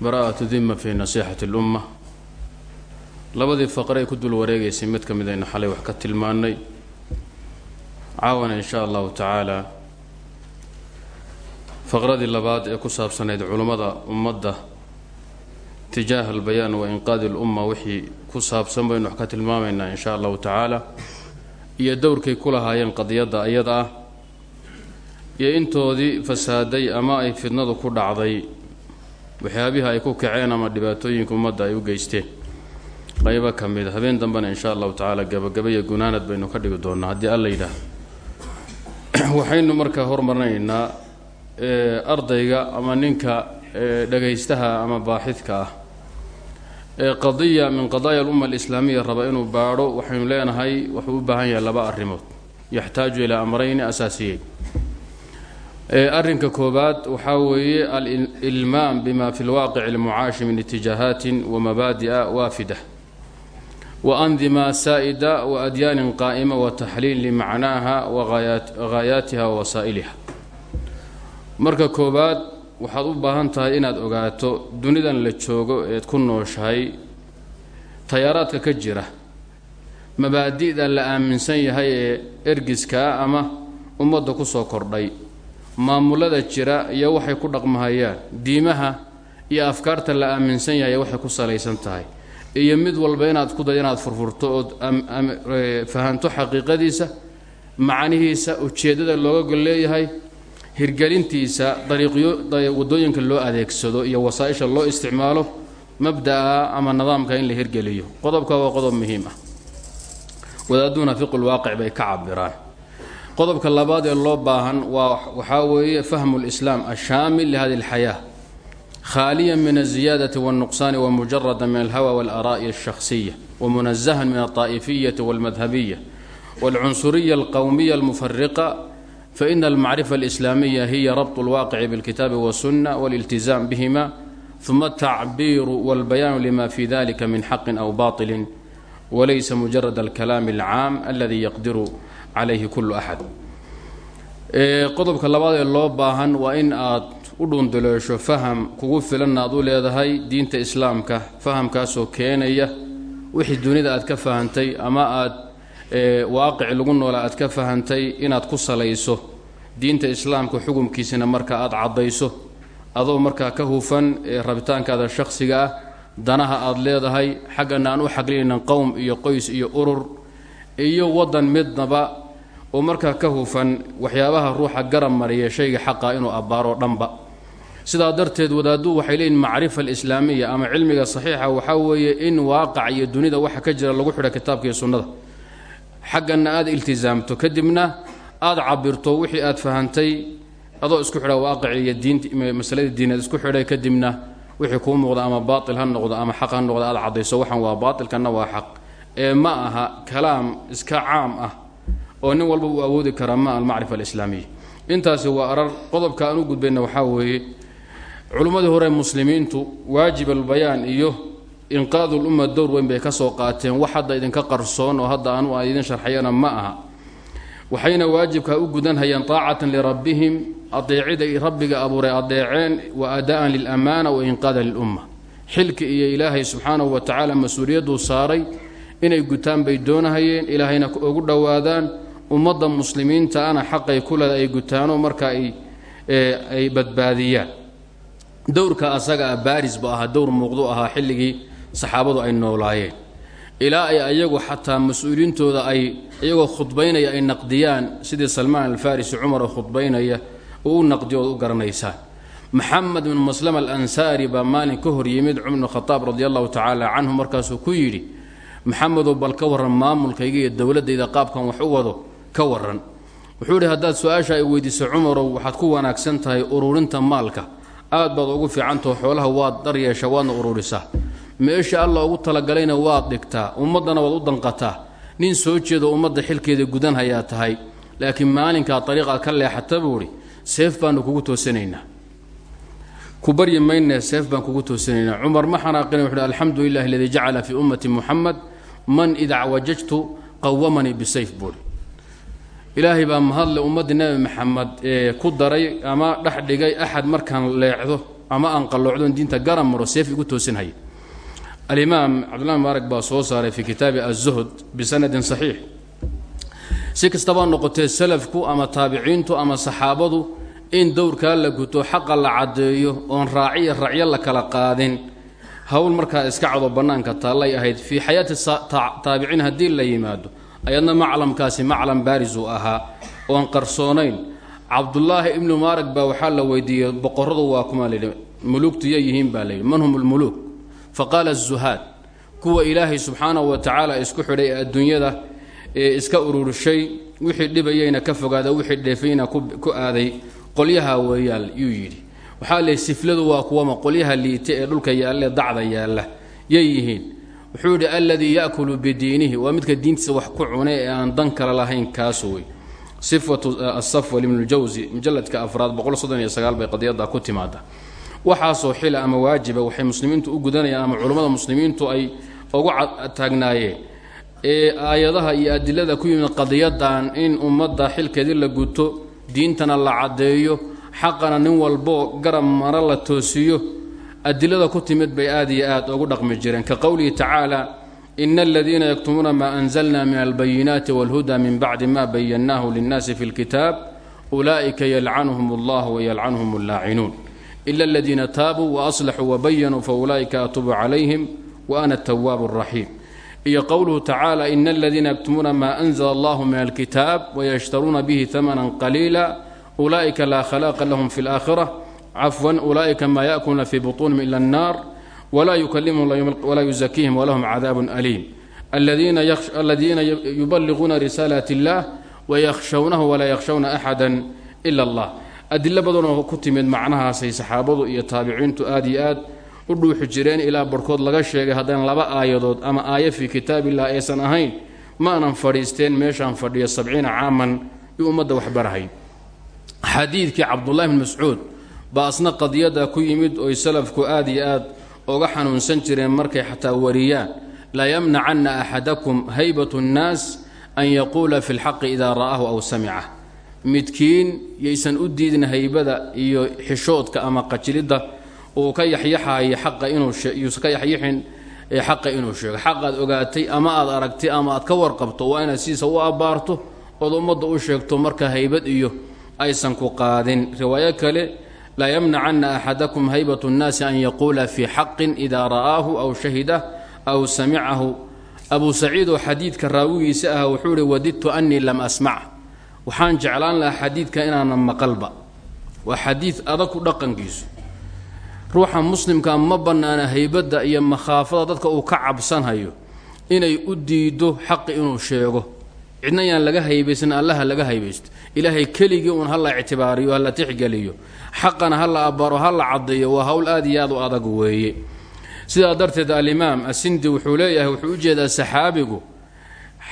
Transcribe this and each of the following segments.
bara'atu dima fi nasixati اlumma labadii faqre ay ku dul wareegaysay mid ka mid aynu xalay wax ka tilmaannay. Caawana in sha allahu tacaala faqradii labaad ee ku saabsanayd culummada ummadda tijaaha albayaan wa inqaadi lumma wixii ku saabsan baynu wax ka tilmaamaynaa in sha allahu tacaala iyo dowrkay ku lahaayeen qadiyadda ayada ah iyo intoodii fasaaday ama ay fidnadu ku dhacday waxyaabihii ay ku kaceen ama dhibaatooyinka ummadda ay u geysteen. Qaybo ka mid habeen dambena in sha allahu tacaala gabagabaya gunaanad baynu ka dhigi doonnaa haddii alla yidhaah waxaynu markaa hormarinaynaa ardayga ama ninka dhagaystaha ama baaxidka ah. Ee qadiya min qadaaya alumma alislaamiya raba inuu baadho waxaynu leenahay wuxuu u baahan yahay laba arrimood. Yaxtaaju ilaa amrayni asaasiyeyn arrinka koobaad waxaa weeye alilmaam bima fi lwaaqici almucaashi min itijaahaatin wa mabaadi'a waafida. Wa andima saa'ida wa adyaanin qaa'ima wa taxliil limacnaaha wa gaayaatiha wa wasaa'iliha. Marka koobaad waxaad u baahan tahay inaad ogaato dunidan la joogo eed ku nooshahay tayaaraadka ka jira mabaadi'da la aaminsan yahay ee ergiskaa ama ummadda ku soo kordhay maamulada jira iyo waxay ku dhaqmahayaan diimaha iyo afkaarta la aaminsan yahay waxay ku salaysan tahay. Iyo mid walba inaad ku day inaad furfurto ood fahanto xaqiiqadiisa macnihiisa ujeeddada looga leeyahay hirgelintiisa dariiqyo waddooyinka loo adeegsado iyo wasaa-isha loo isticmaalo mabda'a ama nidaamka in la hirgeliyo. Qodobka waa qodob muhiim ah. Wadaaduna fiqu lwaaqic bay ka cabiraan qodobka labaad ee loo baahan waa waxaa weeye fahmu lislaam ashaamil lihadi alxayaa khaaliyan min alziyaadati walnuqsaani wamujarada min alhawa walaraa'i alshakhsiya wamunazahan min alطaa'ifiyati walmadhabiya walcunsuriya alqowmiya almufariqa faina almacrifa alislaamiya hiya rabط اlwaaqici bاlkitaabi wالsunna wاliltizaam bihima ثuma الtacbiiru wاlbayaanu lima fi dalika min xaqin aw baطili walaysa mujarad alkalaami alcaam aladi yaqdiru calayhi kulu axad qodobka labaad ee loo baahan waa in aad u dhuunduleesho faham kugu filanna aad u leedahay diinta islaamka fahamkaasoo keenaya wixii dunida aad ka fahantay ama aad waaqici lagu noolaa aad ka fahantay inaad ku salayso. Diinta islaamka xukumkiisana marka aad caddayso adoo markaa ka hufan rabitaankaada shakhsiga ah danaha aad leedahay xaggana aan u xaglinaynan qowm iyo qoys iyo urur iyo waddan midnaba oo markaa ka hufan waxyaabaha ruuxa garab mariya shayga xaqa inuu abbaaroo dhanba. Sidaa darteed wadaaddu waxay leeyihiin macrifa alislaamiya ama cilmiga saxiixa waxaa weeye in waaqac iyo dunida waxa ka jira lagu xidha kitaabka iyo sunnada. Xaggana aad iltisaamto kadibna aad cabirto wixii aad fahantay adoo isku xidha waaqici iyo diint masaladii diineed isku xidhay kadibna wixii kuu muuqda ama baatil ha noqdo ama xaq ha noqdo aad caddayso waxaan waa baatilkanna waa xaq. Ee ma aha kalaam iska caam ah oo nin walba uu awoodi karaa ma almacrifa alislaamiya. Intaasi waa arar qodobka aan u gudbayna waxaa weeye culimmadii hore muslimiintu waajib albayaan iyo inqaadu lumma dowr weyn bay ka soo qaateen. Wax hadda idinka qarsoon oo hadda anu aan idin sharxayana ma aha. Waxayna waajibkaa u gudanhayaan taacatan lirabbihim adeeciday rabbiga abuuray adeeceen wa ada'an lilamaana wa inqaadan lilumma xilki iyo ilaahay subxaanahu wa tacaala mas'uuliyadduu saaray inay gutaan bay doonahayeen ilaahayna ugu dhowaadaan ummadda muslimiintaana xaqay ku leeda ay gutaano marka ay badbaadiyaan. Dowrka asaga ah baaris bu ahaa dowr muuqdu ahaa xilligii saxaabadu ay noolaayeen. Ilaa ay ayagu xataa mas'uuliintooda ay iyagoo khudbaynaya ay naqdiyaan sidii salmaan alfarisi cumar oo khudbaynaya oo u naqdiyo ood u garanaysaan. Maxamed bin maslama alansaari baa maalin ka hor yimid cumar bn khataab radi allahu tacaala canhu markaasuu ku yidhi maxamedow bal ka warran maamulkayga iyo dowladdayda qaabkan wax u wado ka warran. Wuxuu idhi haddaad su'aasha ay weydiiso cumarow waxaad ku wanaagsan tahay ururinta maalka. Aad baad ugu fiicantaho xoolaha waad daryeesha waadna ururisaa. Meesha alla ugu talagalayna waad dhigtaa ummaddana waad u danqataa. Nin soo jeedo ummadda xilkeeda gudanhayaa tahay. Laakiin maalinkaa ariiqaad ka leexata buuhi seef baanu kugu toosanaynaa. Ku baryi maynee seef baan kugu toosanaynaa. Cumar ma xanaaqina wuxuuhi alxamdu lilahi aladii jacala fii ummati muxamed man ida cwajajtu qawamanii bisayf buuhi ilaahay baa mahadle ummaddii nebi maxamed ee ku daray ama dhex dhigay axad markaan leecdo ama aan qalloocdon diinta garan maro seef igu toosinhaya alimaam cabdullahi mubaarak baa soo saaray fii kitaabi azuhd bisanadin saxiix. Si kastabaa noqotee salafku ama taabiciintu ama saxaabadu in dowrkaa la guto xaqa la caddeeyo oon raaciya racyo la kala qaadin hawl markaa iska cado bannaanka taallay ahayd. Fii xayaati taabiciin haddii la yimaado ayadna maclamkaasi maclam baaris uu ahaa oon qarsoonayn. Cabdulaahi ibnu mubaarak baa waxaa la weydiiyey boqorradu waa kuma layidhi muluugtu ya yihiin baa layidhi man hum lmuluuk faqaala azuhaad kuwa ilaahay subxaanahu wa tacaala isku xidhay ee adduunyada ee iska ururshay wixii dhibayayna ka fogaada wixii dheefayna ku aaday qolyaha weeyaal yuu yidhi. Waxaa leey sifladu waa kuwama qolyaha liite ee dhulka yaallae dacda yaalla yay yihiin wuxuu yidhi alladii yaakulu bidiinihi waa midka diintiisa wax ku cune ee aan dan kale lahayn kaasu wey sifatu asafwal ibnuljawsi mujalladka afraad bay qadiyadda ku timaada waxaasoo xila ama waajiba waxay muslimiintu u gudanayaan ama culummada muslimiintu ay ugu taagnaayeen. Ee aayadaha iyo adilada ku yimid qadiyadan in ummadda xilkeedii la guto diintana la caddeeyo xaqana nin walbo garab mara la toosiyo adilada ku timid bay aad iyo aad ugu dhaqmi jireen. Ka qowlihi tacaala ina aladiina yaktumuuna maa anzalna min albayinaati walhuda min bacdi ma bayannaahu linnaasi fi lkitaab ulaa'ika yalcanuhum allah wayalcanuhum allaacinuun. Ila aladiina taabuu waaslaxuu wabayanuu faulaa'ika atuubu calayhim wa ana atawaabu araxiim iyo qowluhu tacaala ina aladiina yaktumuuna maa anzla allahu min alkitaab wayashtaruuna bihi hamanan qaliila ulaa'ika laa khalaaqa lahum fi اlaakhira cafwan ulaa'ika maa yaأkuluna fii buطuunihim ila الnaar walaa yukalimhum walaa yuzakiihim walahum cadaab aliim aladiina yubaliguuna risaalaat اllah wayakhshawnahu walaa yakhshawna axada ila اllah adilo badanoo ku timid macnahaasay saxaabadu iyo taabiciintu aad iyo aad u dhuuxi jireen ilaa barhkood laga sheegay haddaan laba aayadood ama aayo fii kitaabillah aysan ahayn ma anan fadhiisteen meeshaan fadhiyo sabciina caaman io ummadda waxbarahay xadiidkii cabdullahi bn mascuud baa asna qadiyada ku yimid oy salafku aad iyo aad oga xanuunsan jireen markay xataa wariyaan. La yamnacanna axadakum haybatu nnaas an yaquula fi lxaqi idaa ra'aahu aw samicah midkiin yaysan u diidin haybada iyo xishoodka ama qajilidda uu ka yaxyaxayo xaqa inuuyuusan ka yaxyaxin xaqa inuu sheego. Xaqaad ogaatay ama aad aragtay ama aad ka warqabto waa inaad sidiisa u abbaarto ood ummadda u sheegto marka haybad iyo aysan ku qaadin. Riwaayo kale laa yamnacanna axadakum haybatu nnaasi an yaquula fii xaqin idaa ra'aahu aw shahidah aw samicahu abuu saciid oo xadiidka raawigiisa ah wuxuu ihi wadidtu annii lam asmac waxaan jeclaan lahaa xadiidka inaanan maqalba waa xadiid adag ku dhaqankiisu ruuxa muslimka ma bannaana haybadda iyo makhaafada dadka uu ka cabsanhayo inay u diido xaqi inuu sheego cidna yaan laga haybaysan allaha laga haybaysto ilaahay keligii uun ha la ictibaariyo ha la tixgeliyo xaqana ha la abaro ha la caddeeyo waa hawl aad iyo aad u adag weeye. Sidaa darteed alimaam asindi wuxuu leeyahay wuxuu u jeedaa saxaabigu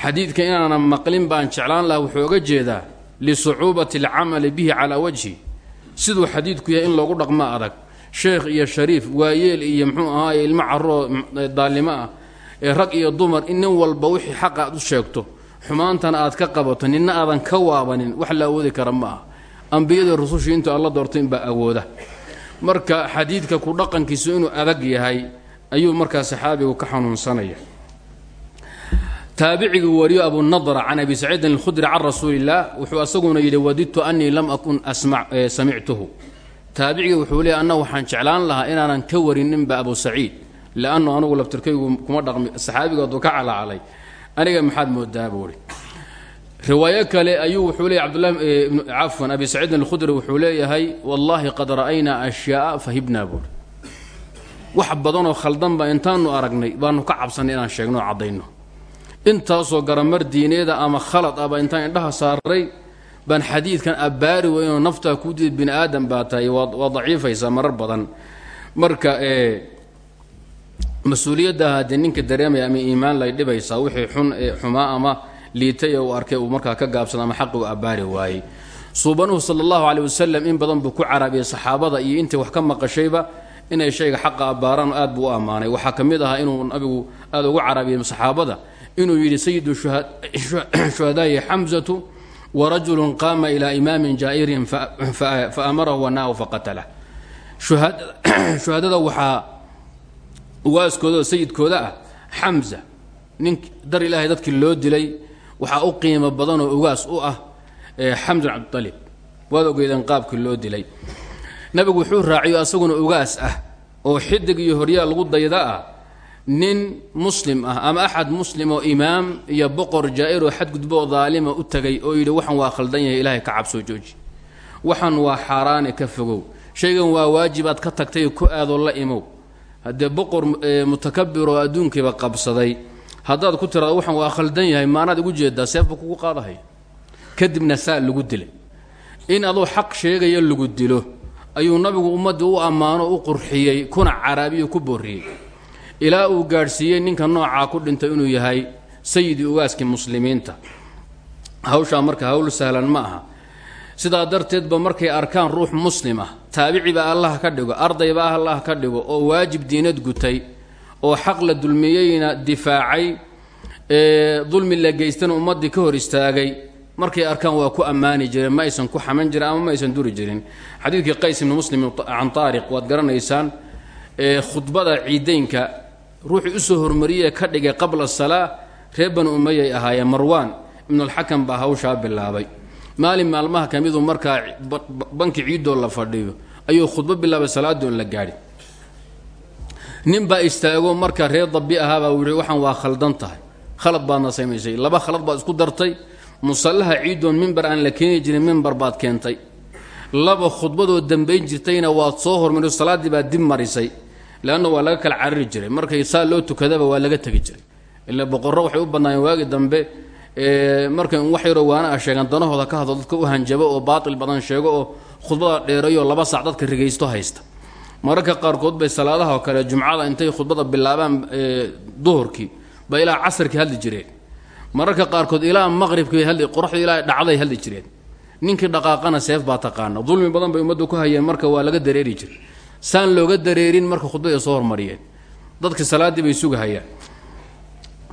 xadiidka inaanan maqlin baan jeclaan laha wuxuu oga jeedaa lisucuubati alcamali bihi calaa wajhi. Siduu xadiidku yahay in loogu dhaqmo adag. Sheekh iyo shariif waayeel iyo muxuu ahaaye ilmo caroo daalimo ah ee rag iyo dumar in nin walba wixii xaqa aad u sheegto xumaantana aad ka qabato ninna aadan ka waabanin wax la awoodi kara ma ah ambiyadii rusushii intuu alla doorto inbaa awooda. Marka xadiidka ku dhaqankiisu inuu adag yahay ayuu markaa saxaabigu ka xanuunsanaya. Taabicigu wariyo abunadra can abi saciidin alkhudri can rasuuli illaah wuxuu asaguna yidhi wadidtu annii lam akun samictuhu. Taabicigi wuxuu leeyay anna waxaan jeclaan lahaa inaanan ka warininba abu saciid liannu anugu laftirkaygu kuma dhaqmi. Saxaabigooduu ka calacalay aniga maxaad moodaa buuhi riwaayo kale ayuu wuxuu leeyay cabdullahi cafwan abi saciidin alkhudri wuxuu leeyahay wallaahi qad ra'aynaa ashyaaa fahibnaa buuhi wax badanoo khaldanba intaanu aragnay baanu ka cabsannay inaan sheegno oo caddayno intaasoo garamar diineeda ama khalad aba intaan indhaha saaray baan xadiidkan abbaari weynoo naftaa kuu diid bini aadam baa tahay waa daciifaysaa marar badan. Marka mas'uuliyadda haddee ninka dareemaya ama iimaan lay dhibaysaa wixii xun ee xumaa ama liitay uu arkay uu markaa ka gaabsada ama xaqi u abbaari waayey. Suubanuhu sala allahu caleyh wasalam in badan buu ku caraabiyey saxaabada iyo intii wax ka maqashayba inay shayga xaqa abbaaraan aad buu u ammaanay. Waxaa ka mid ahaa inuu nabigu aada ugu caraabiyey saxaabada inuu yidhi sayidu shuhadaayi xamsatu warajulun qaama ilaa imaamin jaa'irin faamarahu wanaahu faqatalah shuhadada waxaa ugaaskooda oo sayidkooda ah xamza nin dar ilaahay dadkii loo dilay waxaa u qiimo badanoo ugaas u ah xamza bin cabdalib waad ogeydeen qaabkii loo dilay. Nabigu wuxuu raaciyo asaguna ugaas ah oo xidig iyo horyaal lagu dayda ah nin muslim ah ama axad muslim oo imaam iyo boqor jaa'ir oo xadgudboo daalima u tegay oo yidhi waxan waa khaldan yahay ilaahay ka cabsoo jooji. Waxan waa xaaraane ka fogow. Shaygan waa waajibaad ka tagtay ku aadoo la imow haddee boqor mutakabir oo adduunkiiba qabsaday haddaad ku tiraado waxan waa khaldan yahay maanaad igu jeedaa seefba kugu qaadahaya kadibna saa lagu dilay. In aduu xaq sheegaya lagu dilo ayuu nabigu ummaddii u ammaano u qurxiyey kuna caraabiyo ku boorriyey ilaa uu gaadhsiiyey ninka noocaa ku dhintay inuu yahay sayidii ugaaskii muslimiinta. Hawshaa marka hawl sahlan ma aha sidaa darteedba markay arkaan ruux muslim ah taabiciba allah ka dhigo ardayba allah ka dhigo oo waajib diinad gutay oo xaq la dulmiyeyna difaacay dulmi la geystana ummaddii ka hor istaagay. Markay arkaan waa ku ammaani jireen ma aysan ku xaman jirin ama ma aysan duri jirin. Xadiidkii qays ibni muslim can taariq waad garanaysaan khudbada ciideynka ruuxii u soo hormariyee ka dhigay qabla salaa reer bani umayay ahaayeen marwaan ibnulxakam baa hawshaa bilaabay maalin maalmaha ka midu markaa banki ciidoo la fadhiyo ayuu khudbo bilaabay salaadoon la gaadhi. Nin istaago marka reer dabi ahaabaa wuhi waxaan waa khaldan tahay. Khalad baadna samaysay laba khalad baad isku dartay. Musallaha ciidoon mimbar aan la keeni jirin mimbar baad keentay. Laba khudbadoo dambayn jirtayna waad soo hormari salaaddii baad dib marisay leanna waa laga kala carari jiray. Markay saa loo tukadaba waa laga tegi jiray. Ila boqorro waxay u bannaayeen waagi dambe markay wax yaroo waana ah danahooda ka hadlo dadka u hanjabo oo baatil badan sheego oo khudbada dheerayoo laba saac dadka rigaysto haysta. Mararka qaarkood bay salaadaha kale jumcada intay khudbada bilaabaan duhurkii ba ilaa casarkii hadli jireen. Mararka qaarkood ilaa maqribkii hadli qoraxdu ilaa dhacday hadli jireen. Ninkii dhaqaaqana seef baa taqaana. Dulmi badan bay ummaddu ku hayeen marka waa laga dareeri jiray. Saan looga dareerin marka khudbada soo hormariyeen. Dadki salaaddii bay sugahayaan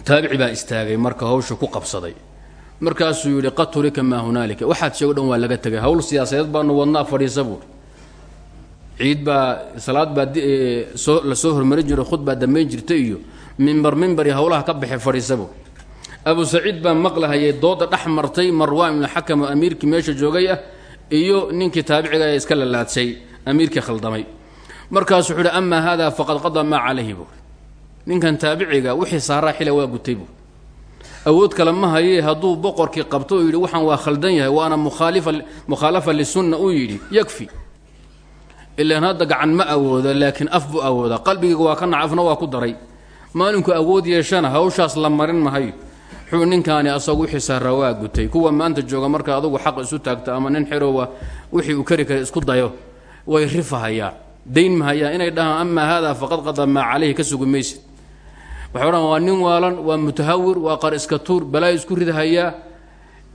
taabici baa istaagay marka hawsha ku qabsaday. Markaasuu yidhi qad turika maa hunaalika. Waxaad sheego dhan waa laga tegay. Hawl siyaasadeed baanu wadnaa fadhiisa buuri ciid baa salaad baa soo la soo hormarin jiro khud dambayn jirta iyo mimbar mimbar iyo howlaha ka baxay fadhiisa buuri abu saciid baa maqlahayay dooda dhex martay marwaan ibnu xakam oo amiirkii meesha joogay ah iyo ninkii taabiciga ee iska lalaadsay amiirkii khaldamay. Markaasuu wuxuu uhi amaa faqad qadaa maa calayhi buuri ninkan taabiciga wixii saaraa xila waa gutay buuri awood kale ma hayee hadduu boqorkii qabto uu yidhi waxaan waa khaldan yahay waana mukhaalifa mukhaalafa lisunna uu yidhi yakfi. Ilaan hadda gacan ma awooda laakiin af buu awoodaa. Qalbigiga waa ka nacafna waa ku daray. Maalinku awood yeeshana hawshaas la marin mahayo wuxuu ninkaani asagu wixii saaraa waa gutay. Kuwa maanta jooga marka adugu xaq isu taagto ama nin xirowa wixii uu kari kara isku dayo way rifahayaan dayn mahayaan. Inay dhahaan amaa haadaa faqad qada maa calayhi ka sugi waxay waa nin waalan waa mutahawir waa qar iska tuur balaayo isku ridhayaa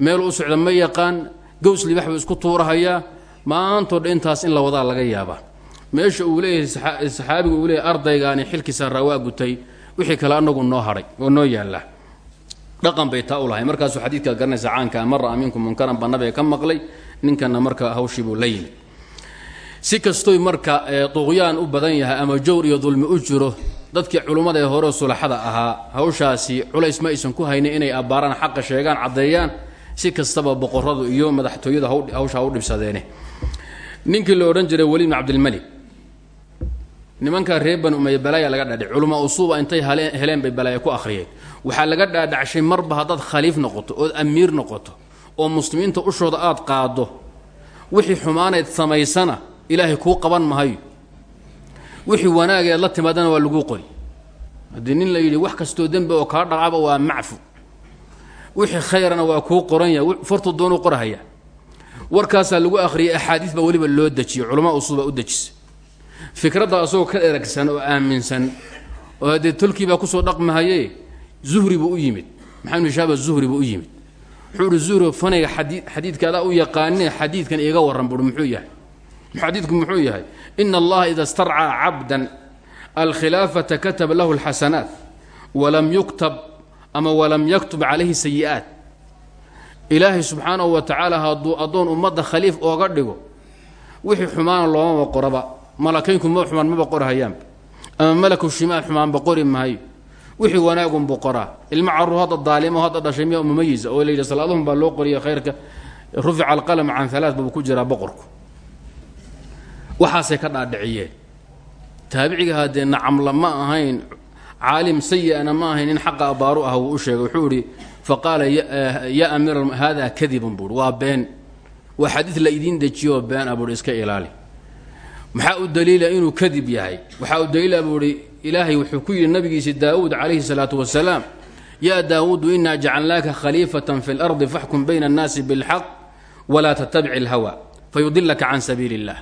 meel u socda ma yaqaan gows libax isku tuurahayaa maantoo dha intaas in la wadaa laga yaabaa meesha uu leeyahay saxaabigu uu leeyahay ardaygaani xilkii saaraa waa gutay wixii kale anagu noo hadhay oo noo yaalla. Dhaqan bay taa u lahay markaasuu xadiidkaad garanaysa caanka man ra'a minkum munkaran baa ka maqlay ninkana marka hawshii buu la yimid si kastoy marka duqyaan u badan yahay ama jawr iyo dulmi u jiro dadkii culummada ee hore sulaxada ahaa hawshaasi culays ma aysan ku haynin inay abbaaraan xaqa sheegaan caddeeyaan si kastaba boqoradu iyo madaxtooyada hawshaa u dhibsadeene. Ninkii la odhan jiray weli ibn cabdilmalik nimankaa reer bani umaya balaaya laga dhaadhic culama usuuba intay heleen bay balaaya ku akhriyeen. Waxaa laga dhaadhacshay marba haddaad khaliif noqoto ood amiir noqoto oo muslimiinta ushooda aad qaaddo wixii xumaanayd samaysana ilaahay kuu qaban mahayo wixii wanaageed la timaadana waa laguu qori. Haddii nin la yidhi wax kastoo dembi oo kaa dhacaba waa macfu. Wixii khayrana waa kuu qoran yahay fartuu doonuu qorahaya. Warkaasaa lagu akhriyay axaadiis baa weliba loo dejiyey culamaa usuul u dejisay. Fikradda asagoo ka eragsan oo aaminsan oo haddee tolkii baa ku soo dhaqmahaye zuhri buu u yimid. Maxamed hishaaba zuhri buu u yimid. Wuxuu uhi zuhri fanayga xadii xadiidka adaa u yaqaanee xadiidkan iiga warran buui muxuu yahay xadiidku muxuu yahay ina allaha ida starcaa cabdan alkhilaafata kataba lahu alxasanaat walam yuktab ama walam yaktub calayhi sayi'aat. Ilaahay subxaanahu wa tacaala hadduu addoon ummadda khaliif ooga dhigo wixii xumaana loomaba qoraba malakaynku ma xumaan maba qorahayaanba ama malaku shimaal xumaanba qori mahayo wixii wanaagunbuu qoraa ilmo carruur hadda daalimo hadda dhashay miya mumayisa oo layidhi salaaduhum baa loo qoriya khayrka rufica alqalam can alaa buu ku jiraa boqorku waxaasay ka dhaadhiciyeen taabiciga haddee nacamla ma ahayn caalim sayi-ana ma ahayn in xaqa abaaru ah wuu u sheegay. Wuxuu idhi faqaala ya amiir hada kadibun buui waa been. Waa xadiid la idiin dejiyooo been a buui iska ilaali. Maxaa u daliila inuu kadib yahay? Waxaa u daliila buuhi ilaahay wuxuu ku yidhi nabigiisi daawuud calayhi salaatu wasalaam yaa daawuudu inaa jacalnaaka khaliifatan fi lardi faxkum bayna annaasi bilxaq walaa tattabic alhawa fayudilaka can sabiili illah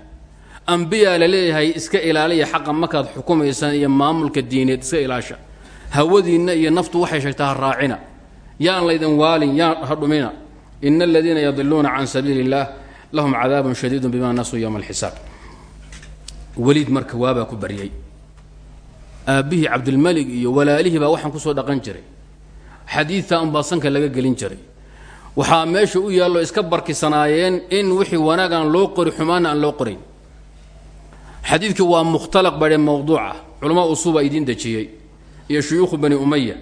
ambiyaa la leeyahay iska ilaaliya xaqa markaad xukumaysaan iyo maamulka diineed iska ilaasha. Hawadiinna iyo naftu waxay sheegtaa ha raacina. Yaan laydin waalin yaan ha dhumina. Ina aladiina yadiluuna can sabiili illah lahum cadaabun shadiidun bima nasuu yowma alxisaab weliid marka waabaa ku baryay. Aabbihii cabdilmalik iyo walaalihii baa waxaan ku soo dhaqan jiray. Xadiidta unbaa sanka laga gelin jiray. Waxaa meesha u yaallo iska barkisanaayeen in wixii wanaag aan loo qori xumaana aan loo qorayn xadiidkii waa mukhtalaq badhe mawduuca. Culamaa usuuba idiin dejiyey. Iyo shuyuukhu bani umaya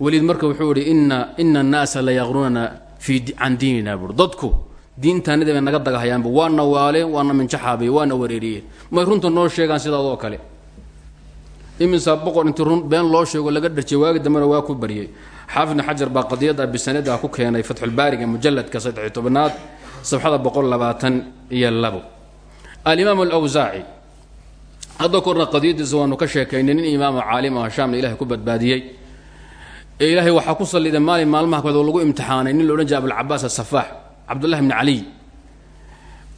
weliid marka wuxuu idhi ina ina annaasa la yaqruunana fii can diinina buui dadku diintaanida naga dagahayaanba waana waaleen waana minjaxaabay waana wareeriyeen may runta noo sheegaan sidaadoo kale. Imisaa boqor intii run been loo sheego laga dharjay waagi dambena waa ku baryey xaafid ibn xajar baa qadiyada bisanada ku keenay fatxulbaariga mujaladka saddex tobnaad safxada boqol labaatan iyo labo. Alimaam alawsaaci hadda korna qadiyadiisa waanu ka sheekaynay nin imaamo caalim ah shaamna ilahay ku badbaadiyey. Ee ilaahay waxaa ku salliday maalin maalmaha kood oo lagu imtixaanay nin la odhan jiray abulcabaas asafaax cabdullahi bni caliy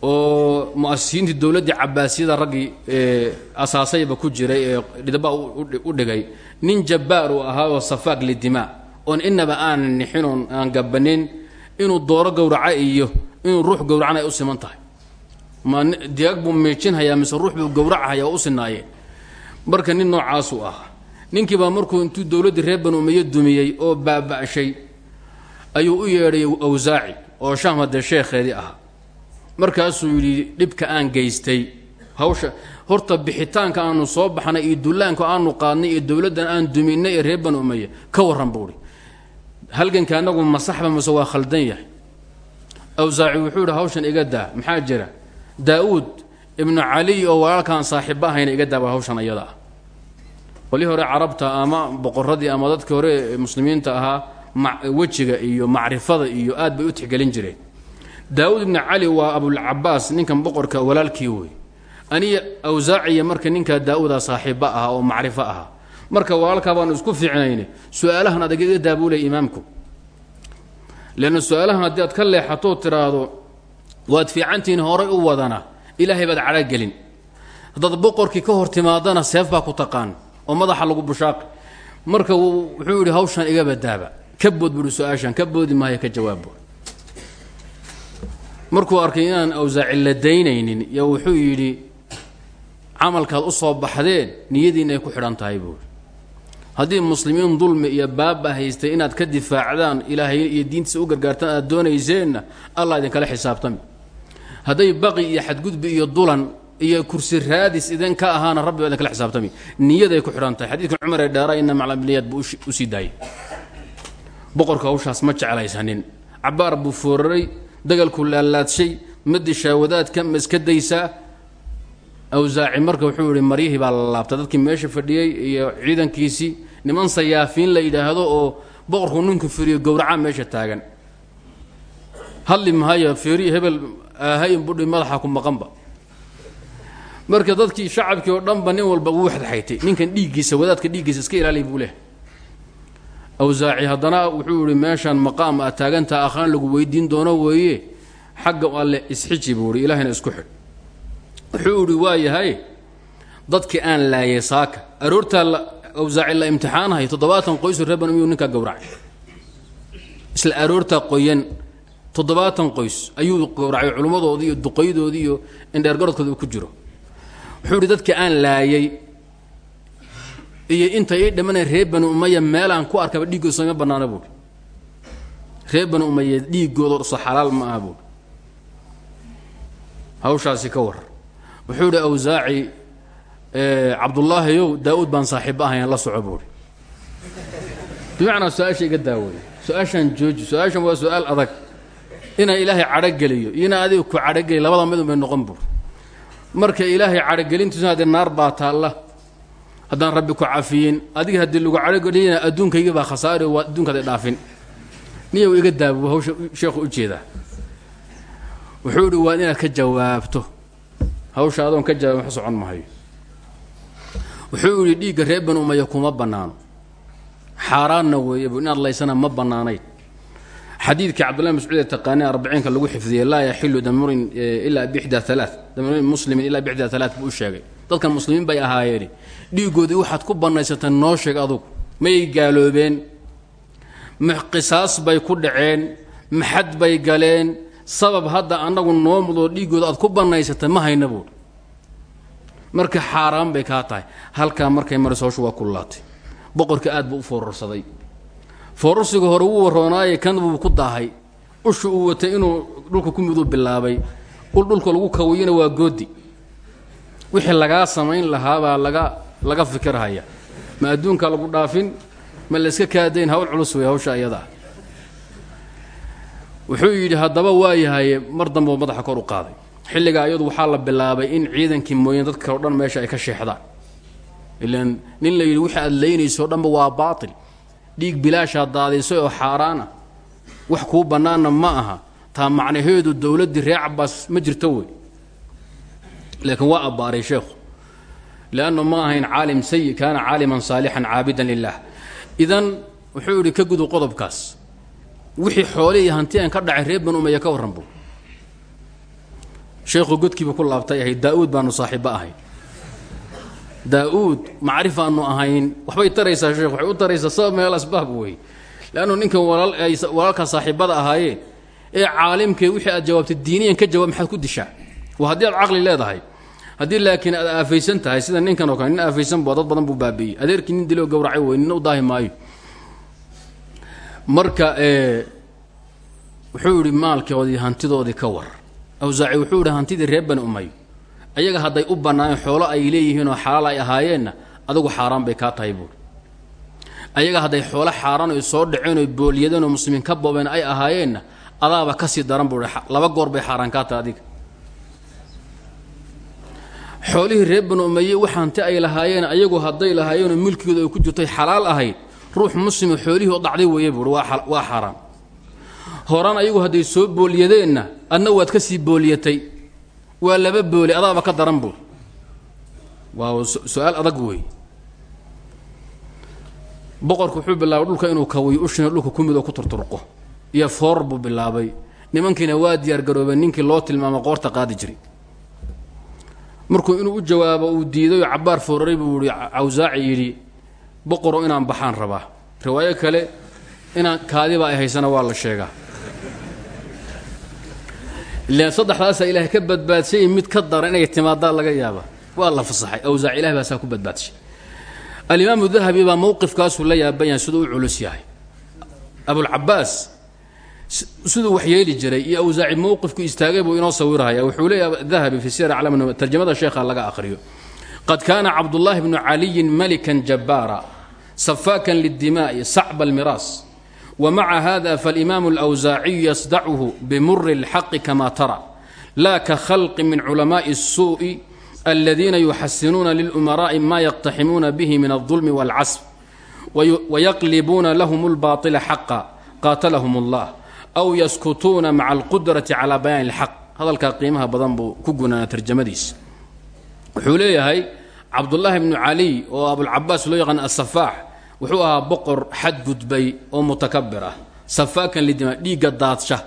oo muasisiintii dowladdii cabaasiyada raggii asaasayba ku jiray ee dhidaba u dhigay. Nin jabbaar uu ahaa oo safaaq lidimaa oon inaba aan nixinoon aan gabanin inuu dooro gowraca iyo inuu ruux gowracana ay u siman tahay ma digaag buu miijinhayaa mise ruux buu gowracahayaa u sinaayeen marka nin noocaasuu ahaa ninkiibaa markuu intuu dowladdii reer banu umeyo dumiyey oo baaba'shay ayuu u yeedhay awsaaci oo shaam haddee sheekheedii ahaa. Markaasuu yidhi dhibka aan geystay hawsha horta bixitaanka aanu soo baxnay iyo dullaanka aanu qaadnay iyo dowladdan aan duminay ee reer banu umeya ka warran buuhi halganka annagu masaxba mase waa khaldan yahay. Awsaaci wuxuu yidhi hawshan iga daa maxaa jira daa-uud ibnu caliy oo walaalkaan saaxiibba ahayna iga daaba hawshan iyada ah qolihii hore carabta ama boqoradii ama dadkii hore muslimiinta ahaa wejiga iyo macrifada iyo aad bay u tixgelin jireen. Daawuud ibni cali waa abulcabaas ninkan boqorka walaalkii wey. Aniya awsaaciya marka ninkaa daa-uuda saaxiibba ahaa oo macrifo ahaa. Marka walaalkaa baanu isku fiicnayne su'aalahan adag iga daabulay imaamku. Leanna su'aalahan haddii aad ka leexatoo tiraahdo waad fiicantihiin horay u wadana ilaahay baad cadhagelin haddaad boqorkii ka hor timaadana seef baa ku taqaan oo madaxa lagu bushaaqi. Marka wuxuu yidhi hawshan iga badaaba ka bood buuhi su'aashan ka boodi maayo ka jawaabo markuu arkay inaan awsaaci la daynaynin yo wuxuu yidhi camalkaad u soo baxdeen niyadiin ay ku xidhan tahay buuri haddii muslimiin dulmi iyo baaba haystay inaad ka difaacdaan ilaahay iyo diintiisa u gargaartaan aad doonayseenna allah idinkala xisaabtami hadday baqi iyo xadgudbi iyo dulan iyo kursi raadis idin ka ahaana rabbi baa idinkala xisaabtami. Niyaday ku xidhan tahay. Xadiidka cumar ee dheera ina maclamiliyaad buu u sii daayay boqorka hawshaas ma jeclaysanin. Cabaar buu fooraray dagalku laalaadshay ma dishaa wadaadka ma iska daysaa. Awsaaci marka wuxuu yihi maryihii baa la laabtay dadkii meesha fadhiyey iyo ciidankiisii niman sayaafiin la yidhaahdo oo boqorku ninku firiyo gowracaa meesha taagan. Hadli mahayo feeriyi hebel aahayn budhi madaxa ku maqanba marka dadkii shacabkii oo dhanba nin walba wuu xadxaytay ninkan dhiiggiisa wadaadka dhiiggiisa iska ilaaliy buu leh. Awsaaci haddana wuxuu yihi meeshaan maqaam aad taagantaa akhaan lagu weydiin doono weeye. Xagga alle isxiji buu ihi ilaahayna isku xidh. Wuxuu idhi waa yahay dadkii aan laayay saaka. Aroortaa awsaaci la imtixaanahay toddobaatan qoysu reer banu miyuu ninkaa gowracay. Isla aroortaa qoyan toddobaatan qoys ayuu gowracay culummadoodii iyo duqaydoodii iyo indheergarodkooda ku jiro. Wuxuu idhi dadkii aan laayay iyo inta ii dhimanay reer banu umaya meelaan ku arkaba dhiiggooda sooma bannaana buuhi reer banu umaya dhiiggooda so xalaal ma aha buuhi hawshaasi ka war wuxuu idhi awsaaci cabdullaahiyow daa-uud baan saaxiibba ahayan la soco buuhi bimacnaa su'aasha iga daaweeye su'aashaan jooji su'aashan waa su'aal adag inaa ilaahay cadhogeliyo iyo inaa adiga ku cadhogeliyo labada midun bay noqon buur marka ilaahay cadhogelintiisuna haddee naar baa taalla haddaan rabbi ku cafiyin adiga haddii lagu cadhogeliyana adduunkayga baa khasaari waa adduunkaada dhaafin. Niyow iga daabu hawsha sheekhu u jeedaa. Wuxuu idhi waa inaad ka jawaabto. Hawsha adoon ka jawaabin wax socon mahayo wuxuu idhi dhiigga reer banu umaya kuma bannaano. Xaaraanna weeye bu inaad laysana ma bannaanayn xadiidkii cabdullahi mascuud ee taqaanee arbiciinka lagu xifdiyey laa yaxilu damurin ilaa bixda alaa damurin muslimin ilaa bixda alaa buu u sheegay. Dadkan muslimiin bay ahaayeeni dhiiggoodii waxaad ku bannaysatay noo sheeg adugu mayay gaaloobeen qisaas bay ku dhaceen maxad bay galeen. Sabab hadda annagu noo mudoo dhiiggooda aad ku bannaysatay ma hayna buui marka xaaraan bay kaa tahay. Halkaa markay marayso hawshu waa kullaatay. Boqorka aad buu u foorarsaday foorarsiga hore wuu warroonaaye kan buu ku daahay. Usha uu watay inuu dhulka ku miduu bilaabay. Ul dhulka lagu kawiyana waa goodi. Wixii lagaa samayn lahaabaa laga laga fikirhaya. Ma adduunka lagu dhaafin ma la iska kaadayn hawl culus wey hawsha iyada wuxuu yidhi haddaba waa yahaye mar dambeu madaxa kor u qaaday. Xilligaa iyadu waxaa la bilaabay in ciidankii mooyeen dadka o dhan meesha ay ka sheexdaan. Ilaan nin la yidhi wixii aad laynayso o dhanba waa baatil dhiig bilaashaad daadaysay oo xaaraana wax kuu bannaanna ma aha. Taa macnaheedu dowladdii reer cabaas ma jirto wey. Laakiin waa abbaaray sheekhu. Leannu ma ahayn caalim sayi kaana caaliman saalixan caabidan lilah idan wuxuu yidhi ka gudu qodobkaas. Wixii xoolihii hanti aan ka dhacay reer banu umaya ka warran bu sheekhu godkiiba ku laabtay ahayd daa-uud baanu saaxiibba ahayn daa-uud macrif ahayn. Waxbay taraysaa sheekh waxay u taraysaa sabab meel asbaab wey leannu ninkan ay walaalka saaxiibada ahaayeen ee caalimkee wixii aad jawaabtay diiniyan ka jawaab maxaad ku dishaa? Waa haddii aad caqli leedahay. Haddii laakiin aad aafaysan tahay sida ninkan oo kale nin aafaysan bu dad badan buu baabiiyey. Adeerkii nin diloo gawracay wey nina u daahi maayo. Marka wuxuu yidhi maalkoodii hantidoodii ka war. Awsaaci wuxuu yidhi hantidii reer bani umayo ayaga hadday u bannaayeen xoolo ay leeyihiin oo xalaal ay ahaayeenna adigu xaaraan bay kaa tahay buuri ayaga hadday xoolo xaaraan oy soo dhaceen oy booliyadeen oo muslimiin ka boobeen ay ahaayeenna adaaba ka sii daran buuhi laba goor bay xaaraan kaa tahay adiga. Xoolihii reer banu umaye ay lahaayeen ayagu hadday lahaayeenoo milkigooda ku jirtoy xalaal ahayd ruux muslima xoolihii oo dhacday weeye buuhi waa xaaraan. Horaan ayagu hadday soo booliyadeenna adna waad ka sii booliyatay waa laba booli adaaba ka daran buur waa su'aal adag wey boqorku wuxuu bilaabay dhulka inuu kawiyo ushina dhulka ku mid oo ku turturqo. Iyo foor buu bilaabay. Nimankiina waa diyaargaroobeen ninkii loo tilmaamo qoorta qaadi jiray markuu inuu u jawaabo uu diiday oo cabbaar fooraray buu yihi cawsaaci yidhi boqoro inaan baxaan rabaa. Riwaayo kale inaan kaadiba ay haysana waa la sheegaa ilaan saddexdaasaa ilaahay ka badbaadsayay mid ka daran inay timaadaa laga yaaba waa la fasaxay. Awsaac ilahay baa saa ku badbaadshay alimaamu dahabi baa mowqifkaasuu la yaaban yahay siduu u culus yahay. Abulcabaas siduu wax yeeli jiray iyo awsaaci mowqifku istaagay buu inoo sawirahaya. Wuxuu leeyahay dahabi fi siyar aclam tarjamada sheekha laga akhriyo. Qad kaana cabdullaahi bnu caliyin malikan jabbaara safaakan lidimaa'i sacba almiraas wmaca hada falimaamu alawsaaciyu yasdachu bimuri اlxaqi kama tara la ka khalqi min culamaءi الsuuءi aladiina yuxasinuuna lilumaraءi ma yaqtaximuuna bihi min الظulmi wاlcasb wayaqlibuuna lahm اlbaطila xaqa qaatalahum اllah aw yaskutuuna maca alqudrati calى bayaani اlxaq hadalkaa qiimaha badan buu ku gunaana tarjamadiisa wuxuu leeyahay cabdullaahi bnu caliy oo abulcabaas loo yaqaan asafaax wuxuu ahaa boqor xadgudbay oo mutakabir ah. Safaakan lidima dhiigga daadsha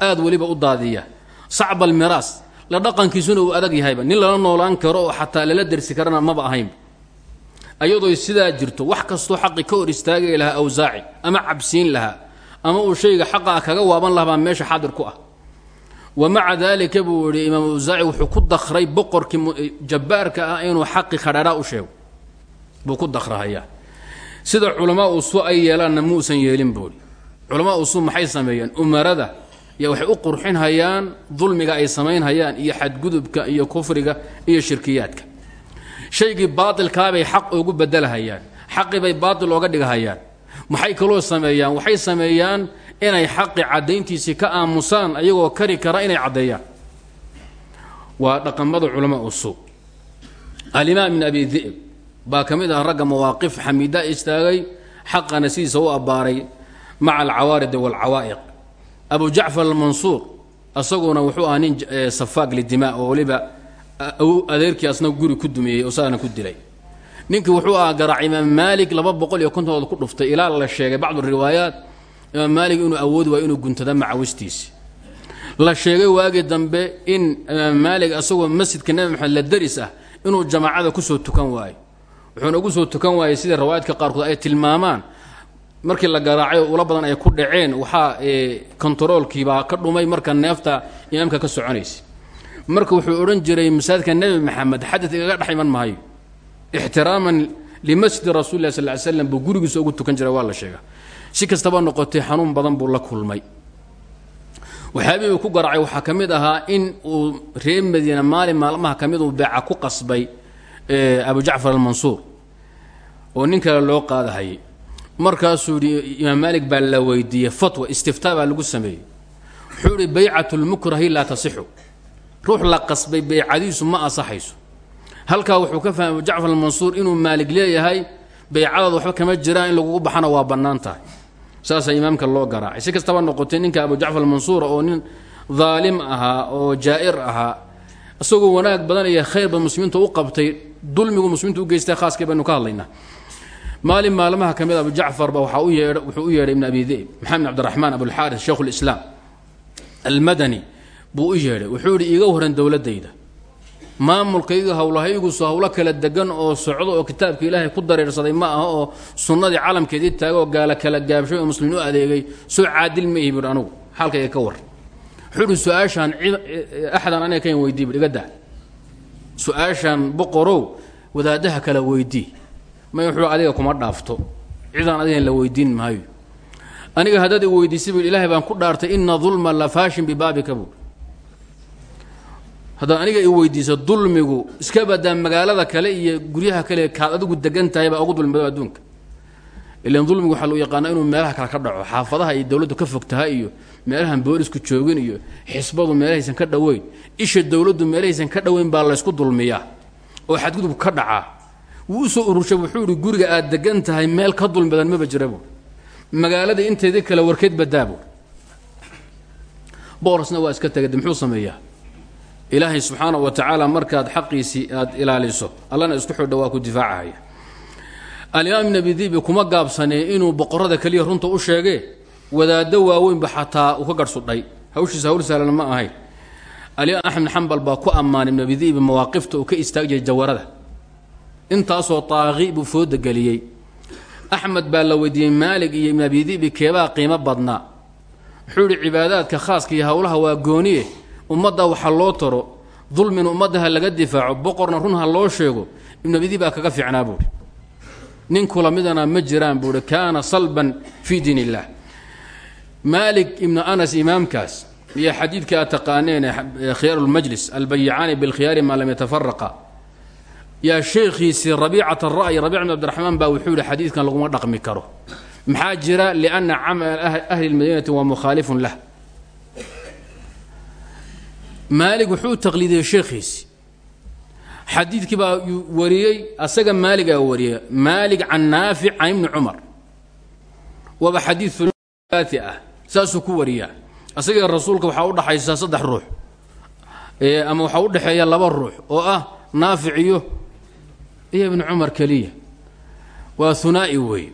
aad weliba u daadiya. Sacba almiraas la dhaqankiisuna uu adag yahayba nin lala noolaan karo oo xataa lala dersi karana maba ahayn. Ayadoo sidaa jirto wax kastoo xaqi ka hor istaagay lahaa awsaaci ama cabsiin lahaa ama uu shayga xaqaa kaga waaban lahaa baa meesha xaadir ku ah. Wa maca daalika buu yihi imaam awsaaci wuxuu ku dakray boqorkii jabbaarka ah inuu xaqi khadhaadhaa u sheego. Buu ku dakrahayaa sida culamaa usu ay yeelaanna muusan yeelin buuri culamaa usu maxay sameeyeen? Umarada. Iyo waxay u qurxinhayaan dulmiga ay samaynhayaan iyo xadgudubka iyo kufriga iyo shirkiyaadka. Shaygii baatilkaabay xaq ugu bedelhayaan. Xaqii bay baatil ooga dhigahayaan maxay kaloo sameeyaan? Waxay sameeyaan inay xaqi caddayntiisii ka aamusaan ayagoo kari kara inay caddeeyaan. Waa dhaqamada culamaa usuu alimaam ibn abi di'b baa ka mid ah ragga mawaaqif xamiida istaagay xaqana sidiisa u abbaaray maca alcawaaridi waalcawaa'iq abu jacfar almansuur isaguna wuxuu ahaa nin safaag lidimaa oo weliba adeerkii asna guri ku dumiyey oo ku dilay. Ninkii wuxuu ahaa garaac imaam maalik laba boqol iyo kontonood ku dhuftay. Ilaa la sheegay bacdu riwaayaat imaam maalik inuu awoodi waayo inuu guntada macawistiisi. La sheegay waagii dambe in imaam maalik asagoo masjidka nebi maxamed la daris ah inuu jamaacada ku soo tukan waayo wuxuuna ugu soo tukan waayey sida riwaayaadka qaarkood ay tilmaamaan. Markii la garaacay oo ula badan ay ku dhaceen waxaa kontaroolkiibaa ka dhumay marka neefta imaamka ka soconaysa. Marka wuxuu odhan jiray masaajidka nebi maxamed xadad igaga dhex iman maayo ixtiraaman limasjidi rasuuli lah sal ly slam buu gurigiisa ugu tukan jiray waa la sheega si kastaba noqotay xanuun badan buu la kulmay. Waxyaabihii uu ku garaacay waxaa ka mid ahaa in uu reer madiina maalin maalmaha ka mid uu beeca ku qasbay abu jacfar almansuur oo nin kale loo qaadahayay markaasuu yidhi imaam maalik baa la weydiiyey fatwa istiftaa baa lagu sameeyey. Wuxuu ihi baycatu lmukrahi laa tasixu. Ruux la qasbay baycadiisu ma asaxayso. Halkaa wuxuu ka fahmay jacfar almansuur inuu maalig leeyahay baycadaada waxba kama jiraan in lagugu baxana waa bannaan tahay. Saasaa imaamka loo garaacay. Si kastaba noqotay ninka abu jacfar almansuura oo nin daalim ahaa oo jaa'ir ahaa isagoo wanaag badan iyo khayrba muslimiinta u qabtay dulmigu muslimiinta u geystay khaaskii baynu ka hadlaynaa. Maalin maalmaha ka mid abu jacfarba waxaa u yeedha wuxuu u yeedhay ibn abi dib maxamed cabdiraxmaan abulxaaris sheikhu lislaam almadani buu u yeedhay. Wuxuu yidhi iiga waran dowladdayda. Maamulkayga howlahaygusu howlo kala degan oo socdo oo kitaabka ilaahay ku dareersaday ma aha oo sunnadii calamkeedii taaga oo gaala kala gaabshay oo muslimiin u adeegay soo caadil ma ihi buhi anugu ka war. Wuxuu ihi su'aashaan axdan aniga kan su'aashaan boqorow wadaadaha kala weydii may wuxuu adiga kuma dhaafto. Cidaan adigan la weydiin maayo. Aniga haddaad i weydiisay bui ilaahay baan ku dhaartay ina dulma la faashin bibaabika buui haddaad aniga i weydiiso dulmigu iska badaa magaalada kale iyo guryaha kale kaad adigu degan tahay baa ugu dulmado adduunka. Ilan dulmigu waxaa loo yaqaanaa inuu meelaha kale ka dhaco xaafadaha iyo dowladdu ka fog tahay iyo meelahan boolisku joogin iyo xisbadu meelahaysan ka dhoweyn isha dowladdu meelahaysan ka dhoweyn baa laysku dulmiyaa oo xadgudub ka dhacaa. Wuu u soo ururshay wuxuu ihi guriga aad degan tahay meel ka dulmi badan maba jira buur magaalada inteedii kale warkeed badaa buur boorasna waa iska tegade muxuu sameeyaa? Ilaahay subxaana wa tacaala markaad xaqiisii aad ilaaliso allana isku xidho waa ku difaacahaya alimaam ibn kuma gaabsanee inuu boqorada keliya runta u sheegee wadaaddo waaweynba xataa uu ka garhsudhay hawshiisa hawl sahlan ma ahayn alimaam axmed xambal baa ku ammaanay ibn abi dibi mawaaqifta uu ka istaagi jiray jawarada. Intaasoo taaqi buu fooda geliyey. Axmed baa la weydiiyey maalig iyo ibn abi dibi keebaa qiimo badnaa. Wuxuu yihi cibaadaadka khaaska iyo howlaha waa gooniye. Ummadda waxa loo taro dulmina ummadda ha laga difaaco. Boqorna run ha loo sheego. Ibn abi dibi baa kaga fiicnaa buuhi nin kula midana ma jiraan buuhi kaana salban fii diin illah maalik ibnu anas imaamkaas iyo xadiidka aad taqaaneen khiyaaru lmajlis albayicaani bilkhiyaari maa lam yatafaraqa yaa sheekhiisii rabiicat ra'yi rabic bn abdiraxmaan baa wuxuu yihi xadiidkan laguma dhaqmi karo. Maxaa jira lianna camal ahli lmadiinati waa mukhaalifun lah. Maalig wuxuu taqliidiyey sheekhiisi xadiidkii baa wariyey asaga maaligaa wariyey maalig can naafic can ibni cumar waaba xadiid ulaati ah saasuu ku wariyaa. Asagii rasuulka waxaa udhaxaysa saddex ruux. Ama waxaa u dhexeeya laba ruux oo ah naafic iyo iyo ibni cumar keliya. Waa hunaa'i wey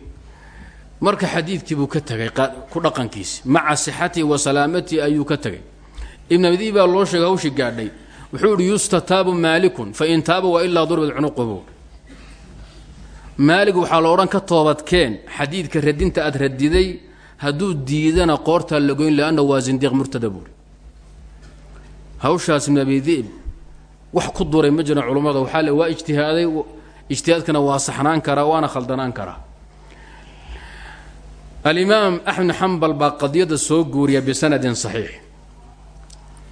marka xadiidkii buu ka tegay ku dhaqankiisi maca sixatihi wa salaamatihi ayuu ka tegay ibn abidi baa loo sheegay hawshii gaadhay. Wuxuu ihi yustataabu maalikun fain taaba wa ilaa durbat cunuqubu maalig waxaa lo odhan ka toobadkeen xadiidka radinta aad radiday hadduu diidana qoortaa lagoyn lianna waa zindiiq murtada buuri hawshaas ibn abi di'b wax ku duray ma jiran culummada waxaa le waa ijtihaaday ijtihaadkana waa saxnaan karaa waana khaldanaan karaa. Alimaam axmed xambal baa qadiyadda soo guuriya bisanadin saxiix.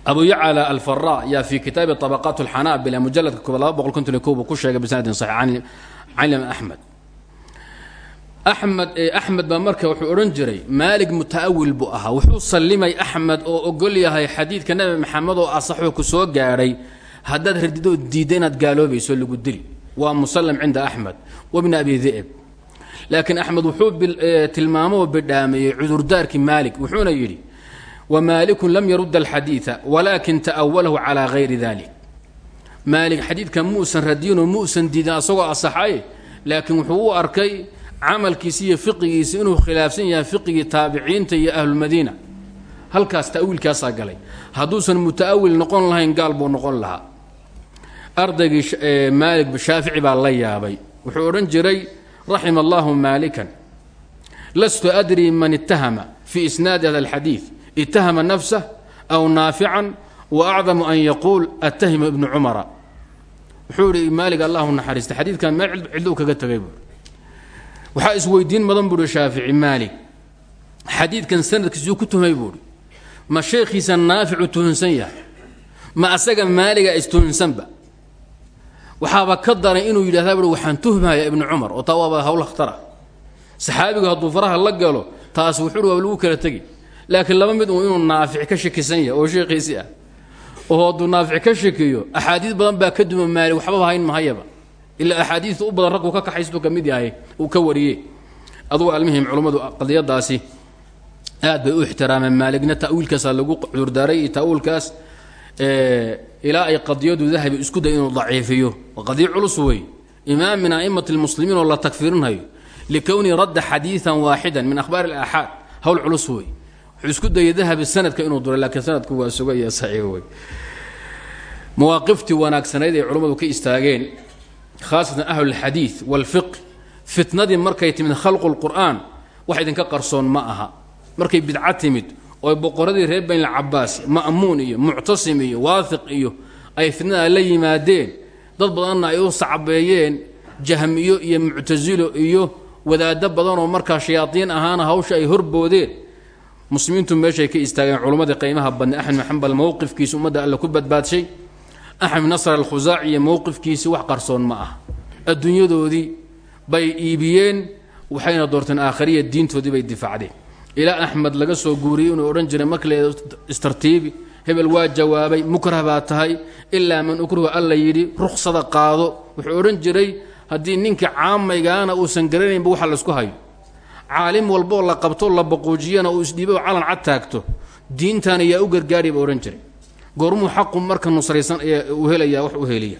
Abu yacla alfara yaa fi kitaabi طabaqaat اlxanaabila mujaladka koobaad laba boqol konton iyo kow buu ku sheegay bisanadin saxiix. Can axmed axmed baa marka wuxuu odhan jiray maalig muta'awil buu ahaa. Wuxuu sallimay axmed oo ogol yahay xadiidka nebi maxamed oo asaxoo ku soo gaadhay haddaad radidoo diidda inaad gaaloobayso lagu dili. Waa musallam cinda axmed wabni abi di'b laakiin axmed wuxuu tilmaamoo bidhaameeyey cudurdaarkii maalig wuxuuna yidhi wamaalikun lam yarudda alxadiida walaakin ta'awalahu calaa hayri dalik maalig xadiidka muusan radiyinoo muusan diidin asagoo asaxay laakiin arkay camalkiisi iyo fiqigiisi inuu khilaafsan yahay fiqigii taabiciinta iyo ahlulmadiina halkaas ta'wiilkaasaa galay. Hadduusan muta'awil noqon lahayn gaal buu noqon lahaa. Ardaygii maalig shaafici baa la yaabay. Wuxuu odhan jiray raxima allahu maalikan. Lastu adri man itahama fii isnaadi hada alxadiid itahama nafsah aw naafican wa acdamu an yaquul atahima ibnu cumara. Wuxuu ihi maalig allahu naxariista xadiidkan meel cidlo kaga tegay buui waxaa isweydiin mudan buuhi shaafici maalig xadiidkan sanadkiisuu ku tuhmay buuhi ma sheekhiisa naaficu tuhunsan yahay? Ma asaga maaliga istuhunsanba waxaaba ka daray inuu yidhahdaa buui waxaan tuhmaya ibnu cumar oo taa waaba hawl khtara saxaabigu hadduu faraha la galo taas wuxuuhi waaba lagu kala tegi. Laakiin laba mid uu inuu naafic ka shakisan yahay oo sheekhiisii ah oo hadduu naafic ka shakiyo axaadiis badan baa ka duma maalig waxbaba hayn mahayaba ilaa axaadiista u badan raggu ka kaxaystuu ka mid yahay uu ka wariye adugu almihim culummadu qadiyadaasi aad bay u ixtiraameen. Maaligna ta'wiilkaasaa lagu cudurdaaray iyo ta'wiilkaas ilaa ay qadiyadu dahabi isku day inuu daciifiyo. Qadiyo culus wey imaam min a'imati lmuslimiin oo la tagfirinhayo likownii radda xadiidan waaxidan min akhbaari alaaxaad. Hawl culus wey isku dayay dahabi sanadka inuu duray laakiin sanadku waa suga iyo saxiix wey wanaagsanayd ay culummadu ka istaageen khaasatan ahlulxadiid walfiq fitnadii markay timid khalqu lqur'aan wax idinka qarsoon ma aha. Markay bidca timid oo boqoradii reer bani lcabaas ma'muun iyo muctasim iyo waahiq iyo ay fitnada la yimaadeen dad badanna ay u sacbeeyeen jahmiyo iyo muctasilo iyo wadaado badanoo markaa shayaadiin ahaana hawsha ay horboodeen. Muslimiintu meeshay ka istaageen culummadii qiimaha badnay axmed maxambal mowqifkiisa ummadda alle ku badbaadshay axmed nasr alkhusaaci iyo mowqifkiisi wax qarsoon ma ah. Adduunyadoodii bay iibiyeen waxayna doorteen aakhariya diintoodii bay difaacdeen. Ilaa axmed laga soo guuriyey inuu odhan jiray markale istartiibi hebel waa jawaabay mukrah baa tahay ilaa man ukrihu alla yidhi ruksada qaado. Wuxuu odhan jiray haddii ninka caamaygaana uusan garanaynba waxa laysku hayo. Caalim walboo la qabto la baquujiyana uu isdhiibo calan cad taagto. Diintan ayaa u gargaari ba odhan jiray goormuu xaqu marka nusraysan uu helaya wax u heliya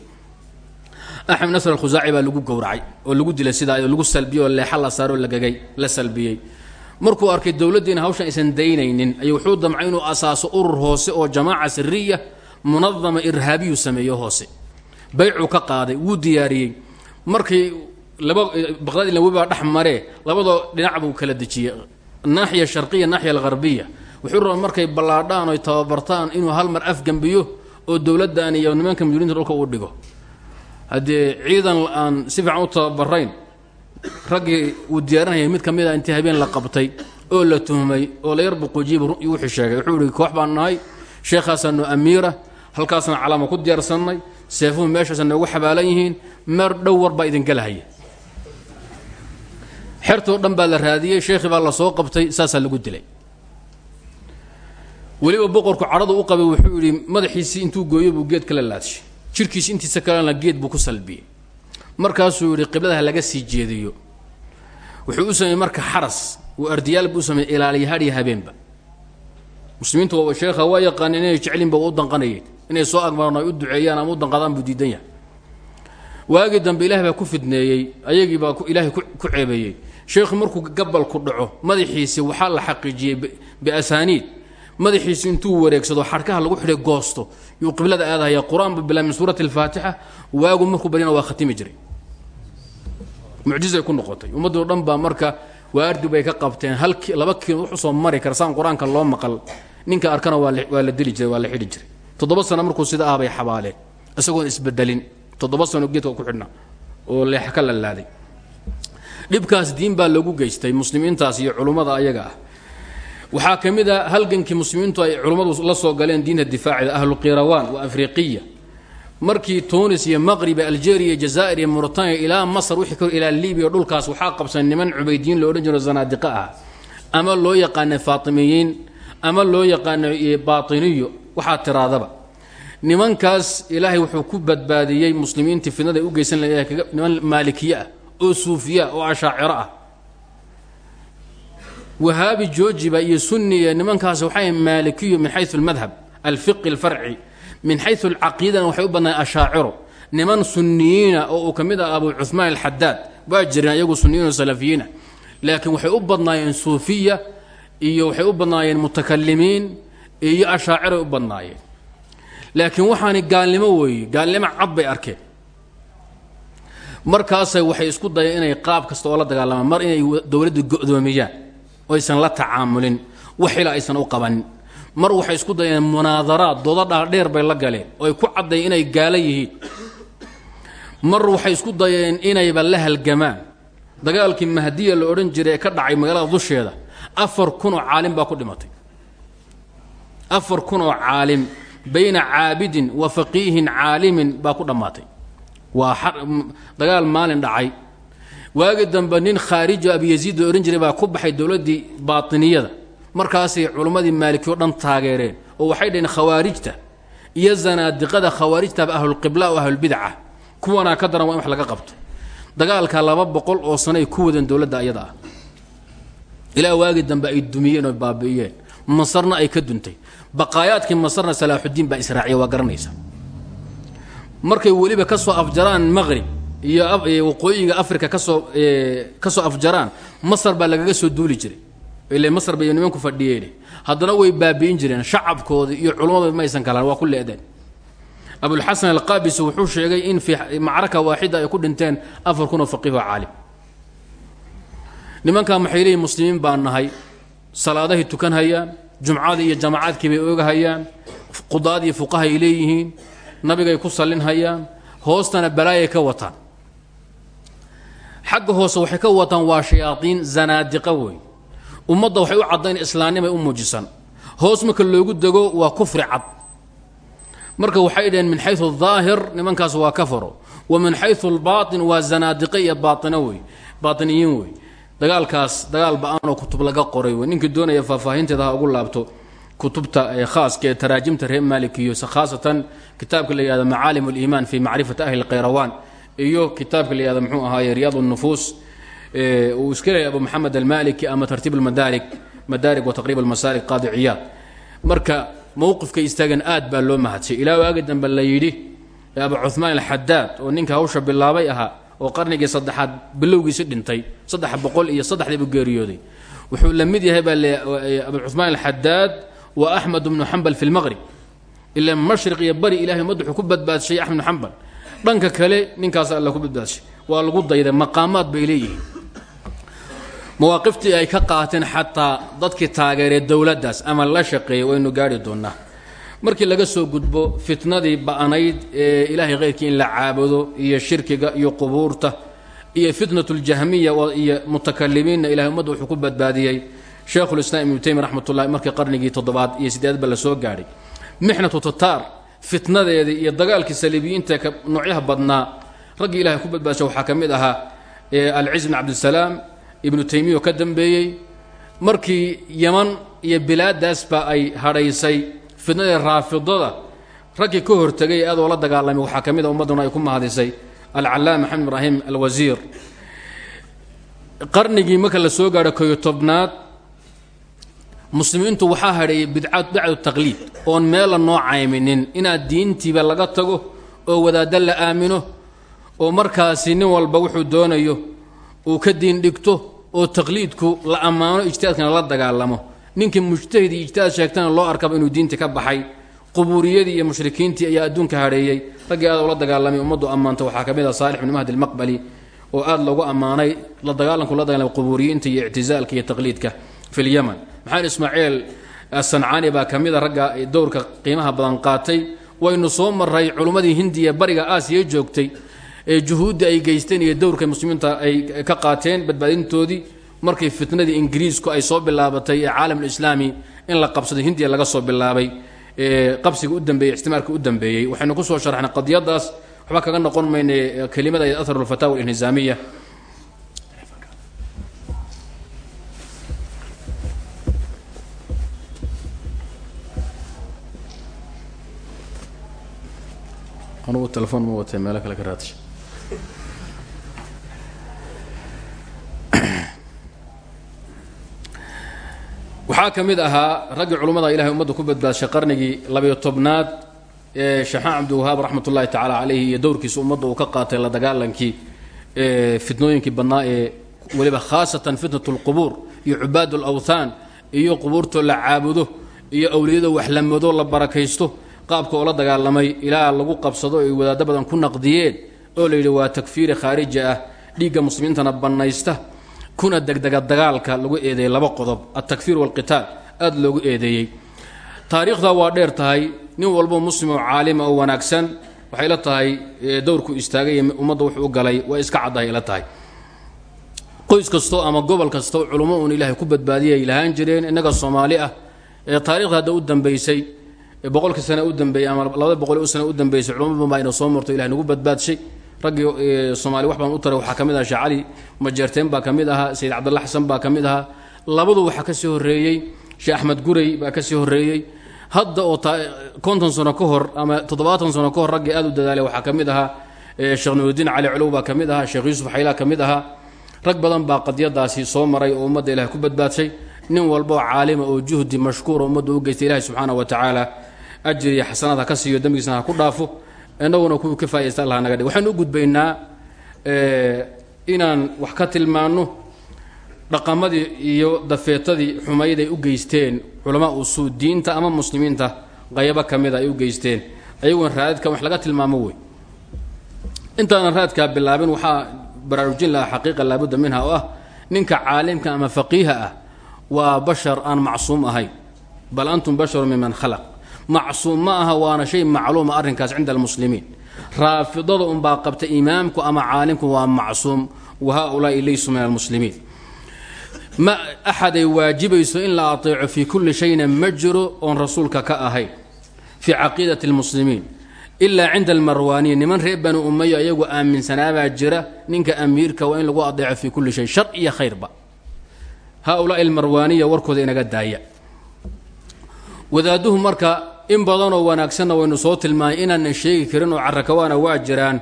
axmed nasr alkhusaaci baa lagu gowracay oo lagu dilay sidaa oo lagu salbiyey leexa la saaro lagagay la salbiyey. Markuu arkay dowladdiina hawshan aysan daynaynin ayuu wuxuu damcay inuu asaaso urur hoose oo jamaaca siriya munadama irhaabiyu sameeyo hoose. Baycuu ka qaaday wuu diyaariyey. Markay laba baqdaad ila webaa dhex maree labadoo dhinac buu kala dejiyey. Naaxiya sharqiya naaxiya algharbiya wuxuu rabaa markay ballaadhaan oy tababartaan inuu hal mar afgembiyo oo dowladdan iyo nimanka muslimiinta dhulka uu dhigo. Haddee ciidan aan si fiican u tababarayn raggii uu diyaarinayay mid ka mid a intii habeen la qabtay oo la tuhmay oo la yar buquujiyiba wuxuu sheegay. Wuxuu ihi koox baan nahay sheekhaasaanu amiira halkaasna calaama ku diyaarsannay seefuhu meeshaasa noogu xabaalan yihiin meer dhow war baa idin galahaya xertoo dhan baa la raadiyey sheekhii baa la qabtay saasaa lagu dilay weliba boqorku cadhadu u qabay wuxuu yidhi madaxiisii intuu gooyo buu geed kala laadshay jirkiisi intiisa kalena geed buu ku salbiyey markaasuu yidhi qibladaha laga sii jeediyo. Wuxuu u sameeyey marka xaras uu ardiyaal buu u sameeyey ilaaliya hadhiyo habeenba. Muslimiintu waa sheekha waa yaqaaneen inay jeclinba u danqanayeen inay soo agmaraan ay u duceeyaan ama u danqadaan buu diidan yahay. Waagii dambe ilaah baa ku fidneeyey ayagii baa ilaahay ku ceebeeyey. Sheekhu markuu gabal ku dhaco madaxiisi waxaa la xaqiijiyey biasaaniid madaxiisi intuu wareegsado xarkaha lagu xidhay goosto. Yuu qiblada aadahaya qur'aanba bilaa min suurati alfaatixa. Waagu markuu baryana waa khatimi jiray. Mucjizay ku noqotay. Ummaddoo dhan baa marka waardi bay ka qabteen. Hal laba kiilo wax u soo mari kara saan qur'aanka loo maqal ninka arkana waa la dili jiray waa la xidhi jiray. Toddoba sano markuu sida ah bay xabaaleen isagoon isbedelin. Toddoba sano geedka ku xidhna oo leex ka lalaaday dhibkaas diin baa lagu geystay. Muslimiintaas iyo culummada ayaga ah waxaa ka mid a halgankii muslimiintu ay culummadu la soo galeen diinta difaacida ahlu qirawaan wa afriqiya. Markii tunis iyo maqrib algeria jazaa'ir iyo mauritania ilaa masr wixii ka ilaa libiya dhulkaas waxaa qabsan niman cubaydiyiin lo odhan jiro zanaadiqa ah ama loo yaqaana faatimiyiin ama loo yaqaano baatiniyo waxaa tiraadaba. Nimankaas ilaahay wuxuu ku badbaadiyey muslimiintii fidnada u geysan lahay niman maalikiye ah oo suufiya oo ashaaciro ah wahaabi joojiba iyo sunniya nimankaas waxay maalikiyo min xayu almadhab alfiqi alfarci min xayu alcaqiidana waxay u badnaayeen ashaaciro. Niman sunniyiina oo uu ka mid ah abu cuhmaan alxadaad waa jireen iyagu sunniyiin oo salafiyiina. Laakiin waxay u badnaayeen suufiya iyo waxay u badnaayeen mutakalimiin iyo ashaaciray u badnaayeen laakiin waxaani gaalnimo weeye gaalnimo cad bay arkeen. Markaasay waxay isku dayeen inay qaab kasta oo la dagaalamaan mar inay dowladda go'doomiyaan oo aysan la tacaamulin wax ilaa aysan u qabanin mar waxay isku dayeen munaadaraad doodo dhaadheer bay la galeen oo ay ku caddayen inay gaalo yihiin. Mar waxay isku dayeen inayba la halgamaan. Dagaalkii mahdiya la odhan jiray ee ka dhacay magaalada dusheeda afar kun oo caalim baa ku dhimatay. Afar kun oo caalim bayna caabidin wa faqiihin caalimin baa ku dhammaatay. Waa dagaal maalin dhacay waagi dambe nin khaarija abiyaziid la odhan jiray baa ku baxay dowladdii baatiniyada. Markaasay culimmadii maaliki o dhan taageereen oo waxay dhaheen khawaarijta iyo zanaadiqada khawaarijtaba ahlulqibla oo ahlulbidca kuwanaa ka daran waa in wax laga qabto. Dagaalka laba boqol oo sano ay ku wadeen dowladda ayada ah. Ilaa waagi dambe ay dumiyeen oo baabi'iyeen. Masarna ay ka duntay. Baqaayaadkii masarna salaaxudiin baa israaciya waa garanaysa. Markay weliba ka soo afjaraan maqrib iyo waqooyiga africa ka soo ka soo afjaraan masar baa lagaga soo duuli jiray. Ile masar bay nimanku fadhiyeen haddana way baabi'in jireen shacabkooda iyo culummada ma aysan kalaan waa ku leedeen abulxasan alqaabisi wuxuu sheegay in fii macraka waaxida ay ku dhinteen afar kun oo faqiih oo caalim. Nimankaa maxay muslimiin baan nahay salaadahay tukan hayaan jumcadii iyo jamacaadkii bay oogahayaan qudaad iyo fuqahay leeyihiin nabigay ku sallin hayaan hoostana balaayay ka wataan xagga hoose waxay ka wataan waa shayaadiin zanaadiqa wey ummadda waxay u caddayn islaamnimay u muujisan. Hoos marka loogu dego waa kufri cad. Marka waxay dhaheen min xayu daahir nimankaas waa kafaro. Wa min xayu albaatin waa zanaadiqe iyo baaino wey dagaalkaas dagaal ba'aanoo kutub laga qoray wey ninkii doonaya faahfaahinteeda ha ugu laabto kutubta khaaska ee taraajimta reer maalikiyo khaasatan kitaabka la yihahdo macaalim aliimaan fi macrifati ahli lkhayrawaan iyo kitaabka la yihahdo mxuu ahaaye riyaad nufuus uu iska leeyahy abu maxamed almaliki ama tartiib almadaarig madaarig wa taqriib almasaalik qaadi ciyaad marka mowqifkay istaagan aad baa loo mahadsay ilaa waagi dambe la yidhi abu cuhmaan alxadaad oo ninka hawsha bilaabay ahaa oo qarnigii saddexaad bilowgiisi dhintay saddex boqol iyo saddexdiibu geeriyooday. Wuxuu la mid yahay baa abu cuhmaan alxadaad wa axmed bnu xambal fi lmaqrib ila mashriq iyo bari ilahay ummadda wuxuu ku badbaadshay axmed bnu xambal dhanka kale ninkaas alla ku badbaadshay waa lagu dayday maqaamaad bay leeyihiin. Mawaaqiftii ay ka qaateen xataa dadkii taageeree dowladdaas ama la shaqeeyay waynu gaari doonnaa markii laga soo gudbo fitnadii ba'nayd ee ilaahay khayrkii in la caabudo iyo shirkiga iyo qubuurta iyo fitnat ljahmiya iyo mutakalimiinna ilahay ummadda wuxuu ku badbaadiyey sheekhulislaam ibnu taymiya raxmatullahi markii qarnigii toddobaad iyo sideedba la soo gaadhay mixnatu tataar fitnadeedii iyo dagaalkii saliibiyiinta noocyaha badnaa. Raggii ilahay ku badbaasha waxaa ka mid ahaa alciz bn cabdisalaam ibnu taymiya oo ka dambeeyey. Markii yaman iyo bilaadaasba ay hadhaysay fitnadii raafidada raggii ka hortegay aadoo la dagaalamay waxaa ka mid a ummadduna ay ku mahadisay alcalaama maxamed ibraahim alwasiir qarnigii marka la soo gaadho koyo tobnaad muslimiintu waxaa hadheeyay bidcadu taqliid oon meel la noo cayminin inaad diintiiba laga tago oo wadaadda la aamino oo markaasi nin walba wuxuu doonayo uu ka diin dhigto oo taqliidku la ammaano ijtihaadkana la dagaalamo. Ninkii mujtahid iyo ijtihaad sheegtana loo arkaba inuu diinta ka baxay. Qubuuriyadii iyo mushrikiintii ayaa adduunka hadheeyey. Raggii aad ula dagaalamay ummaddu ammaanta waxaa ka mid ah saalix bn mahdi almaqbali oo aad loogu ammaanay la dagaalanku la dagaalamay qubuuriyiinta iyo ictizaalka iyo taqliidka fi lyaman maxamed ismaaciil asancaani baa ka mid a ragga dowrka qiimaha badan qaatay. Waynu soo maray culummadii hindiya bariga aasiya joogtay ee juhuudda ay geysteen iyo dowrka muslimiinta ay ka qaateen badbaadintoodii markii fitnadii ingiriisku ay soo bilaabatay ee caalamulislaami in la qabsaday hindiya laga soo bilaabay qabsiga u dambeeyey ixtimaarka u dambeeyey. Waxaynu ku soo sharxnay qadiyadaas waxba kaga noqon mayna kelimada athar lfatawa alnizaamiya anugu telefoon ma watee meelo kale ka raadsha waxaa ka mid ahaa raggii culummada ilahay ummadda ku badbaadshay qarnigii labayo tobnaad ee shaxaan cabdiwahaab raxmat ullahi tacaala caleyhi iyo dowrkiisa ka qaatay la dagaalankii fitnooyinkii badnaa ee weliba khaasatan fitnat lqubuur iyo cubaad lawthaan iyo qubuurtoo la caabudo iyo awliyada wax la la barakaysto qaabka oo la dagaalamay ilaa lagu qabsado ay wadaaddo badan ku naqdiyeen oo la yidhi waa takfiiri khaariji ah dhiigga muslimiintana bannaysta kuna degdega dagaalka lagu eedeeyey laba qodob altakfiir walqitaal aada loogu eedeeyey. Taariikhda waa dheer tahay nin walbo muslim oo caalima oo wanaagsan waxay la tahay dowrku istaagay ummadda wuxuu u galay way iska caddahay ila tahay. Qoys kastoo ama gobol kastoo culummo uun ilaahay ku badbaadiyay lahaan jireen innaga soomaali ah. Ee taarikhda hadda u dambaysay boqolkii sane u dambeeyey ama labada boqol sane u dambeysay culamo badan baa soo marto ilahay nagu badbaadshay raggii soomaali wax baan u taray waxaa ka mid aha cali majeerteen baa ka mid sayid cabdalla xasan baa ka mid labadu waxaa ka sii horreeyey sheekh axmed gurey baa ka sii horreeyey. Hadda oo konton sano ka hor ama toddobaatan sano ka hor raggii aad u dadaalay waxaa ka mid ahaa sheekh cali colow baa ka mid ahaa sheekh yuusuf xaylaa ka rag badan baa qadiyadaasi soo maray oo ummadda ilahay ku badbaadshay nin walba oo caalima oo juhdi mashkuura ummadda u geystay ilahi subxaana wa tacaala ajir iyo xasanaad ha ka siiyo dembigiisna ha ku dhaafo. Innaguna kuwii ka faa'idaysta allah naga dhig. Waxaynu u gudbaynaa inaan wax ka tilmaanno dhaqamadii iyo dafeetadii xumayd ay u geysteen culamaa usuu diinta ama muslimiinta qaybo ka mida ay u geysteen. Ayagoon raadadkan wax laga tilmaamo wey. Intaanan raadkaa bilaabin waxaa baraarujin lahaa xaqiiqa laabudda minha oo ah ninka caalimka ama faqiiha ah waa bashar aan macsuum ahayn. Bal antum basharu miman khalaq macsuum ma aha waana shay macluuma arrinkaas cinda almuslimiin. Raafidada unbaa qabta imaamku ama caalimku waa macsuum wa haulaai laysu min almuslimiin. Ma axaday waajibayso in la ateeco fii kulli shayna ma jiro oon rasuulka ka ahayn fii caqiidati lmuslimiin ilaa cinda almarwaaniya niman reer bani umayo ayagu aaminsanaabaa jira ninka amiirka waa in lagu adeeco fii kulli shay shar iyo khayrba. Haulaai almarwaaniya warkooda inaga daaya in badanoo wanaagsanna waynu soo tilmaamay inaanan sheegi karin oo carakawaana waa jiraan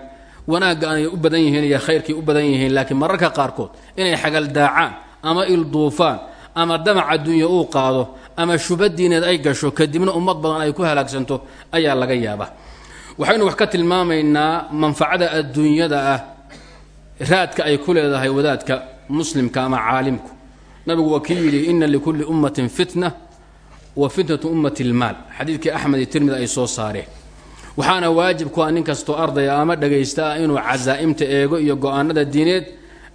wanaagga aanay u badan yihiin iyo khayrkay u badan yihiin laakiin mararka qaarkood inay xagaldaacaan ama ilduufaan ama damac adduunya uu qaado ama shubadiineed ay gasho kadibna ummad badan ay ku halaagsanto ayaa laga yaabaa. Waxaynu wax ka tilmaamaynaa manfacada adduunyada ah raadka ay ku leedahay wadaadka muslimka ama caalimku. Nabigu waa kii yidhi ina likulli ummatin fitna wa fitnatu ummati lmaal xadiidkii axmed iyo tirmid ay soo saareen. Waxaana waajib ku ah nin kastoo ardaya ama dhagaysta ah inuu casaa'imta eego iyo go'aanada diineed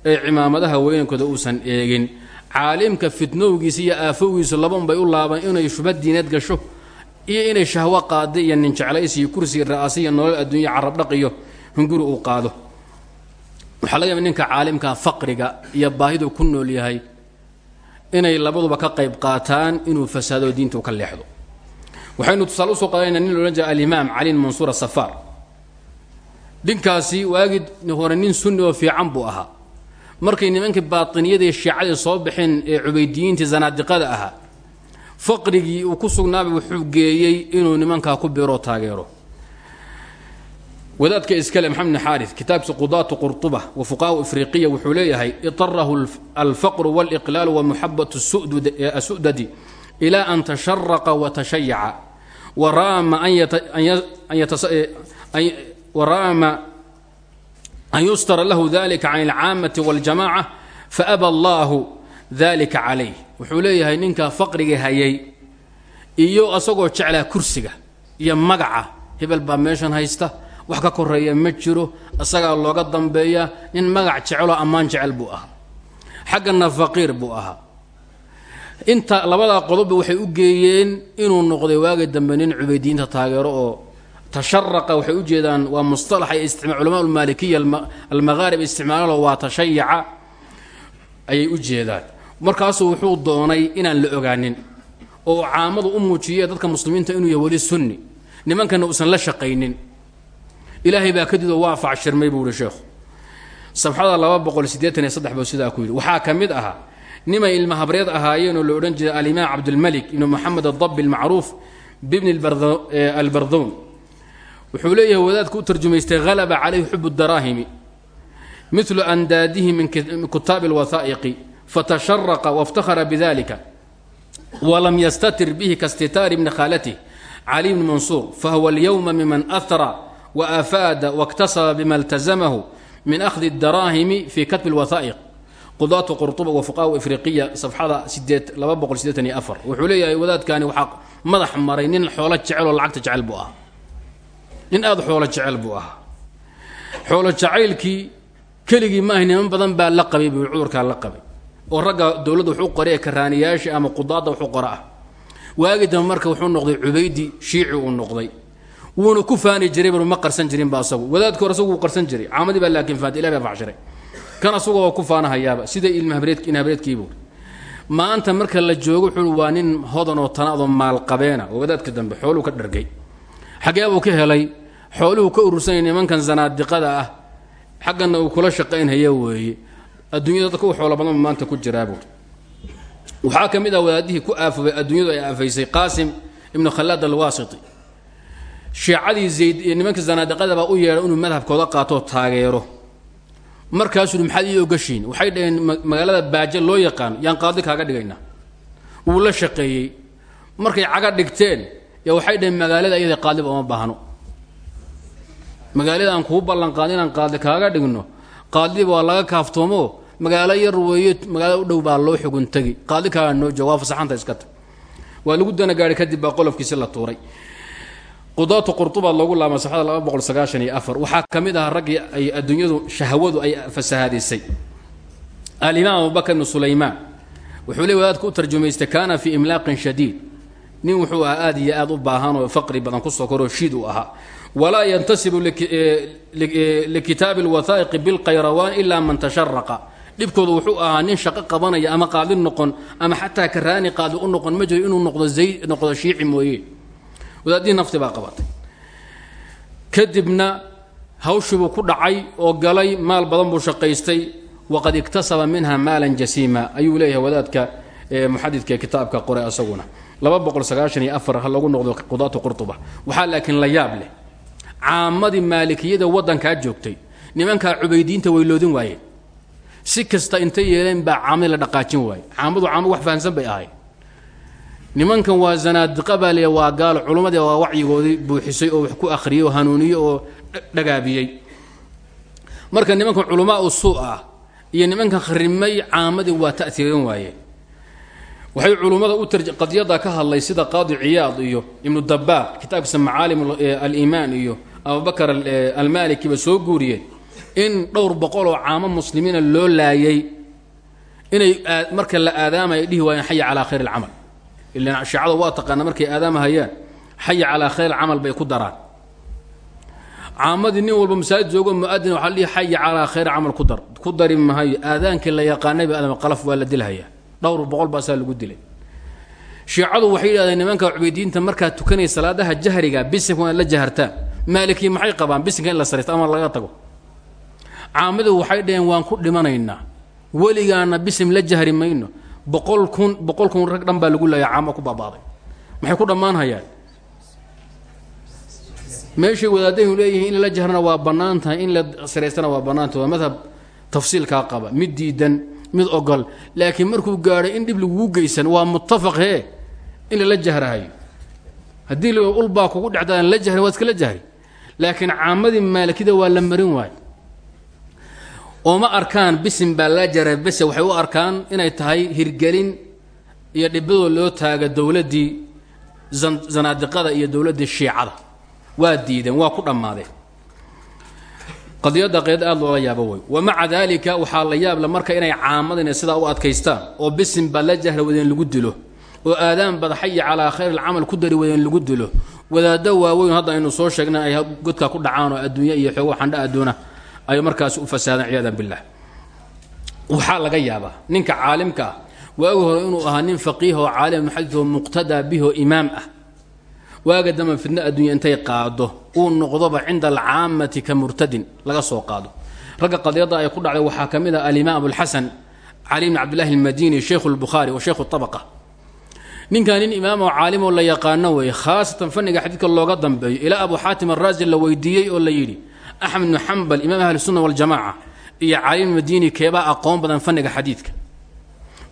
ee cimaamadaha weynankooda uusan eegin. Caalimka fitnowgiisa iyo aafowgiisu labanbay u laaban inay shubha diineed gasho iyo inay shahwo qaada iyo nin jeclays iyo kursiga ra'aasi iyo nolol adduunya carabdhaq iyo hunguri uu qaado. Waxaa laga yaaba ninka caalimka faqriga iyo baahidu ku nool yahay inay labaduba ka qayb qaataan inuu fasaado diinta ka leexdo. Waxaynu tusaale u soo qaadayna nin loodhan jira alimaam cali mansuur asafaar ninkaasi waagii hore nin sunni oo fiican buu ahaa. Markay nimankii baatiniyadii shiicadii soo baxeen ee cubaydiyiintii zanaadiqada ahaa faqrigii uu ku sugnaabay wuxuu geeyey inuu nimankaa ku biiroo taageero wadaadka iskale maxamed bn xaari kitaabkiisa qudaatu qurtuba wa fuqaau ifriqiya wuxuu leeyahay itarahu alfaqru waliqlaalu wa muxabatu sudadi ilaa an tasharaqa watashayaca waraama an yustara lahu dalika can alcaamati waljamaca faaba allaahu dalika calayh. Wuxuu leeyahay ninkaa faqriga hayay iyo asagoo jeclaa kursiga iyo magaca hebel baa meeshan haysta wax ka koreeya ma jiro isagaa looga dambeeya nin magac jeceloo ammaan jecel buu ahaa. Xaggana faqiir buu ahaa. Inta labadaa qodobba waxay u geeyeen inuu noqday waagi dambe nin cubaydiyiinta taageero oo tasharaqa waxay u jeedaan waa mustalax ay isticma culamaa almaalikiya almaghaarib isticmaalalo waa tashayaca ayay u jeedaan. Markaasuu wuxuu doonay inaan la ogaanin oo caamadu u muujiye dadka muslimiinta inuu yahay weli sunni. Nimankana uusan la shaqaynin ilaahay baa kadib waa facshirmay buu ihi sheekhu sabxada laba boqol siddeetan iyo saddex buu sidaa ku yidhi. Waxaa ka mid ahaa nimay ilmahabreed ahaayeen oo la odhan jiray alimaam cabdulmalik ibnu moxamed adabi almacruuf bibni albardown wuxuu leeyahay wadaadku u tarjumaystay halaba calayhi xubu daraahimi milu andaadihi min kutaabi alwathaa'iqi fatasharaqa waاftahara bidalika walam yastatir bihi kastitaari bni khaalatih cali bni mansuur fahuwa alyowma miman ahra waafaada waاktasaba bima اltazamahu min ahdi اdaraahimi fi katbi اlwathaa'iq qudaatu qurtuba wa fuqaha afriqiya safxada laba boqol sideetan iyo afar wuxuu leeyahay wadaadkani waxaa madax maray nin xoolo jecel oo lacagta jecel buu ahaa nin aada xoolo jecel buu ahaa xoolo jacaylkii keligii maaha niman badan baa la qabay buu cudurkaa la qabay oo ragga dowladda wuxuu qoray ee karaaniyaasha ama qudaadda wuxuu qora ah waagi dambe marka wuxuu noqday cubaydi shiici uu noqday wuuna ku faani jiray ma qarsan jirinba asagu. Wadaadki hore asagu wuu qarsan jiray. Caamadii baa laakiin faanta ilah baa facshiray. Kan asagoo ku faanahayaaba sida ilmahabreedkiibu maanta marka la joogo wuxuu waa nin hodan oo tanaadoo maalqabeena oo wadaadka dambe xooluu ka dhargay. Xagee buu ka helay. Xooluhu ka urursanaya nimankan zanaadiqada ah. Xaggana uu kula shaqaynhaya weeye. Adduunyada dadka u xoolo badan maanta ku jiraabu waxaa ka mid ah wadaadihii ku aafobay adduunyadu ay aafaysay qaasim ibnu khalaad alwaasiti shiicadii zayd iyo nimanka zanaadiqada baa u yeedhay inuu madhabkooda qaatoo taageero. Markaasuu maxaad ii ogashiin? Waxay dhaheen magaalada baaje loo yaqaano yaan qaadi kaaga dhigaynaa wuu la shaqeeyey. Markay caga dhigteen yaa waxay dhaheen magaalada iyada qaadiba uma baahno. Magaalada aan kuu ballanqaado inaan qaadi kaaga dhigno qaadiba waa laga kaaftoomo. Magaalo yar weeye magaalada u dhow baa loo xugun tegi. Qaadi kaaga noo jooga waa fasaxanta iska tag. Waa lagu dana gaadhay kadib baa qolofkiisi la tuuray qudaatu qurtubaad loogu laama saxada laba boqol sagaashan iyo afar. Waxaa ka mid ah raggii ay adduunyadu shahwadu ay fasahaadisay. Alimaam abubakr ibnu sulaymaan wuxuu le wadaadku u tarjumaystay kaana fii imlaaqin shadiid. Nin wuxuu ahaa aad iyo aad u baahan oo faqri badan ku soo koroo shiid uu ahaa. Walaa yantasibu likitaabi alwathaa'iqi bilqayrawaan ilaa man tasharaqa dhibkoodu wuxuu ahaa nin shaqo qabanaya ama qaadi noqon ama xataa karaani qaadi u noqon ma jiro inuu noqdo noqdo shiici mooye wadaadihii nafti baa qabatay. Kadibna hawshiibuu ku dhacay oo galay maal badan buu shaqaystay waqad iktasaba minha maalan jasiima ayuu leeyahay wadaadka muxadidka kitaabka qoray asaguna. Ha lagu noqdo qudaatu qurtuba. Waxaa laakiin la yaab leh. Caamadii maalikiyada waddankaa joogtay nimankaa cubaydiinta way loodin waayeen si kasta intay yeeleen baa caamadii la dhaqaajin waaye. Caamadu caamo wax fahamsan bay ahayd nimankan waa zanaadiqa waa gaalo culummadii waa wacyigoodii buuxisay oo wax ku akhriyey oo hanuuniyey oo dhagaabiyey. Marka nimankan culamaa u suu ah iyo nimankan kharimay caamadii waa ta'tiirin waayeen waxay culummada u qadiyada ka hadlay sida qaadi ciyaad iyo ibnu dabaaq kitaabkiisa macaalim aliimaan iyo abubakar almalikiba soo guuriyeen in dhowr boqol oo caamo muslimiina loo laayay inay marka la aadaamaya dhihi waayeen xaya calaa khayr alcamal ilan shiicada waa taqaana markay aadaamahayaan xaya calaa khayr camal bay ku daraan. Caamadii nin walba masaajid joogo muadin waxaa dhihi xaya calaa khayr camal ku dar. Ku dari mahayo aadaankii la yaqaanayba aadam qalaf waa la dilhayaa. Dhowr boqol baasaa lagu dilay. Shiicadu waxay yidhahdeen nimanka cubaydiinta markaad tukanaya salaadaha jahriga bisinka inaad la jahartaan maalikii maxay qabaan? Bisinka in la saraysto ama laga tago. Caamadu waxay dhaheen waan ku dhimanaynaa. Weligaana bisim la jahri boqol kun boqol kun rag dhan baa lagu laaya caamo ku baabaaday. Maxay ku dhammaanhayaan meeshay wadaadahu leeyihiin in la jahrana waa bannaan tahay in la saraystana waa bannaantahy waa madhab tafsiilkaa qaba mid diidan mid ogol laakiin markuu gaadhay in dhib laguu geysan waa muttafaq hee in lala jahrahayo haddii ulbaa kugu dhecdaan la jahri waa iskala jahri laakiin caamadii maalikida waa la marin waayo ooma arkaan bisim baa la jara bese waxay u arkaan inay tahay hirgelin iyo dhibadoo loo taaga dowladdii zanaadiqada iyo dowladdii shiicada. Waa diideen waa ku dhammaadeen. Qadiyadda qeed aada loola yaabo wey wa maca daalika waxaa la yaabla marka inay caamadina sidaa u adkaystaan oo bisim baa la jahra wadeen lagu dilo oo aadaan bad xaya calaa khayr alcamal ku dari wadeen lagu dilo. Wadaaddo waaweyn hadda aynu soo sheegnay ay godka ku dhacaan oo adduunya iyo xoogo xandha adduuna ay markaas u fasaadeen ciyaadan billah. Waxaa laga yaabaa ninka caalimka ah waagi hore inuu ahaa nin faqiih oo caalim muxadid oo muqtadaa bih oo imaam ah. Waaga damba fidno adduunya intay qaado uu noqdoba cinda alcaamati ka murtadin laga soo qaado. Ragga qadiyadda ay ku dhacday waxaa ka mid ah alimaam abulxasan cali bn cabdillahi almadini sheikhu lbukhaari wa sheikhu tabaqa ninkan nin imaam oo caalim oo la yaqaano weeye khaasatan fanniga xadiidka looga dambeeyo ilaa abu xaatim araazi la weydiiyey oo la yidhi axmed bnu xambal imaam ahli sunna waljamaca iyo cali bn madini keebaa aqoon badan fanniga xadiidka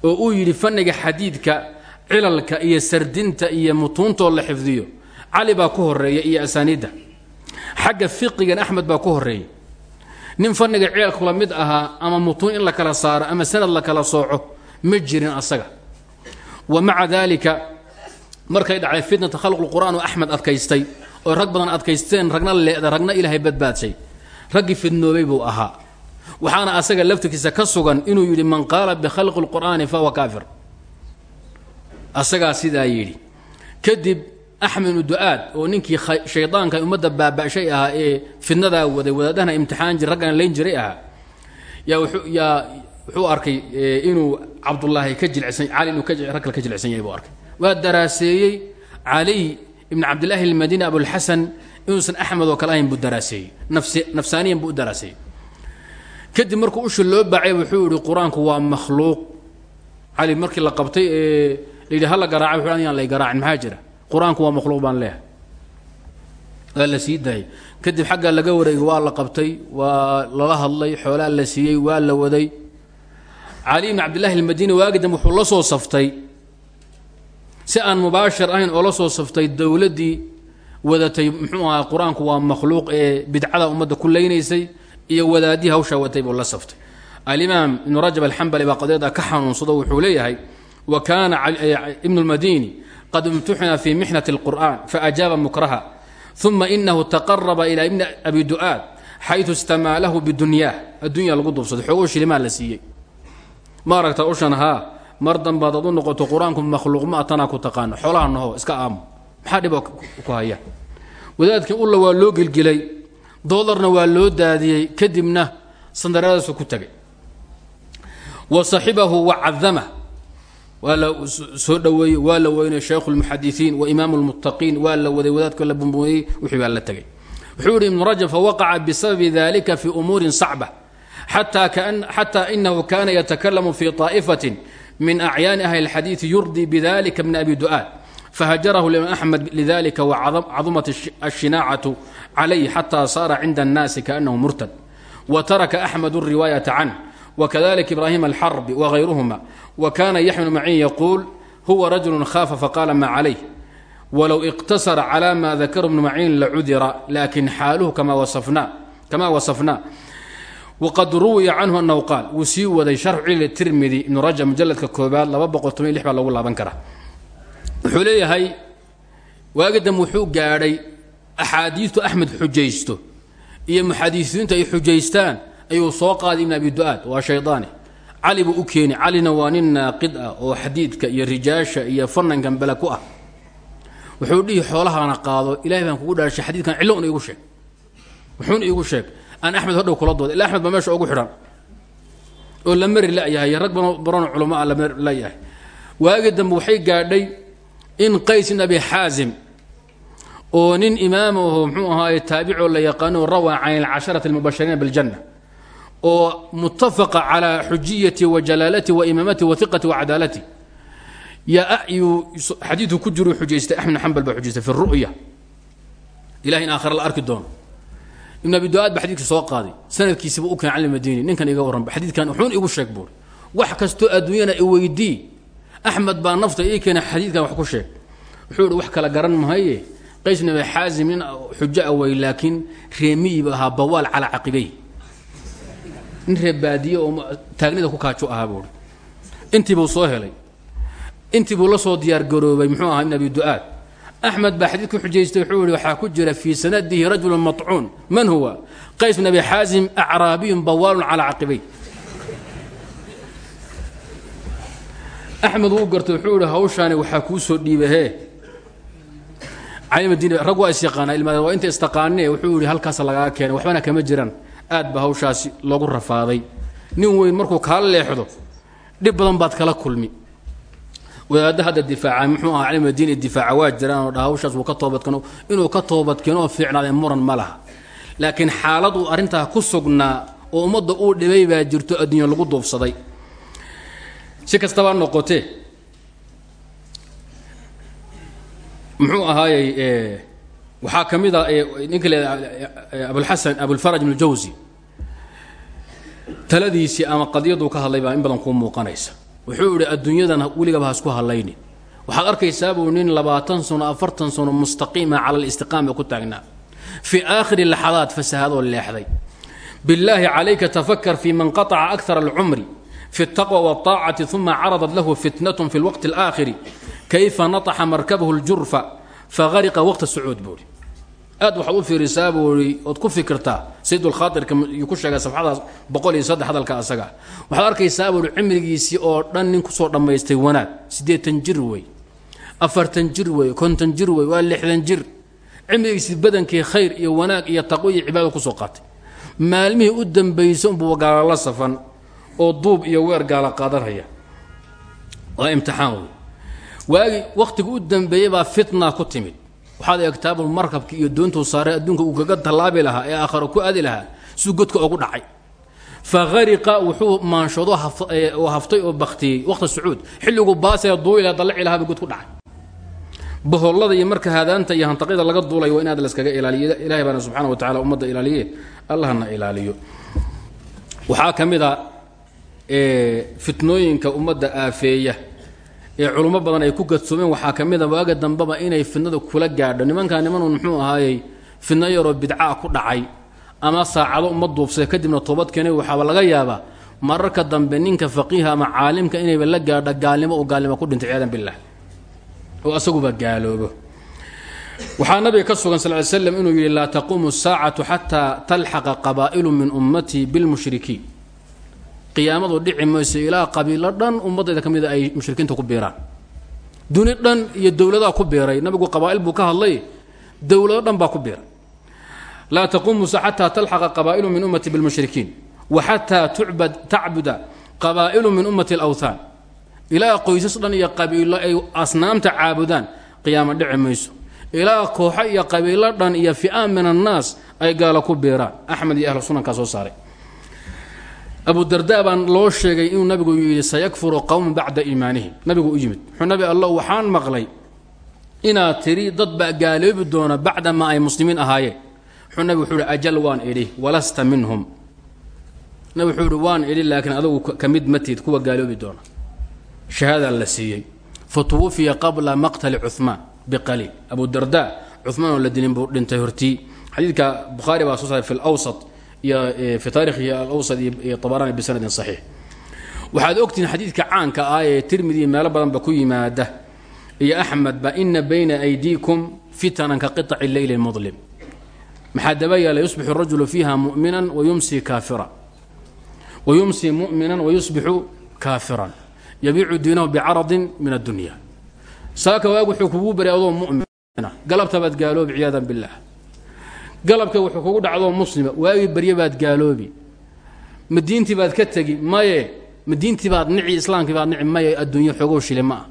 oo uu yidhi fanniga xadiidka cilalka iyo sardinta iyo mutuuntoo la xifdiyo cali baa ku horreeya iyo asaaniidda. Xagga fiqigan axmed baa ku horreeya nin fanniga cilalka kula mid ahaa ama mutuun in la kala saaro ama sanad la kala sooco ma jirin asaga. Wa maca daalika markay dhacday fitnata khalqulqur'aan oo axmed adkaystay oo rag badan adkaysteen ragna leeda ragna ilaahay badbaadsay raggii fidnoobay buu ahaa. Waxaana asaga laftirkiisa ka sugan inuu yidhi man qaala bikhalqi lqur'aani fahuwa kaafir. Asagaa sidaa yidhi kadib axmed ibnu du-aad oo ninkii shaydaanka ummadda baaba'shay ahaa ee fidnadaa waday wadaadahana imtixaan jir raggana layn jiray ahaa. Yaa yaa wuxuu arkay inuu cabdullaahi ka jilicsan cali inuu rag kale ka jilicsan yahay buu arkay. Waa daraaseeyey caliy ibn cabdillaahi almadini abulxasan inuusan axmed oo kale ahayn buu daraaseeyey nafsaaniyan buu u daraaseeyey kadib markuu usha loo baacay wuxuu yihi qur'aanku waa makhluuq. Cali markii la qabtay ee layidhi hala garaaca wuxuu yaan lay garaacin maxaa jira? Qur'aanku waa makhluuq baan leehay waa la sii daayay. Kadib xaggaa laga wareegay waa la qabtay waa lala hadlay xoolaa la siiyey waa la waday. Cali ibn cabdillahi almadini waagidam wuxuu la soo saftay si aan mubaashir ahayn oo la soo saftay dowladdii wadatay muxuu ahaa qur'aanku waa makhluuq ee bidcada ummadda ku leynaysay iyo wadaadii hawshaa watay buu la saftay. Alimaam ibnu rajab alxambali baa qadiyada ka xanuunsado wuxuu leeyahay wa kaana ibnu lmadini qad imtuxina fi mixnati اlqur'an faajaaba mukraha uma inahu taqaraba ila ibni abi du'aad xayثu istamaalahu bidunyaah addunya lagu duubsaday xoogoo shilimaa la siiyey. Ma aragta ushan haa mar danba hadaad u noqoto qur'aanku makhluuq ma atanaa ku taqaano. Xoolaha naho iska aamo maxaa dhiboo ku haya? Wadaadkii ulla waa loo gelgelay doolarna waa loo daadiyey kadibna sandaradaasuu ku tagay. Wa saxibahu wa cadama waa la soo dhoweeyey waa la weynay shaykhu lmuxadisiin wa imaamu lmuttaqiin waa la waday wadaadka la bumbuneeyey wixii baa la tagay. Wuxuu yidhi ibnu rajab fawaqaca bisababi dalika fii umuurin sacba xataa inahu kaana yatakalamu fii aa'ifatin min acyaani ahli اlxadiiثi yurdii bidalika bn abi du'aad fahajarahu imaam axmed lidalika wacadumat الshinaacaة calayh xatى saara cinda الnaasi kaأnahu murtad wataraka axmed الriwaayaةa canh wakadalika ibrahim alxarbi wغayruhma wakana yaxya bn macin yaquul huwa rajul khaafa faqala ma calayh walow اqtasara clى ma dakaru bnu macin lacudira lakin xaaluhu kama wasafna wqad ruwiya canhu anahu qaal wuu sii waday sharxu cilil tirmidi ibnu rajab mujaladka koobaad baa lagu laaban karaa wuxuu leeyahay waagidam wuxuu gaadhay axaadiistu axmed xujaysto iyo muxadiisiintu ay xujaystaan ayuu soo qaaday ibn abi du-aad waa shaydaani cali buu u keeni calina waa nin naaqid ah oo xadiidka iyo rijaasha iyo fanankan bele ku ah wuxuu dhihi xoolahana qaado ilahay baan kugu dhaashay xadiidkan sheeg wuxuuna iigu aan axmed hodhow kula dooda ila axmed baa meesha ugu xidhan. Oo la mari layahay rag baran culamo ah la layahay waagi dambe waxay gaadhay in qays ibn abi xaazim oo nin imaam aho mxuu ahaaye la yaqaano rawaa can ilcasharati almubashiriina biljanna oo mutafaqa calaa xujiyati wa jalaalati wa imaamati wa iqati wa cadaalati. Yaa yuu xadiidku ku jiru xujaystay axmed xambal baa xujaystay fi ru'ya. Ilahay in aakhira la ibn abi du-aad ba xadidka soo qaaday. Sanadkiisiba u keen cali madini ninkan iga warranba xadiidkan wuxuun igu sheeg buuri wax kastoo adduunyana i weydii. Axmed baa nafta ii keena xadiidkan wax ku sheeg. Wuxuu ihi wax kala garan mahaye. Qays nabi xaazim nin xujo a wey laakiin reemiyiba ahaa bawaal calaa caqibey nin ree baadiye oo taagnida ku kaajo ahaa buuri intiibuu soo helay. Intiibuu la soo diyaar garoobay muxuu ahaa ibn abi du-aad axmed baa xadiidku xujaystay wuxuu yihi waxaa ku jira fii sanadihi rajulu maطcuun man huwa qays bn abi xaazim acraabiyun bawaalun calaa caqibay axmed wuu gartay wuxuu yihi hawshaani waxaa kuu soo dhiibahee calimadin rag waa is yaqaanaa ilmaad waa inta istaqaanee wuxuu yihi halkaas lagaa keenay waxbana kama jiran aad ba badan baad kala wadaadda hadda difaaca muxuu aha cilmiga diin difaaca waa jiraan oo dhaha hawshaas wuu ka toobadkeno inuu ka toobadkeeno oo fiicnaadee muran ma laha. Laakiin xaalad arrintaa ku sugnaa oo ummadda uu dhibay baa jirto adduunya lagu duufsaday si kastaba noqotee muxuu ahaayey waxaa ka mid a ninka le abulxasan abulfaraj ibnu jawsi taladiisii ama qadiyaduu ka hadlay baa in badan kuu muuqanaysa wuxuu idhi adduunyadan weligaba ha isku hadlaynin waxaad arkaysaa buu nin labaatan sano afartan sano mustaqiima cala alistiqaama ku taagnaa fii aakhiri laxadaad fasahaadoo leexday billaahi calayka tafakar fii man qataca akthar alcumri fi اtaqwa wاطaacati uma caradat lahu fitnatn fi اlwaqti اlaakhiri kayfa nataxa markabahu اljurfa fagariqa waqta sucuud buuhi aad waxaad u fiirisaa buui ood ku fikirtaa? Sayidulkhaairka ku sheegay safxadaas boqol iyo saddex hadalka asaga. Waxaad arkaysaa buui cimrigiisii oo dhan nin ku soo dhammaystay wanaag siddeetan jir wey afartan jir wey konton jir wey waa lixdan jir. Cimrigiisii badankii khayr iyo wanaag iyo taqwo iyo cibaada ku soo qaatay. Maalmihii u dambaysa unbuu gaala la safan oo duub iyo weer gaala qaadanaya. Waa imtixaan waagi wakhtiga u dambeeyey baa fitna ku timid waxaad eegtaabul markabki iyo doontuu saaray adduunka uu kaga tallaabi lahaa ee aakharo ku aadi lahaa siduu godka ugu dhacay. Fa hariqa wuxuu maanshoodo oo haftay oo baktiyey waqta sacuud xilliguu baasee duuila dallaci lahaaba god ku dhacay. Bohollada iyo marka haadaanta iyo hantaqyada laga duulayo waa in aad laskaga ilaaliyo. Ilahay baana subxana wa tacala ummadda ilaaliye. Allahna ilaaliyo. Waxaa ka mid a fitnooyinka ummadda aafeeya ee culummo badan ay ku gadsoomeen waxaa ka mid a waaga dambeba inay fidnada kula gaadho. Nimankaa nimanun muxuu ahaayey fidno yaroo bidcaa ku dhacay ama saacado uma duubsay kadibna toobad keenay waxaaba laga yaabaa mararka dambe ninka faqiiha ama caalimka inayba la gaadho gaalnimo oo gaalnimo ku dhintay ciyadan billah oo asaguba gaaloobo. Waxaa nabiga ka sugan sal ly inuu yidhi laa taquumu saacatu xataa talxaqa qabaa'ilu min ummatii bilmushrikiin qiyaamadu dhici mayso ilaa qabiilo dhan ummadayda ka mida ay mushrikiinta ku biiraan. Duni dhan iyo dowladaa ku biiray. Nabigu qabaa'il buu ka hadlay dowlado dhan baa ku biiray. Laa taquumu xataa talxaqa qabaa'ilu min ummati bilmushrikiin wa xataa tubad tacbuda qabaa'ilu min ummati alawthaan ilaa qoysas dhan iyo qabiilo ay asnaamta caabudaan qiyaamo dhici mayso. Ilaa kooxo iyo qabiilo dhan iyo fi'aan min annaas ay gaalo ku biiraan. Axmed iyo ahlu sunankaa soo saaray abu darda baan loo sheegay inuu nabigu yidhi sayakfuru qowmun bacda iimaanihim. Nabigu u yimid wuxuu nabi allah waxaan maqlay inaad tiri dad baa gaaloobi doona bacdamaa ay muslimiin ahaayeen wuxuu nabigu wuxuu ajal waan idhi walasta minhum. Nabi wuxuu waan idhi laakiin adugu ka mid kuwa gaaloobi doona. Shahaadaa la siiyey. Fa qabla maqtali cuhmaan biqaliil. Abu darda cuhmaan oo buu dhintay hortii. Xadiidka bukhaari baa soo saaray fi lawsat iyo fi taarikhihi alawsad iyo tabarani bisanadin saxiix. Waxaad ogtihiin xadiidka caanka ah ee tirmidi meelo badanba ku yimaada. Iyo axmedba ina bayna aydiikum fitanan ka qiطaci leyli mudlim maxaa daba yaalla yusbixu rajulu fiiha muminan wayumsi kaafira. Wayumsi mu'minan wayusbixu kaafiran. Yabiicu diinahu bicaradin min addunya. Saaka waag wuxuu kugu baray adoo mumina. Galabtabaad gaaloobi ciyaadan bilah galabka wuxuu kugu dhacdoo muslima. Waagii barye baad gaaloobi. Ma diintii baad ka tegi maye. Ma baad nici islaamkii baad nici maye. Adduunyo xoogoo shile ma ah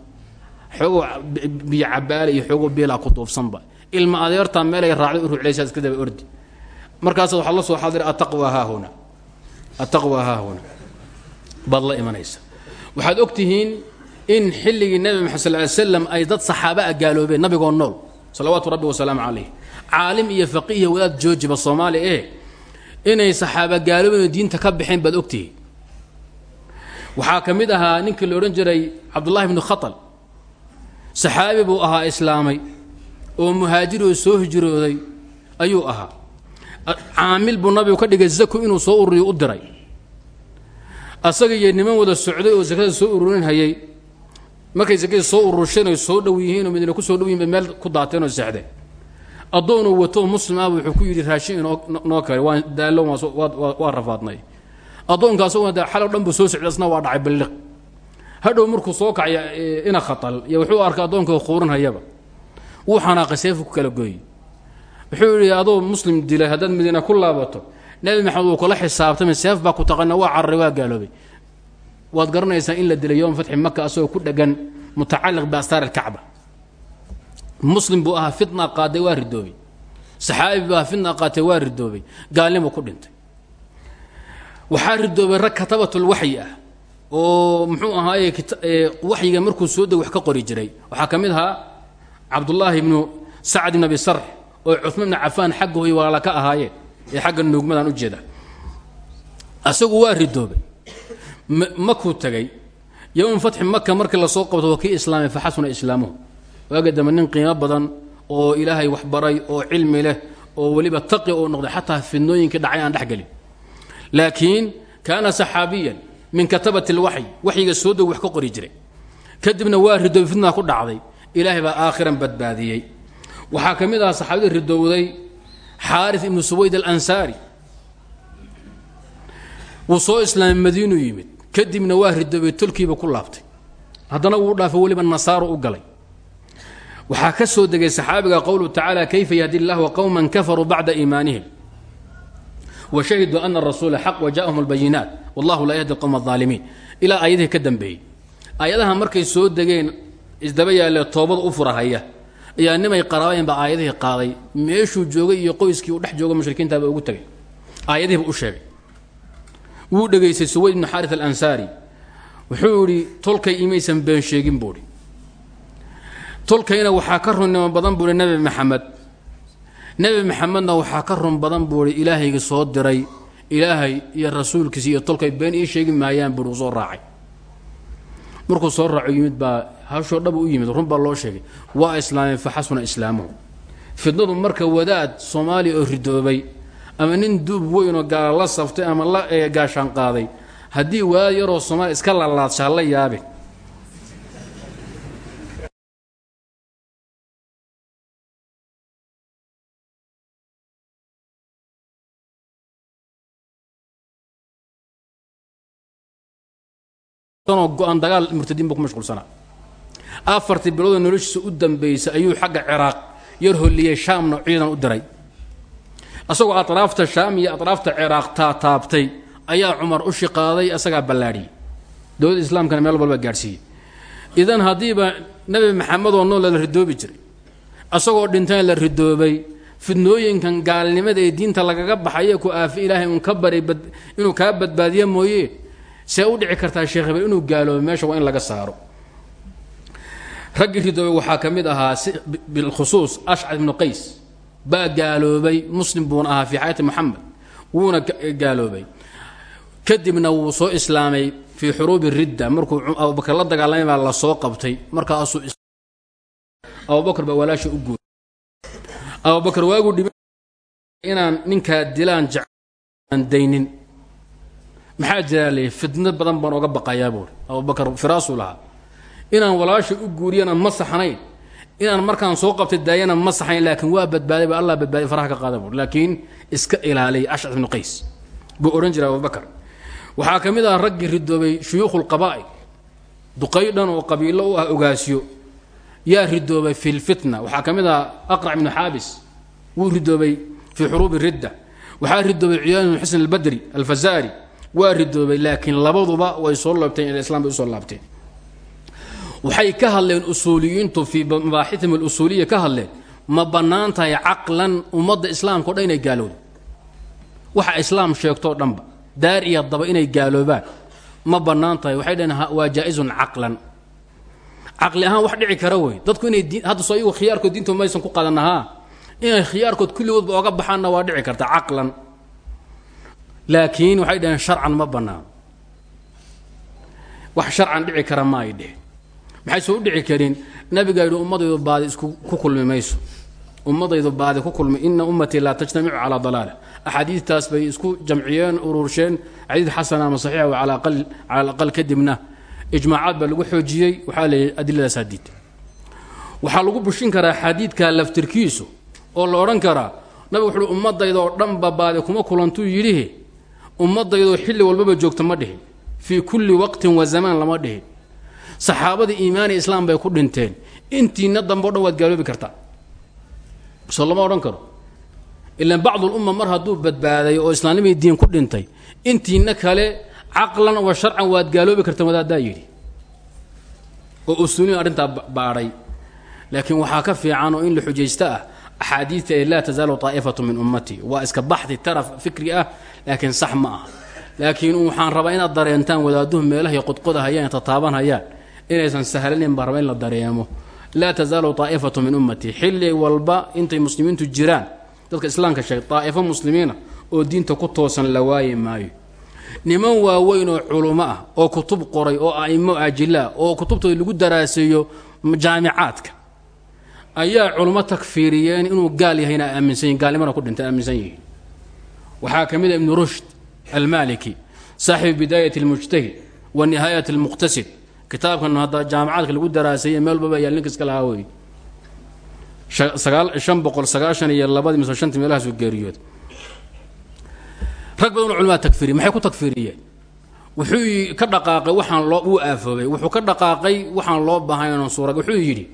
cabaale iyo xoogoo beelaa ku duubsanba ilma adeertaa meelay raacday u ruclaysaa iska daba ordi. Markaas waxaad la soo xaadira ataqwa haahuna ataqwa haahuna baad la imanaysa. Waxaad og in xilligii nebi maxamed sal ly slam ay dad saxaaba a gaaloobeen nabigoo nool. Salawaatu rabbi wasalaamu calayh caalim iyo faqiihiy wadaad joojiba soomaali eh inay saxaaba gaaloobeen oo diinta ka baxeen baad ogtihiin waxaa ka mid ahaa ninkii la odhan jiray cabdullahi bnu khatal. Saxaabi buu ahaa islaamay oo muhaajir oo soo hijrooday ayuu ahaa. Caamil buu nabigu ka dhigay zaku inuu soo ururiyo u diray. Asaga iyo niman wada socday oo sakada soo ururin hayay. Markay sakadii soo ururshaen oy soo dhow yihiin oo madiina ku soo dhow yihiin bay meel ku daateen oo seexdeen addoonuu wato muslim ah wuxuu ku yidhi raashin noo kale waan daallo waa rafaadnay. Addoonka asaguna de xalow dhan buu soo socday asna waa dhacay balliq hadhow markuu soo kacya ina khatal iyo wuxuu arkay addoonka quurin hayaba. Wuu xanaaqay seefu ku kala gooyey. Wuxuu yidhi adoo muslim dilay haddaad madiina ku laabato nebi maxamed wuu kula xisaabtamay seef baa ku taqana waa cararay waa gaaloobay. Waad garanaysaa in la dilay yowm fatxi maka asagoo ku dhegan mutacaliq biastaar alkacba muslim buu ahaa fitna qaaday waa ridoobay. Saxaabi buu ahaa fitna qaatay waa ridoobay. Gaalnimuu ku dhintay. Waxaa ridoobay rag katabatulwaxyi ah oo muxuu ahaaye waxyiga markuu soo deg wax ka qori jiray. Waxaa ka mid ahaa cabdullaahi ibnu sacd ibn abi sarx oo cumaan ibnu cafaan xagga hoy ka ahaayeen ee xagga nuugmadaan u jeeda. Asagu waa ridoobay. Makuu tagay. Yowm fatxi maka markii la soo qabto waa kii islaamay fa xasuna islaamuhu waaga dambe nin qiimo badan oo ilaahay waxbaray oo cilmi leh oo weliba taqi uu noqday xataa fidnooyinkii dhacay aan dhexgelin laakiin kaana saxaabiyan min katabati lwaxy waxyiga soo dog wax ka qori jiray. Kadibna waa ridoobay fitnaa ku dhacday ilaahay baa aakhiran badbaadiyey. Waxaa ka mid ahaa saxaabadii ridowday xaari ibnu suwayd alansaari. Wuu soo islaamay madiinuu yimid kadibna waa ridoobay tolkiiba ku laabtay. Haddana wuu dhaafay weliba nasaaro u galay waxaa ka soo degay saxaabiga qowluhu tacaala kayfa yahdi illahu qowman kafaruu bacda iimaanihim? Washahiduu ana arasuula xaq wajaءahum albayinaat. Wallahu laa yahdi qowma aalimiin ilaa aayadihii ka dambeeyey. Aayadaha markay soo degeen isdaba yaalee toobada u furahaya. Ayaa nimay qaraabayeen baa aayadihii qaaday. Meeshuu joogay iyo qoyskii uu dhex joogo mushrikiintaaba ugu tegay aayadihiiba u sheegay. Wuu dhegaystay suwayd ibnu xaaris alansaari. Wuxuu idhi tolkay imaysan been sheegin buuhi tolkayna waxaa ka runnimo badan buuhi nebi maxamed. Nebi maxamedna waxaa ka run badan buuhi ilaahayga soo diray ilaahay iyo rasuulkiisa iyo tolkay been ii sheegi maayaan buuhi uu soo raacay. Markuu soo raaco yimid baa hashoo dhab u yimid run baa loo sheegay waa islaamay fa xasuna islaamuhu. Fidnadu marka wadaad soomaaliya oo ridoobay ama nin duub weynoo gaala la saftay ama la gaashaan qaaday haddii wadaad yaroo soomaaliya iska lalaadshaa la yaabe go-an dagaal murtadiin buu ku mashquulsanaa. Afartii biloodoo noloshiisa u dambeysay ayuu xagga ciraaq yar holliyey shaamna ciidan u diray asagoo atraafta shaam iyo atraafta ciraaq taataabtay ayaa cumar u shiqaaday asagaa ballaadhiyey. Dowladda islaamkana meel walba gaadhsiiyey. Idan haddiiba nebi maxamedoo nool la ridoobi jiray asagoo dhintana la ridoobay fidnooyinkan gaalnimada ee diinta lagaga baxaye ku aafi ilaahay uun ka baray inuu kaa badbaadiya mooye see u dhici kartaa sheekh hebel inuu gaaloobo meesha waa in laga saaro. Raggii ridoobay waxaa ka mid ahaa bilkhusuus ashcad ibnu qays. Baa gaaloobay muslim buuna ahaa fii xayaati moxamed wuuna gaaloobay. Kadibna wuu soo islaamay fii xuruubi ridda. Markuu abubakar la dagaalamay baa la soo qabtay. Markaasuu abubakar baa walaasha u guuray abubakar waaguu dhib inaan ninkaa dilaan jecaan daynin maxaa jiraa leey fidno badan baan oga baqayaa buuri abubakar firaasuu lahaa inaan walaasha u guuriyana ma saxnayn. Inaan markaan soo qabtay daayana ma saxnayn laakiin waa badbaaday ba allah badbaaday faraha ka qaada buuri laakiin iska ilaaliy ashcad ibnu qays buu odhan jiray abubakar waxaa ka mid ah raggii ridoobay shuyuukhu lqabaa'il duqay dhan oo qabiilo u ah ogaasyo yaa ridoobay fi lfitna waxaa ka mid ah aqrac ibnu xaabis wuu ridoobay fii xuruubi ridda. Waxaa ridoobay ciyaan ibnu xusn albadri alfazaari waa ridoobay laakiin labaduba way soo laabteen ila islam bay u soo laabteen. Waxay ka hadleen usuuliyiintu fii mabaaxitihim alusuuliya ka hadleen ma bannaan tahay caqlan ummadda islaamka o dhan inay gaalowdo waxa islaam sheegtoo dhanba daar iyo daba inay gaaloobaan. Ma bannaan tahay waxay dhaheen waa jaa-izun caqlan. Ahaan wax dhici kara wey. Dadku inay hadda soo iyagu khiyaarkood diinto maysan ku qadan ahaa inay khiyaarkood kulligoodba oga baxaanna waa dhici karta caqlan laakiin waxay dhaheen sharcan ma bannaan. Wax sharcan dhici kara ma ay dheh maxay soo u dhici karin? Nabigaa yidhi ummadaydu baadi isku ku kulmi ummadaydu baadi ku kulmi. Ina ummatii laa tajtamicu calaa dalaala. Axaadiidtaas bay isku jamciyeen urursheen xadiid xasana ama saxiixa wa cala alaqal kadibna ijmaacaad baa lagu xoojiyey. Waxaa leeyahy adilladaasaa diita waxaa lagu bushin karaa xadiidka laftirkiisu oo la odhan karaa. Nabigu wuxuuhi ummadayda oo dhanba baadi kuma kulantuu yidhihi ummaddaydoo xilli walbaba joogta ma dhihin. Fii kulli waqtin wa zamaan lama dhihin. Saxaabadii iimaani islaam bay ku dhinteen. Intiina dambe o dhan waad gaaloobi kartaa. Soo lama odhan karo. Ilaan bacdulumma mar hadduu badbaaday oo islaamnimii diin ku dhintay intiina kale caqlan wa sharcan waad gaaloobi kartaan wadaaddaa yidhi. Oo usuuliin arrintaa baadhay laakiin waxaa ka fiican oo in la xujaysto ah axaadiidta ee laa tasaalu taa'ifatu min ummati waa iska baxdi taraf fikri ah laakiin sax ma aha laakiin waxaan rabaa inaad dareentaan wadaaduhu meelahay qodqodahayaan tataabanhayaan inaysan sahlanin baan raba in la dareemo laa tasaalu taa'ifatu min ummati xilli walba intay muslimiintu jiraan dadka islaamka sheegay daa'ifo muslimiina oo diinta ku toosan la waayi maayo niman waaweyn oo culummo ah oo kutub qoray oo a'imo ajilaa oo kutubtooda lagu daraaseeyo jaamicaadka ayaa culummo takfiiriyeen inuu gaal yahayna aaminsan yihiin gaalnimana ku dhintay aaminsan yihiin. Waxaa ka mid a ibnu rushd almaliki saaxibu bidaayat اlmujtahid wa nihaayat اlmuqtasid kitaabkan hadda jaamicaadka lagu daraaseeye meel walbaba ayaa linka iska lahaa wey shan boqol sagaashan iyo labadii mise shantii meelahaasu geeriyood. Rag badan oo culamada takfiriye maxay ku takfiriyeen wuxuu ka dhaqaaqay waxaan loo uu aafoobay. Wuxuu ka dhaqaaqay waxaan loo baahaynon suurag. Wuxuu yidhi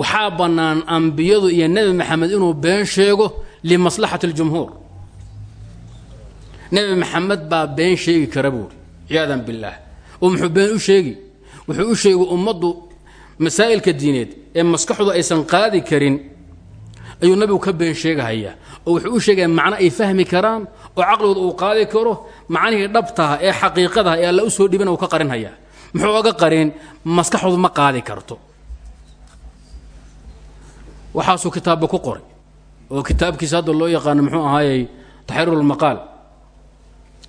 waxaa bannaan ambiyadu iyo nebi maxamed inuu been sheego limaslaxati اljumhuur nebi maxamed baa been sheegi kara buuri ciyaadan billaah. Oo muxuu been u sheegi? Wuxuu u sheegay ummaddu masaa'ilka diineed ee maskaxdu aysan qaadi karin. Ayuu nabigu ka been sheegahayaa oo wuxuu u sheegaya macno ay fahmi karaan oo caqligooda uu qaadi karo macnihii dhabtaha ee xaqiiqadaha ee alla u soo dhibana uu ka qarinhayaa. Muxuu oga qarin maskaxdu ma qaadi karto waxaasuu kitaabba ku qoray oo kitaabkiisa hadda loo yaqaano muxuu ahaayey taxriirulmaqaal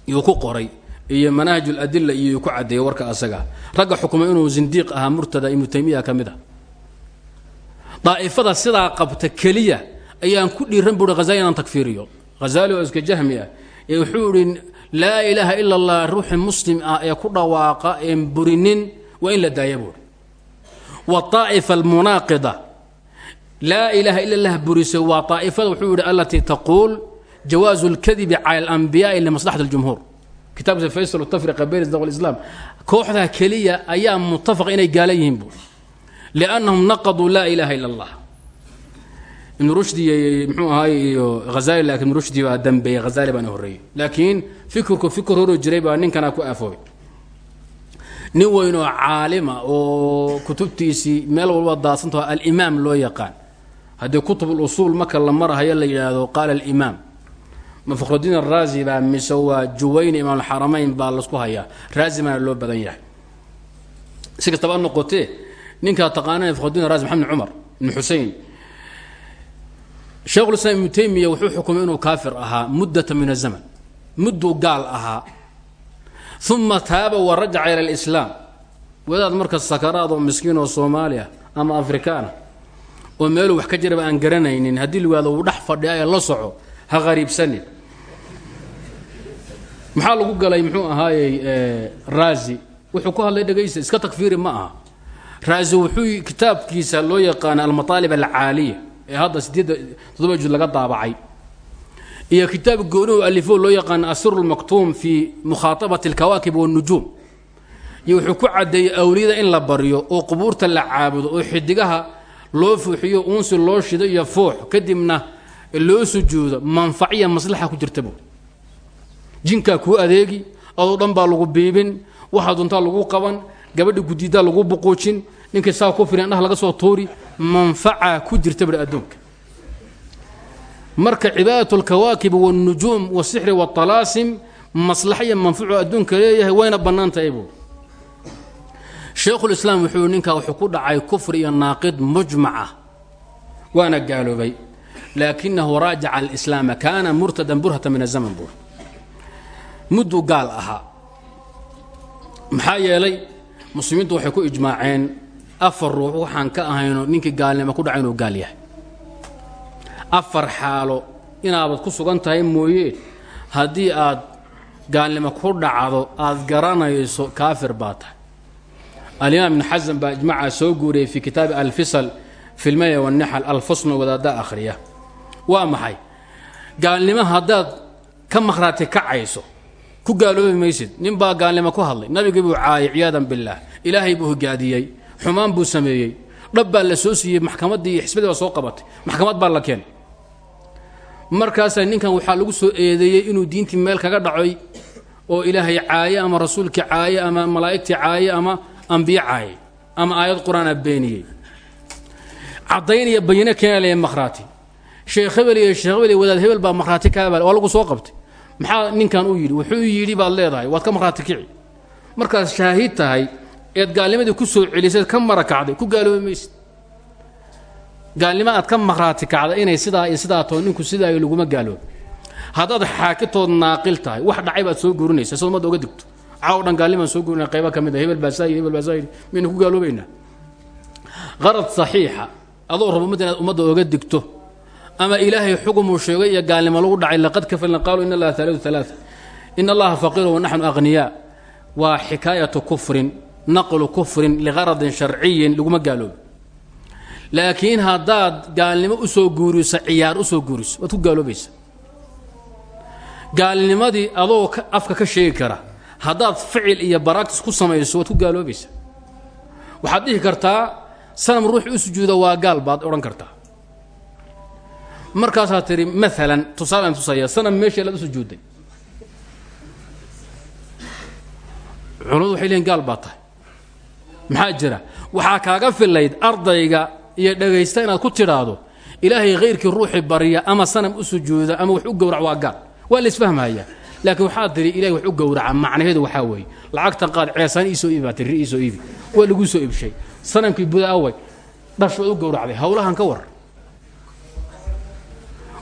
iyuu ku qoray iyo manaahij uladila iyo ku caddeeyey warka asaga. Ragga xukuma inuu zindiiq ahaa murtada ibnu taymiya ka mid a daa'ifada sidaa qabta keliya ayaan ku dhiiran buuhi hazali inaan takfiiriyo. Hazaali oo iska jahmi ah ee wuxuu idhi laa ilaaha ila allah ruuxi muslim ah ee ku dhawaaqa een burinin waa in la daaya buuhi waaa'ifa almunaaqida laa ilaaha ila allah burisay waa aa'ifada wuxuu yidhi alatii taquul jawaazu اlkadibi cala alanbiyaai limaslaxati اljumhuur kitaabkiisa faysal tafriqa bayn islam walislam kooxdaa keliya ayaa mutafaqa inay gaala yihiin buuri liannahum naqaduu laa ilaaha ila allah ibnu rushdi mxuu ahaay iyo hazali laakiin rushdi baa dambeeyey hazali baana horreeyey. Laakiin fikirku fikir horoo jiray baa ninkanaa ku aafoobay nin weyn oo caalima oo kutubtiisii meel walba daadsantaho alimaam loo yaqaan haddii kutub usuul marka la marahayo la yidhaahdo qaala alimaam. Ma fakhrudiin araazi baa mise waa juwayni imaamulxaramayn baa lasku hayaa. Raazi loo badan yahay. Si kastaba noqotee ninkaa taqaanana fakhrudiin araazi maxamed cumar ibn xusein sheekhulislaam ibnu taymiya wuxuu xukumay inuu kaafir ahaa muddata min azaman mudduu gaal ahaa. Uma taaba wa rajaca ila alislaam. Wadaad marka sakaraad oo miskiin oo soomaali ama afrikaan ah oo meeluu wax ka jiraba aan garanaynin. Haddii liwaado uu dhex fadhiya ee la soco ha qariibsanin. Maxaa lagu galay muxuu ahaayey raazi wuxuu ku hadlay dhegaysta iska takfiiri ma aha. Raazi wuxuu kitaabkiisa loo yaqaana almataalib alcaaliya ee hadda sideedda toddoba juz laga daabacay. Iyo kitaab gooni u alifo loo yaqaana asiru lmaktuum fii mukhaatabati alkawaakib wanujuum iyo wuxuu ku caddeeyey awliyada in la baryo oo qubuurta la caabudo oo xidigaha loo fuuxiyo uunsi loo shido iyo foox kadibna loo sujuudo manfaciya maslaxa ku jirta buu jinkaa kuu adeegi adoo dhan baa lagu biibin waxaa duntaa lagu qaban gabadha gudiidaa lagu buquujin ninkii saa ku filan dhah laga soo tuuri manfaca ku jirta bui adduunka marka cibaadat alkawaakib wاlnujuum wاsixri wاطalaasim maslaxa iyo manfucu adduunka leeyahay wayna bannaan tahay buu sheekhulislaam wuxuu ninkaa wuxuu ku dhacay kufri iyo naaqid mujmaca waana gaaloobay. Laakinahu raajaca alislaama kaana murtadan burhata min azaman buur. Mudduu gaal ahaa. Maxaa yeelay muslimiintu waxay ku ijmaaceen afar ruux waxaan ka ahayno ninkii gaalnimo ku dhaca inuu gaal yahay. Afar xaalo inaabad ku sugan tahay mooye haddii aad gaalnimo ku dhacdo aad garanayso kaafir baa tahay alimaam ibn xasan baa ijmacaa soo guuriyey fii kitaabi alfisal fi lmaya wاnaxal alfasno wadaada akhriya. Waa maxay? Gaalnimo haddaad ka makhraati kacayso ku gaaloobi maysid nin baa gaalnimo ku hadlay nabigii buu caayay ciyaadan billaah ilaahay buu hogaadiyey xumaan buu sameeyey dhab baa la soo siiyey maxkamaddii iyo xisbadii baa soo qabatay maxkamad baa la keenay. Markaasaa ninkan waxaa lagu soo eedeeyey inuu diintii meel kaga dhacoy oo ilaahay caaye ama rasuulkii caaye ama malaa'igtii caaye ama ambiye ama aayad qur'aan a beeniyey caddaynaya bayino keenalaya sheekh hebel iyo sheekh hebel wadaad hebel baa makhraati kaabal waa lagu soo qabtay maxaa ninkan u yidhi wuxuu yidhi baad leedahay waad ka makhraati kici markaad shaahid tahay eed gaalnimadii ku soo celisad ka mara kacday ku gaaloobi maysid aad ka makhraati kacda inay sidaa iyo sidaa too ninku sidaayo laguma gaaloobi haddaad xaakitood naaqil tahay wax dhacay baad soo guurinaysa soo ummadda oga digto caaw dhan gaalnimaan soo guurinaya qayba ka mid a hebel baa saayid hebel baa saayid miyaynu ku gaaloobaynaa qarad saxiixa. Adoo rabo ummadda inaad ummadda oga digto. Ama ilaahay xugumuu sheegay iyo gaalnimo lagu dhacay laqad kafarna qaaluu in allaha aaliu alaaa in allaha faqiiru wanaxnu akhniyaa waa xikaayatu kufrin naqlu kufrin liqaradin sharciyin laguma gaaloobi. Laakiin haddaad gaalnimo u soo guuriso ciyaar u soo guuriso waad ku gaaloobaysa gaalnimadii adoo afka ka sheegi kara haddaad ficil iyo baraktis ku samayso waad ku gaaloobaysa waxaad dhihi kartaa sanam ruuxi u sujuuda waa gaal baad odhan kartaa. Markaasaad tihi maalan tusaalaan tusaya sanam meeshii laad u sujuudday culamadu waxay leeyiin gaal baad tahay. Maxaa jira? Waxaa kaaga filayd ardayga iyo dhagaysta inaad ku tidhaahdo ilaahay khayrkii ruuxi barya ama sanam u sujuuda ama wax u gowrac waa gaal. Waa la isfahmayaa laakiin waxaad tihi ilahay wax u gowraca macnaheedu waxaa weeye. Lacagta qaad ceesaan iisoo iibi iisoo iibi. Waa laguu soo iibshay. Sanamkii buda away dhash waad u gowracday hawlahan ka war.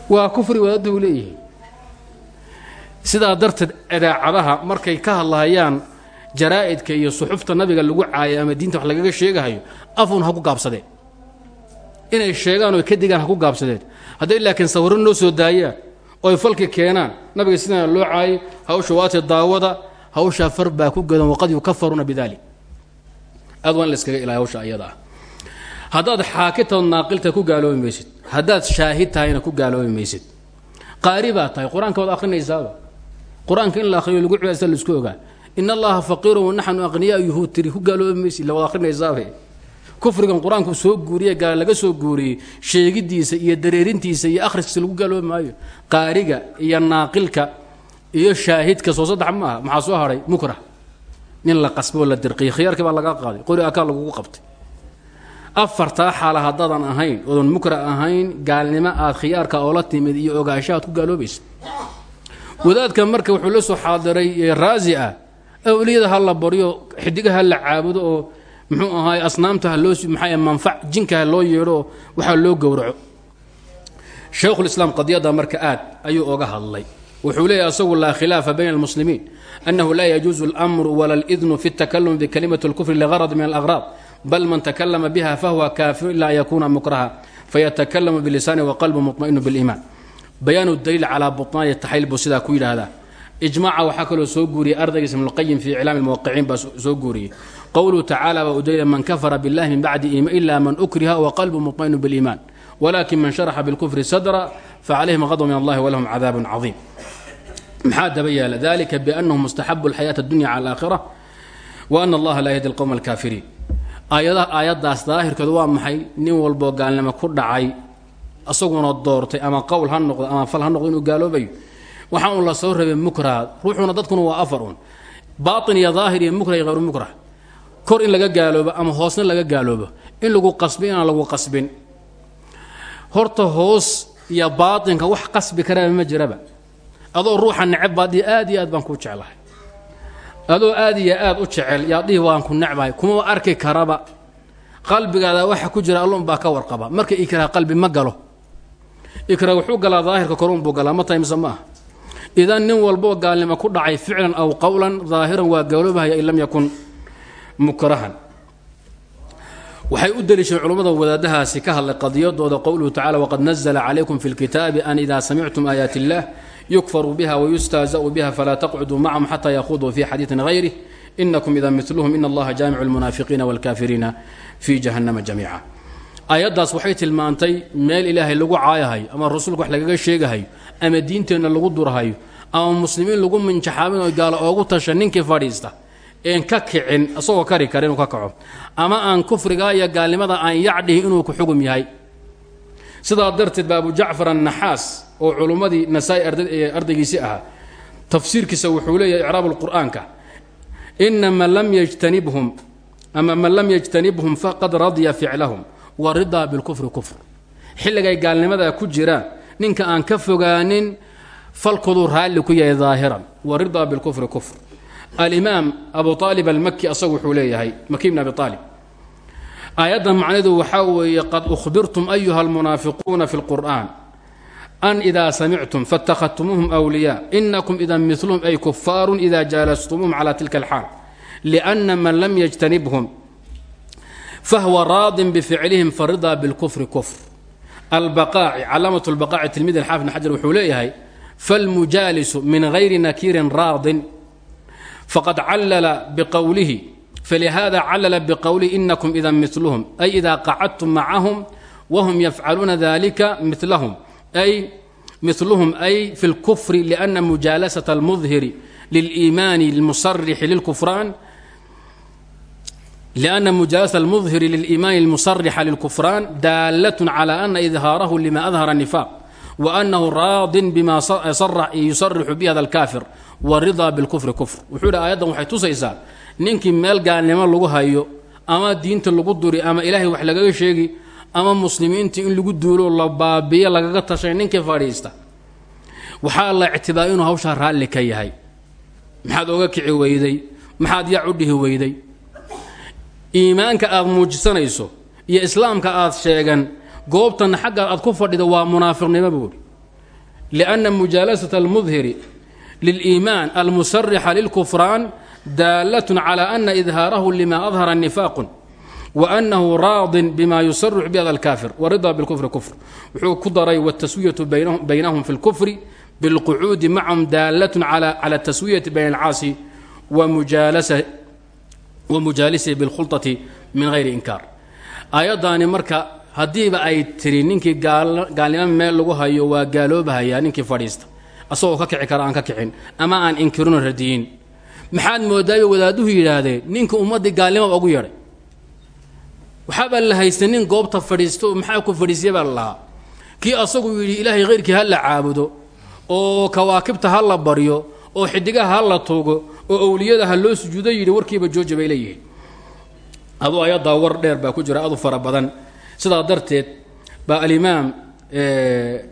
Waa kufri wadaadda u leeyihi sidaa darteed idaacadaha markay ka hadlahayaan jaraa'idka iyo suxufta nabiga lagu caayay ama diinta wax lagaga sheegahayo afun ha ku gaabsadeen. Inay sheegaan oo ka digaan ha ku gaabsadeen. Hadday laakiin sawirro noo soo daayaan oo ay falki keenaan. Nabiga sidana loo caayay hawsha waati daawada hawshaa far baa ku gadan waqad yukafaruuna bidalik aad waa in hawsha ayada ah. Haddaad naaqilta ku gaaloobi maysid haddaad shaahid tahayna ku gaaloobi maysid. Qaari baa tahay qur'aanka waad qur'aanka in la akhriyo lagu cibaadsta la isku ogaa. In allaha faqiirun wanaxnu aqniyaa yuhuu tiri ku gaaloobi maysid la wad akhrinaysaaba kufrigan qur'aanku soo guuriye gaal laga soo guuriyey sheegidiisa iyo dareerintiisa iyo akhriskiisa lagu gaaloobi maayo. Qaariga iyo naaqilka iyo shaahidka soo saddex ma aha maxaa soo hadhay mukrah. Nin la qasboo la dirqiya khiyaarkii baa lagaa qaaday. Qori lagugu qabtay. Afartaa xaala haddaadan ahayn oodan mukra ahayn gaalnimo aad khiyaarka oola timid iyo ogaansha aad ku gaaloobaysa. Wadaadka marka wuxuu la soo xaadiray raazi ah awliyada ha la baryo xidigaha ha la caabudo oo muxuu ahaay asnaamta ha loo maxaa manfac jinka ha loo yeedho oo waxaa loo gowraco shaykhulislaam qadiyadda marka aad ayuu oga hadlay wuxuu leeyahy asagu laa khilaafa bayna almuslimiin annahu laa yajuusu almru wala lidnu fi اtakalumi bikalimati اlkufri ligarad min alaqraad bal man takalama biha fahuwa kaafiru ila an yakuna mukraha fayatakalamu bilisaani waqalbu muطmainu biliimaan bayaanu daliil calaa buطnaani taxayl buu sidaa ku yidhaahdaa ijmaaca waxaa kaloo soo guuriyey ardaygiis ibnulqayim fii iclaami lmuwaqiciin baa soo guuriyey qowluhu tacaala baa udaliila man kafara billahi min bacdi iima ila man ukriha waqalbu muطmainu biliimaan walakin man sharaxa bilkufri sadra facalayhim qadb min allahi walahum cadaabun cadiim maxaa daba yaalla dalika biannahu mustaxabu alxayaati addunya cala alaakhira wa ana allaha laa yahdi alqowma alkaafiriin aayadaha aayaddaas daahirkeedu waa maxay? nin walboo gaalnimo ku dhacay isaguna doortay ama qowl ha ama fal ha noqdo inuu gaaloobayo. La soo rabay mukrah ruuxuna dadkuna waa afar un baatin iyo daahir iyo mukrah kor in laga gaaloobo ama hoosna laga gaaloobo. In lagu qasbin inaan lagu qasbin. Horta hoos iyo baatinka wax qasbi karaba ma jiraba. Adoo ruuxa neceb baad dhihi aad iyo aad baan kuu jeclahay. Adoo aad iyo aad u jecel yaad dhihi waan ku necbahay kuma arki karaba. Qalbigaada waxa ku jira allun baa ka warqaba. Marka ikraha qalbi ma galo. Ikraha wuxuu galaa daahirka korunbuu galaa ma tahay mise idan nin walboo gaalnimo ku dhacay ficlan aw qowlan daahiran waa gaaloobahaya in lam yakun mukrahan. Waxay u deliisheen culummada wadaadahaasi ka hadlay qadiyadooda qowluhu tacala waqad nazla calaykum fi lkitaabi an idaa samictum aayaati illah yukfaru biha wayustahzau biha falaa taqcuduu macahum xataa yakhuduu fi xadiiin hayrih inakum ida miluhum in allaha jaamicu lmunaafiqiina wاlkaafiriina fi jahannama jamiica. Aayaddaas waxay tilmaantay meel ilaahay lagu caayahayo ama rasuulka wax lagaga sheegahayo ama diinteenna lagu durhayo ama muslimiin lagu minjaxaamin oo gaalo oogu tasha ninkii fadhiista een ka kicin isagoo kari kara inuu ka kaco. Ama aan kufrigaa iyo gaalnimada aan yacdhihi inuu ku xugum yahay. Sidaa darteed ba abu jacfar annaxaas oo culummadii nasaa-i ardaygiisii ahaa tafsiirkiisa wuxuu leeyahay icraab lqur'aanka ina man lam yjtanibhum ama man lam yajtanibhum faqad radya ficlahum wa ridaa bilkufri kufr. Xilligay gaalnimadaa ku jiraan ninka aan ka fogaanin falkoodu raalli ku yahay daahiran wa ridaa bilkufri kufr alimaam abu aalib almaki asagu wuxuu leeyahay maki bn abi aalib aayadda macnadu waxaa weeye qad uhbirtum ayuha almunaafiquuna fi lqur'an an idaa samictum faاtakhadtumuuhum wliyaa inakum idan miluhum ay kufaarun ida jaalastumuuhum cala tilka alxaal. Lأna man lam yjtanibhum fahwa raadin bificlihim farida bilkufri kufr. Albaqaaci calaamatu lbaqaaci tilmid alxaafid bn xajar wuxuu leeyahay falmujaalisu min gayri nakiirin raadin faqad callala bqowlihi falihada callala bqowlihi inakum idan milhm ay ida qacadtum macahum wahum yafcaluuna dalika milahum ay milhm ay fi اlkufri lأna mujaalasaة اlmudhiri liliimaani اlmusarixi lilkufraan لأن مجالسة المظهر للإيمان المصرح للكفران دالة على أن إظهاره لما أظهر wa annahu raadin bima eh, yusarixu bi hada alkaafir wa ridaa bilkufri kufr. Wuxuu yidhi aayaddan waxay tusaysaa ninkii meel gaalnimo lagu hayo ama diinta lagu duri ama ilaahay wax lagaga sheegi ama muslimiinta in lagu duulo la baabiyo lagaga tashay ninkii fadhiista. Waxaa la ictidaa inuu hawshaa raalli ka yahay. Maxaad oga kici weyday maxaad yac u dhihi weyday. Iimaanka aad muujisanayso iyo islaamka aad sheegan goobtan xaggaad aad ku fadhida waa munaafiqnimo buuri lianna mujaalasata almudhiri liliimaan almusarixa lilkufraan daalatun cala ana idhaarahu lima adhara nifaaqun wa annahu raadin bima yusarix bi hada alkaafir waridaa bilkufri kufr wuxuu ku daray wataswiyatu baynahum fi lkufri bilqucuudi macahum daalatun cala taswiyati bayna alcaasi wa mujaalasa wmujaalisihi bilkhulati min hayri inkaar aayaddaani marka haddiiba ay tiri ninkii gaalnimo meel lagu hayo waa gaaloobahayaa ninkii fadhiista. Asagoo ka kici kara aan ka kicin. Ama aan inkirinoo radiyin. Maxaad moodaayo wadaaduhu yidhaahdeen ninkii ummaddii gaalnimoba ugu yeedhay. Waxaabaa la haystay nin goobta fadhiisto maxaa ku fadhiisya baa la lahaa. Kii asagu yidhi ilaahay hayrkii ha la caabudo oo kawaakibta ha la baryo oo xidigaha ha la tuugo oo owliyada ha loo sujuudo yidhi warkiiba jooja bay leeyihiin. Adu ayadaa war dheer baa ku jira adu fara badan sidaa darteed baa alimaam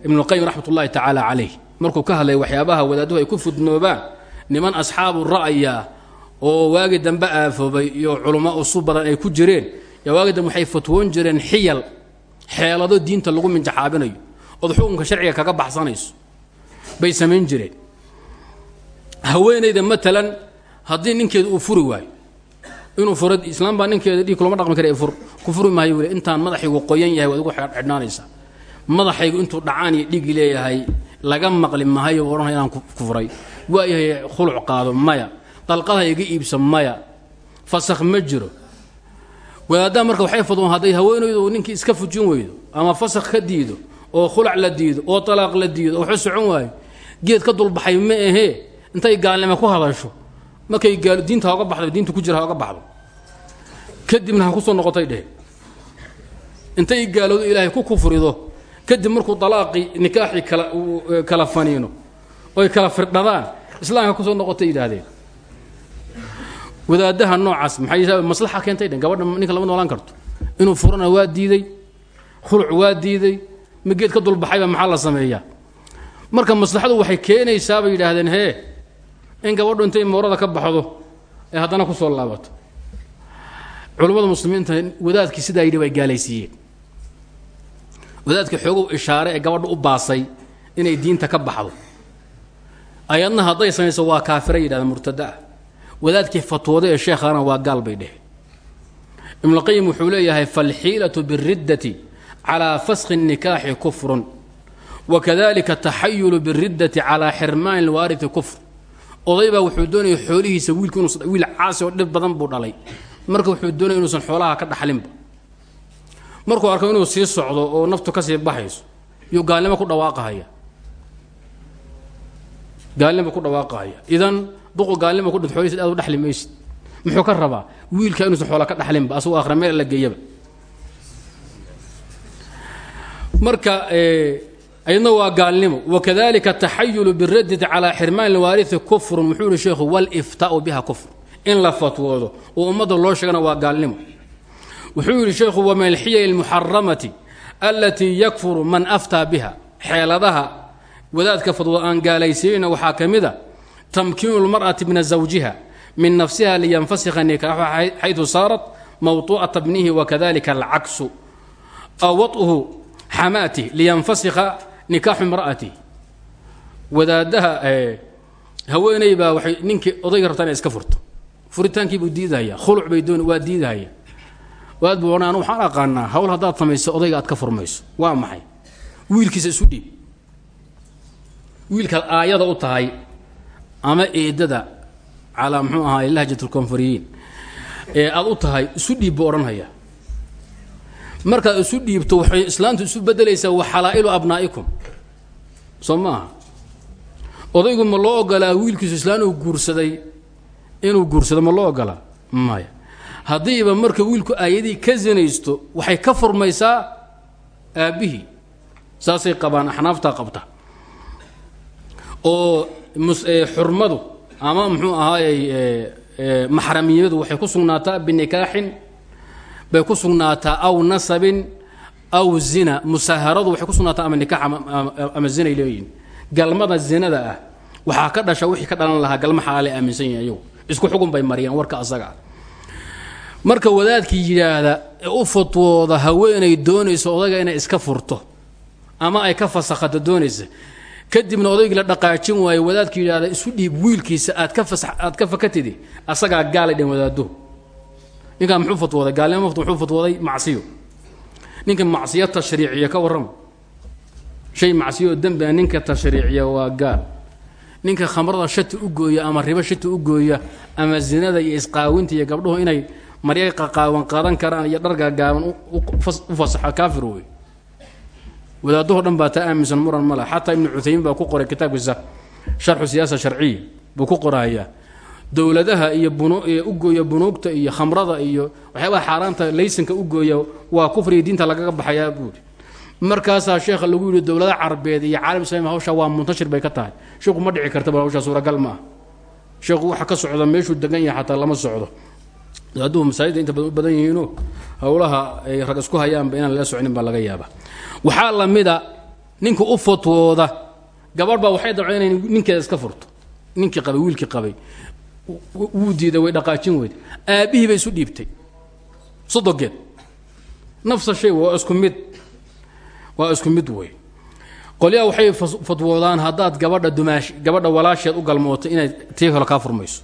ibnuqayim raxmat ullahi tacaala calayh markuu ka hadlay waxyaabaha wadaaduhu ay ku fudnoobaan niman asxaabu ra'ya oo waagi dambe aafoobay iyo culummo usub badan ay ku jireen yaa waagi dambe waxay fatwoon jireen xiyal xeelado diinta lagu minjaxaabinayo ood xukunka sharciga kaga baxsanayso bay samayn jireen. Haweenayda maalan haddii ninkeeda uu furi waayo inuu furo islaam baa ninkeeda dhiig kulama dhaqmi kara fur ku maayo weli intaan madaxaygu qoyan yahay waad ugu xidhnaanaysaa. Madaxaygu intuu dhacaan iyo dhiigi leeyahay laga maqli mahayo odhanaya inaan ku furay. Khuluc qaado maya dalqadaha iga iibsa maya fasakh ma jiro. Wadaaddaa marka waxay fadwoon hadday haweenaydu ninkii iska fujin weydo ama fasakh ka diido oo khulac la diido oo talaaq la diido oo waxu socon waayo geed ka dulbaxay ma ahee intay gaalnimo ku hadasho markay gaal diinta hooga baxdo diinta ku jira hooga baxdo kadibna ha ku soo noqotay dheh. Intay gaaloodo ilaahay ku kufrido kadib markuu dalaaqii nikaaxii kala kala faniino oy kala firdhadaan islaamka ku soo noqotay yidhaahdeen wadaadaha noocaas maxay maslaxa keentay dhen gabadha ninka lama noolaan karto. Inuu furana waa diiday khuluc waa diiday ma geed ka dulbaxayba maxaa la sameeyaa? Marka maslaxadu waxay keenaysaa bay yidhaahdeen hee in gabadhu intay moorada ka baxdo ee haddana ku soo laabato culummada muslimiinta wadaadkii sidaa yidhi way gaalaysiiyeen. Wadaadkii xoogow ishaare ee gabadha u baasay inay diinta ka baxdo. Ayadna hadday samayso waa kaafira yidhahda murtada. Wadaadkii fatwooda ee sheekhana waa gaal bay dheheen. Ibnuqayim wuxuu leeyahay falxiilatu biriddati calaa faskhi الnikaaxi kufrun wakadalika taxayulu biriddati calaa xirmaani lwaarithi kufr. Oday baa wuxuu doonaya xoolihiisa wiilku wiil caasi oo dhib badan buu dhalay marka wuxuu doonaya inuusan xoolaha ka dhaxlinba. Markuu arko inuu sii socdo oo naftu ka sii baxayso yuu gaalnimo ku dhawaaqahaya gaalnimo ku dhawaaqahaya idan duqu gaalnimo ku dhint xoolihiisa aad u dhexli maysid muxuu ka rabaa wiilka inuusan xoola ka dhaxlinba asagoo akhra meel la geeyaba. Marka ayadna waa gaalnimo. Wakadalika taxayulu biraddi calaa xirmaan lwaariثi kufrun muxuu yihi sheekhu waliftaau biha kufr in la fatwoodo oo ummadda loo sheegana waa gaalnimo. Wuxuu yidhi sheekhu wa min alxiyal almuxaramati allatii yakfuru man aftaa biha. Xeeladaha wadaadka fadwo aan gaalaysiinayna waxaa ka mid a tamkiinu lmar'ati mina zawjiha min nafsiha liyanfasikha nikaaxuha xaydu saarat mawtuu'ata bnihi wakadalika alcaksu aw wad'uhu xamaatih liyanfasikha nikaaxu imra'atih wadaadaha eh, haweeney baa waxay ninkii odayga rabtaa iska furto furitaankii buu diidahaya khuluc bay doon waa diidahaya waad buu waxaan aqaanaa hawl haddaad samayso odayga aad ka furmayso. Waa maxay? Wiilkiisa isu dhiib. Wiilkaad aayada u tahay ama eedada calaa muxuu ahaay lahjatulkonfuriyiin ee aad u tahay isu dhiib buu odhanhaya markaad isu dhiibto waxay islaantu isu bedelaysaa wa xalaa'ilu abnaa'ikum. Soo maaha odaygu ma loo ogolaa wiilkiisu islaan uu guursaday inuu guursado ma loo ogolaa? Maya. Haddiiba marka wiilku aayadii ka sinaysto waxay ka furmaysaa aabbihii. Saasay qabaan axnaaftaa qabta oo xurmadu ama muxuu ahaayey maxramiyadu waxay ku sugnaataa binikaaxin bay ku sugnaataa aw nasabin aw zina. Musaharadu waxay ku sugnaataa ama nikaax ama zinay leeyihiin galmada zinada ah waxaa ka dhasha wixii ka dhalan lahaa galma xalaalay aaminsan yahin ayagu isku xugun bay mariyaan warka asaga. Ah marka wadaadkii yidhaahda ee u fatwooda haweenay doonaysa odayga inay iska furto ama ay ka fasakhato doonaysa kadibna odaygii la dhaqaajin waayo wadaadka yidhahda isu dhiib wiilkiisa aad ka aad ka fakatidi asagaa gaalay dhen wadaado ninkaa muxuu fatwooday? Gaalnimo muxuu fatwooday? Macsiyo. Ninka macsiyo tashriiciya ka warrama shay macsiyo oo dembi a ninka tashriiciya waa gaal ninka khamrada shati u gooya ama ribo shati u gooya ama zinada iyo isqaawinta iyo gabdhuhu inay marya qaqaawan qaadan karaan iyo dhar gaagaaban u fasaxa kaafir wey wadaadahoo dhan baa taa aaminsan muran male xataa ibnu cuthaymiin baa ku qoray kitaabkiisa sharxu siyaasa sharciya buu ku qorahayaa dowladaha iyo bun u gooya bunuugta iyo khamrada iyo waxyaabaha xaaraanta laysanka u gooya waa kufriga diinta lagaga baxayaa buuri markaasaa sheekha lagu yidhi dowladda carabeed iyo caalam islami hawshaa waa muntashir bay ka tahay. Sheekhu ma dhici karta bal hawshaa suuragal ma sheekhu waxa ka socda meeshuu degan yahay xataa lama socdo. Hadduu masaajidda inta badan u badan yihiino howlaha ay rag isku hayaanba inaan lala socnin baa laga yaaba waxaa la mida ninka u fatwooda gabadh baa waxay dabceen inay ninkeeda iska furto. Ninkii qabay wiilkii qabay. Wuu diiday way dhaqaajin weyda aabbihii bay isu dhiibtay. Sodogeed nafsa shay waa isku mid waa isku mid wey. Qolyaha waxay fatwoodaan haddaad gabadha dumaash gabadha walaasheed u galmooto inay tii hore kaa furmayso.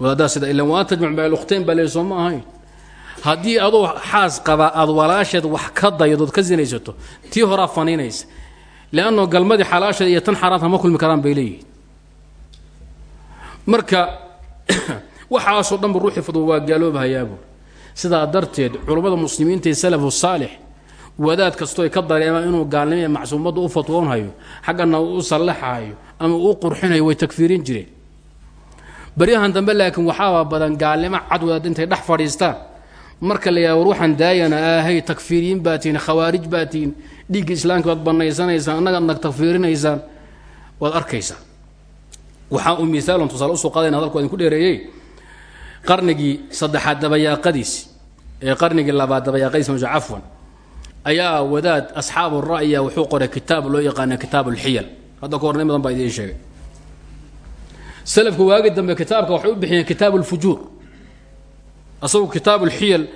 Wadaadaha sida ilan waan tajmac bayl ukhtayn baa ma ahayn. Haddii adoo xaas qaba aad walaasheed wax ka daydood ka sinaysato tii horaa faniinaysa. Leanno galmadii xalaasheed iyo tan xaaraanta ma kulmi karaan bay leeyihiin. Marka waxaasoo dhanba ruuxii fadwo waa gaaloobahayaabuu sidaa darteed culummada muslimiinta ee salafu saalix wadaad kastoo ay ka dareemaan inuu gaalnimo macsuumadda u fatwoonhayo xaggana u sallaxayo ama uu qurxinayo way takfiirin jireen. Baryahan dambe laakiin waxaaba badan gaalnimo cad wadaad intay dhex fadhiistaan. Marka la yidhaha war waxaan daayana aahay takfiiriyiin baa tihiin khawaarij baa tihiin dhiigga islaamka baad bannaysanaysaan annagaad nag takfiirinaysaan waad arkaysaa. Waxaa uu miaalon tusaale u soo qaadayna hadalku idinku dheereeyey. Qarnigii saddexaad dabayaaqadiisi ee qarnigii labaad dabayaaqadiisi mase cafwan ayaa wadaad asxaabu ra'ya wuxuu qoray kitaab loo yaqaana kitaab ulxiyal hadda ka hornay badan baa idiin sheegay. Salafku waagi dambe kitaabka waxay u bixiyeen kitaab ulfujuur asagu kitaab ulxiyal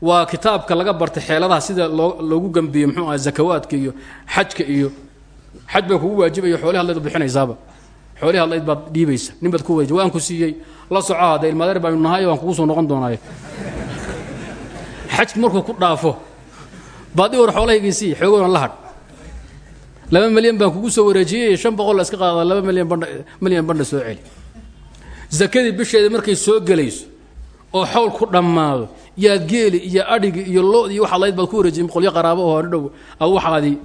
waa kitaabka laga bartay xeeladaha sida loo loogu gambiyo muxuu aha zakawaadka iyo xajka iyo xaj baa kugu waajibaya xoolihi hadlayd bixinaysaaba. Xoolihi hadlayd baad dhiibaysa nin ku waajib waan ku siiyey la soco hadda ilmaadeer nahay waan kugu soo noqon doonaaye. Xajku markuu ku dhaafo baad i war xoolahaygii sii xoogoona la hadh laba milyan baan kugu soo wareejiyey shan boqol la iska qaada laba milyan bandha milyan bandha soo celi. Zakadii bisheeda markay soo gelayso oo xowl ku dhammaado yaad geeli iyo adhigi iyo lood iyo waxaad layd baad ku wareejiyey qolyo qaraabo oo hore dhow aad waxaadii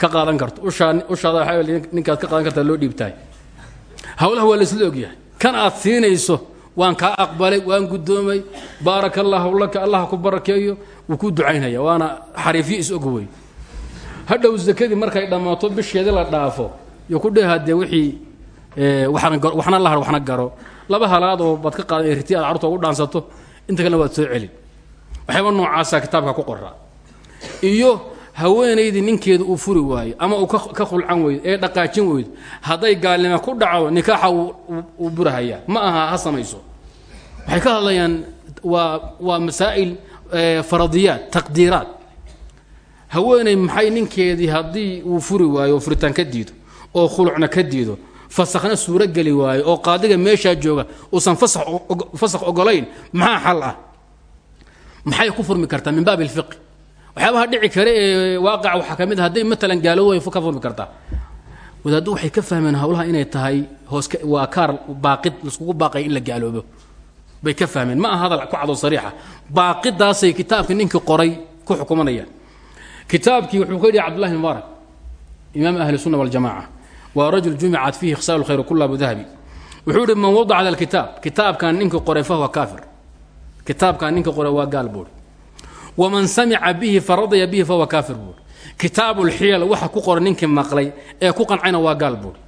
ka qaadan karto. Ushaa ushaada ninkaad ka qaadan kartaa loo dhiibtahay. Hawlaha waa laisla ogyahay kan aad siinayso waan kaa aqbalay waan guddoomay baaraka allaahu laka allah ku barakeeyo wuu ku ducaynaya waana xariifyo is og wey hadhow zakadii markay dhammaato bisheedii la dhaafo yo ku dheha dee wixii waxna la har waxna garo. Laba halaad oo baad ka qaadan riti aad carurta ugu dhaansato inta kalena waad soo celin. Waxyaaba noocaasa kitaabka ku qoraa iyo haweenaydii ninkeeda uu furi waayo ama uu ka khulcan weydo ee dhaqaajin weydo hadday gaalnimo ku dhacdo nikaaxa wuu burahayaa. Ma aha ha samayso. Waxay ka hadlayaan waa waa masaa'il faradiyaat taqdiiraat haweeney maxay ninkeedii haddii uu furi waayo oo furitaan ka diido oo khulucna ka diido fasakhna suuro geli waayo oo qaadiga meeshaa jooga uusan fasakh ogolayn maxaa xal ah? Maxay ku furmi kartaa min baabi alfiqi waxyaabaha dhici kare ee waaqaca waxaa ka mid a hadday matalan gaalow way ka furmi kartaa. Waxay ka fahmeen hawlaha inay tahay hoos waa kaar baaqid laiskugu baaqaya in la gaaloobo. Bay ka fahmeen. Ma aha hadal ku cado sariixa. Baaqidaasay kitaabkii ninkii qoray ku xukumanayaan. Kitaabkii wuxuu ka yidhi cabdullahi mubaarak imaam ahli sunna waljamaca waa rajul jumicat fiihi khisaal lkhayr kulla abu dahabi. Wuxuu yihi man wadaca hada kitaabkan ninkii qoray fahuwa kaafir. Kitaabkan ninkii qoray waa gaal waman samica bihi faradaya bihi fahuwa kaafir buuri kitaabu lxiyal waxa ku qoray ninkii maqlay ee ku qancayna waa gaal buuri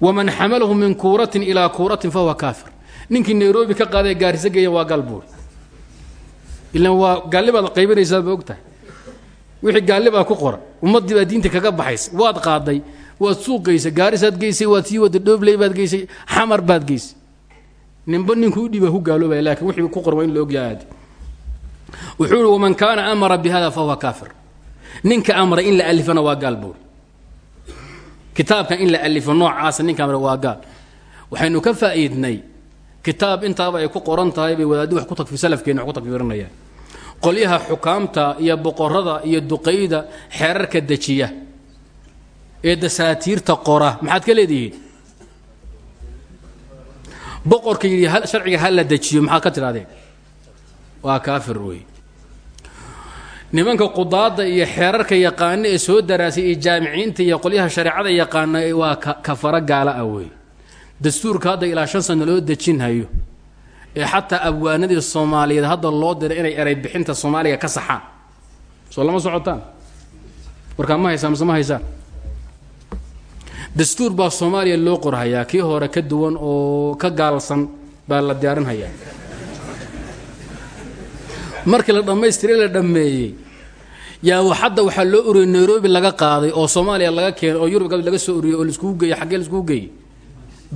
waman xamalahu min kuuratin ilaa kuuratin fahuwa kaafir ninkii nairobi ka qaaday gaariso geeya waa gaal buuri ilan waa gaallibaad qaybinaysaa ba og tahay wixii gaallibaa ku qoran ummaddii baa diinta kaga baxaysa waad qaaday waad suuq geysay gaarisaad geysay waad sii wada dhoobley baad geysay xamar baad geysay ninba ninku u dhiiba ku gaaloobaya laakiin wixii ku qoran waa in la ogyahay aadi wuxuu ihi waman kaana amara bi hada fahuwa kaafir. Ninka amray in la alifana waa gaal buuri kitaabkan in la alifo noocaasa ninka amray waa gaal. Waxaynu ka faa'iidnay kitaab intaaba ay ku qoran tahay bay wadaaddi wax ku takfi salafkeenna wax ku takfiirinayaan qolyaha xukaamta iyo boqorada iyo duqayda xeerarka dejiya ee dasaatiirta qora maxaad ka leedihiin? Boqorka yidhi sharciga ha la dejiyo maxaad ka tidhahdeen waa kaafir wey nimanka qudaadda iyo xeerarka yaqaana ee soo daraasay iyo jaamiciinta iyo qolyaha shareecada yaqaana waa kafaro gaala ah wey dastuurka hadda ilaa shan sano loo dejinhayo ee xataa abwaanadii soomaaliyeed hadda loo diray inay eray bixinta soomaaliga ka saxaan soo lama socotaan? Warkaa ma haysaan mise ma haysaan? Dastuur baa soomaaliya loo qorhayaa kii hore ka duwan oo ka gaalsan baa la diyaarinhayaa markii la dhammaystiray la dhammeeyey. Yaa hadda waxaa loo uriyey nairobi laga qaaday oo soomaaliya laga keenay oo yurub laga soo uriyey oo laiskugu geeyey xaggee laiskugu geeyey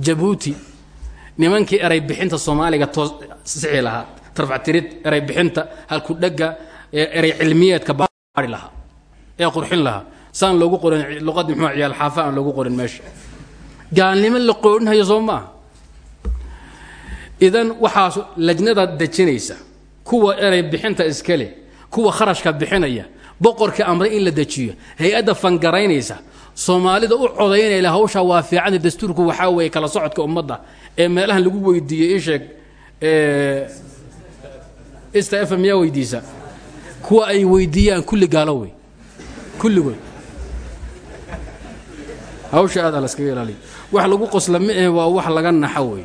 jabuuti. Nimankii eray bixinta soomaaliga toos sixi lahaa. Tarfactirid eray bixinta halku dhega eray cilmiyeedka baari lahaa ee qurxin lahaa. Saan loogu qorin luqadii muxuu ciyaal xaafa aan loogu qorin meesha. Gaalnimo la qoodhinhayo soo maaha idan waxaas lajnada dejinaysa kuwa eray bixinta iskale kuwa kharashka bixinaya boqorkii amray in la dejiyo hay'adda fangaraynaysa soomaalida u codaynayla hawshaa waa fiicanta dastuurku waxaa weeye kala socodka ummadda ee meelahan lagu weydiiyey isheeg f m yaa weydiisa kuwa ay weydiiyaan kulli gaalo wey kulligood hawsha aada laskaga ilaaliya wax lagu qosla waa wax laga naxo wey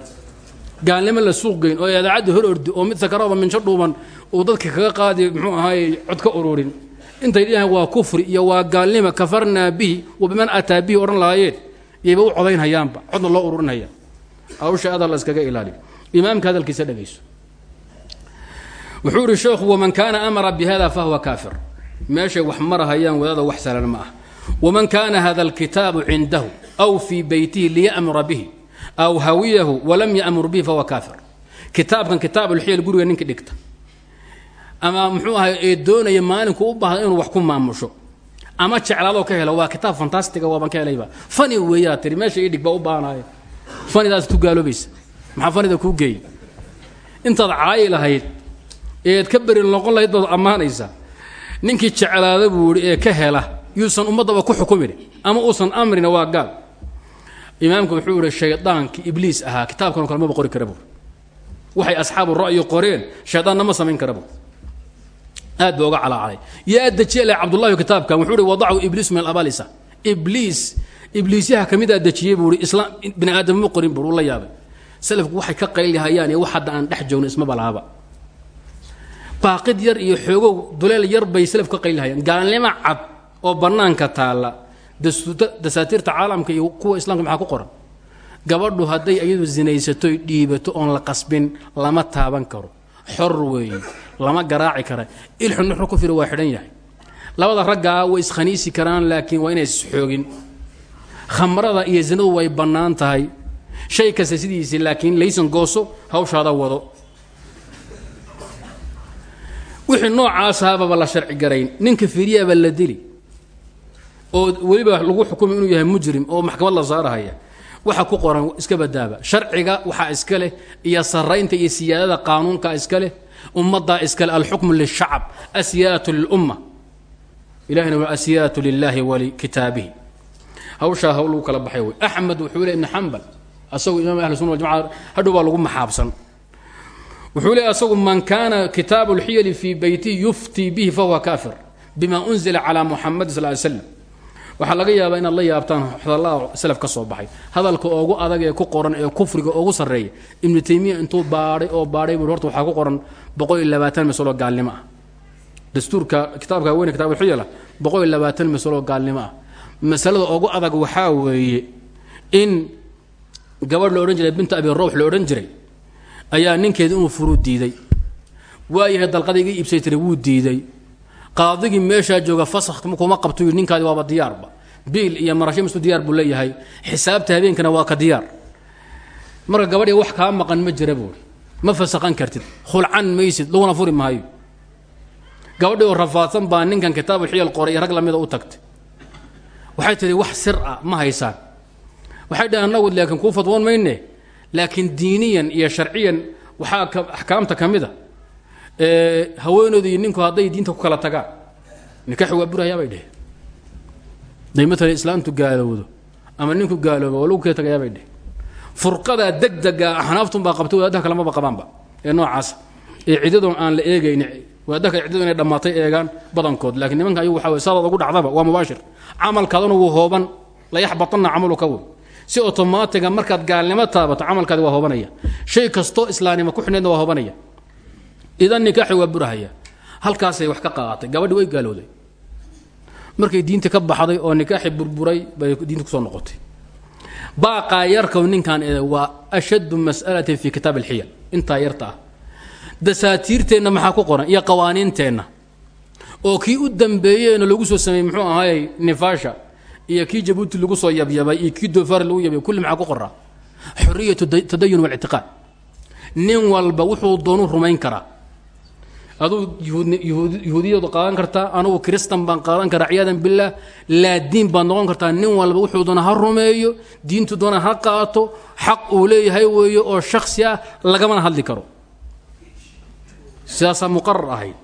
gaalnimo la suuq geyn oo idaacadda hor ordi oo mid sakaraba minsho dhuuban uu dadka kaga qaadi muxuu ahaaye cod ka ururin intay dhihaan waa kufri iyo waa gaalnima kafarnaa bihi wa ataa bihi odhan lahaayeen. Iyayba u codaynhayaanba codna loo ururinhaya hawsha adaa la iskaga ilaaliyo imaamka hadalkiisa dhegayso wuxuu ihi sheekhu waman kaana amara bi hada fahuwa kaafir. Meeshay wax marahayaan wadaada wax salan ma ah. Waman kaana hada alkitaabu cindahu aw fii beytihi liya'mura bihi aw hawiyahu walam ya'mur bihi fahuwa kaafir kitaabkan kitaabulxiyal guriga ninka dhigta ama muxuu ahay ee doonaya maalinku u baahda inuu wax ku maamusho ama jeclaadoo ka helo waa kitaab fantastiga waaban ka helayba fani weeyaa tiri meesha ii dhig baa u baahanaaya ku gaaloobaysa maxaa fanida kuu geeyey intaad caayi lahayd eed ka beri noqon lahayd baad ammaanaysaa ninkii jeclaada buu ee ka hela yuusan ummaddaba ku xukumin ama uusan amrina waa gaal imaamku wuxuu ihi shaydaankii ibliis ahaa kitaabkanoo kale maba qori kara buur waxay asxaabu ra'yi qoreen shaydaanna ma samayn kara buur aad ba oga calaacalay yaa dejiye le cabdullahi kitaabkan wuxuu ihi wadacu ibliis min alabalisa ibliis ibliisyaha ka midaa dejiyey buu ihi islaam bini aadam ma qorin buur uu la yaabay. Salafku waxay ka qaylihayaan iyo wax hadda aan dhex joogno isma balaaba. Baaqid yar iyo xoogow duleel yar bay salafku ka qaylihayaan gaalnimo cad oo bannaanka taalla dasaatiirta caalamka iyo kuwa islaamka maxaa ku qoran? Gabadhu hadday iyadu zinaysatoy dhiibato oon la qasbin lama taaban karo. Xor weeye lama garaaci kara. Ilxun nuxu ku fira waa xidhan yahay. Labada raggaa way iskhaniisi karaan laakiin waa inay isxoogin. Khamrada iyo zinadu way bannaan tahay. Shay kasta sidiisii laakiin laysan gooso hawshaada wado. Wixii noocaasababa la sharci garayn. Ninka fiiryaaba la dili oo weliba lagu xukumay inuu yahay mujrim oo maxkamad la saarahaya waxa ku qoran iska badaaba sharciga waxaa iska leh iyo saraynta iyo siyaadada qaanuunka iska leh ummaddaa iska leh alxukmu lilshacab asyaatu lilumma ilahina waa asyaatu lilaahi walikitaabihi hawshaa hawl kala baxay wey axmed wuxuu le ibni xambal asagu imaam ahli sunna waljamaca hadhow baa lagu maxaabsan. Wuxuu le asagu man kaana kitaabu lxiyali fii beytihi yuftii bihi fahuwa kaafir bima unzila calaa muxamadi sal ly slam waxaa laga yaabaa inaad la yaabtaan hadallada salaf ka soo baxay. Hadalka oogu adag ee ku qoran ee kufriga oogu sarreeya ibnu taymiya intuu baadhay oo baadhay buu horta waxaa ku qoran boqol iyo labaatan masaloo gaalnimo ah. Dastuurka kitaabka haweyne kitabulxiyala boqol iyo labaatan masaloo gaalnimo ah. Masalada oogu adag waxaa weeye in gabadh la odhan jiray binta abi rawx la odhan jiray ayaa ninkeeda inuu furuu diiday. Waayahay dalqada iga iibsay tiri wuu diiday qaadigii meeshaa jooga fasakh kuma qabto yidhi ninkaadi waaba diyaarba. Biil iyo marasho mistu diyaar buu leeyahay. Xisaabta habeenkana waa ka diyaar. Marka gabadhii wax kaa maqan ma jira buuri ma fasakhan kartid. Khulcan maysid laguna furi maayo. Gabadhii oo rafaadsan baa ninkan kitaabulxiyal qoray iyo rag lamida u tagtay. Waxay tihi wax sir ah ma haysaan. Waxay dhaheen annagu laakiin kuu fadwoon mayne. Laakiin diiniyan iyo sharciyan waxaa axkaamta ka mid a haweenooda iyo ninku hadday diinta ku kala tagaan nikaxi waa burayaa bay dheheen day maalan islaamtu gaalowdo ama ninku gaalooba waa lagu kala tagayaa bay dheheen furqadaa degdega axnaaftunbaa qabtay wadaadaha kalamaba qabaanba ee noocaas. Ee cidadoon aan la eegayn wadaadaha kale ciddadu inay dhammaatay eegaan badankood laakiin nimanka ayagu waxa wey ugu dhacdaba waa mubaashir. Camalkaaduna wuu hooban layaxbatanna camalu ka wey si otomaatiga markaad gaalnimo taabato camalkaadi waa hoobanaya. Shay kastoo islaamnimo ku xidhneedna waa hoobanaya idan nikaaxi waa burahaya. Halkaasay wax ka qaaatay gabadhi way gaalowday markay diinta ka baxday oo nikaaxi burburay bay diinta ku soo noqotay. Baaqaa yarkaw ninkan waa ashaddu mas'alatin fi kitaab alxiyal. Intaa yarta ah. Dasaatiirteenna maxaa ku qoran? Iyo qawaaniinteenna. Oo kii u dambeeyeyna lagu soo sameeyey muxuu ahaayey nifaasha iyo kii jabuuti lagu soo yabyabay iyo kii doofaar lagu yabyabay kulli maxaa ku qoraa xoriyatu tadayun walictiqaad nin walba wuxuu doonu rumayn karaa aduu yahuudiyadu qaadan kartaa anugu kristan baan qaadan karaa ciyaadan billaah laa diin baad noqon kartaa. Nin walba wuxuu doona ha rumeeyo diintu doona ha qaato xaq uu leeyahay weeyo oo shaksi ah lagamana hadli karo. Sidaasaa muqarar ahayd.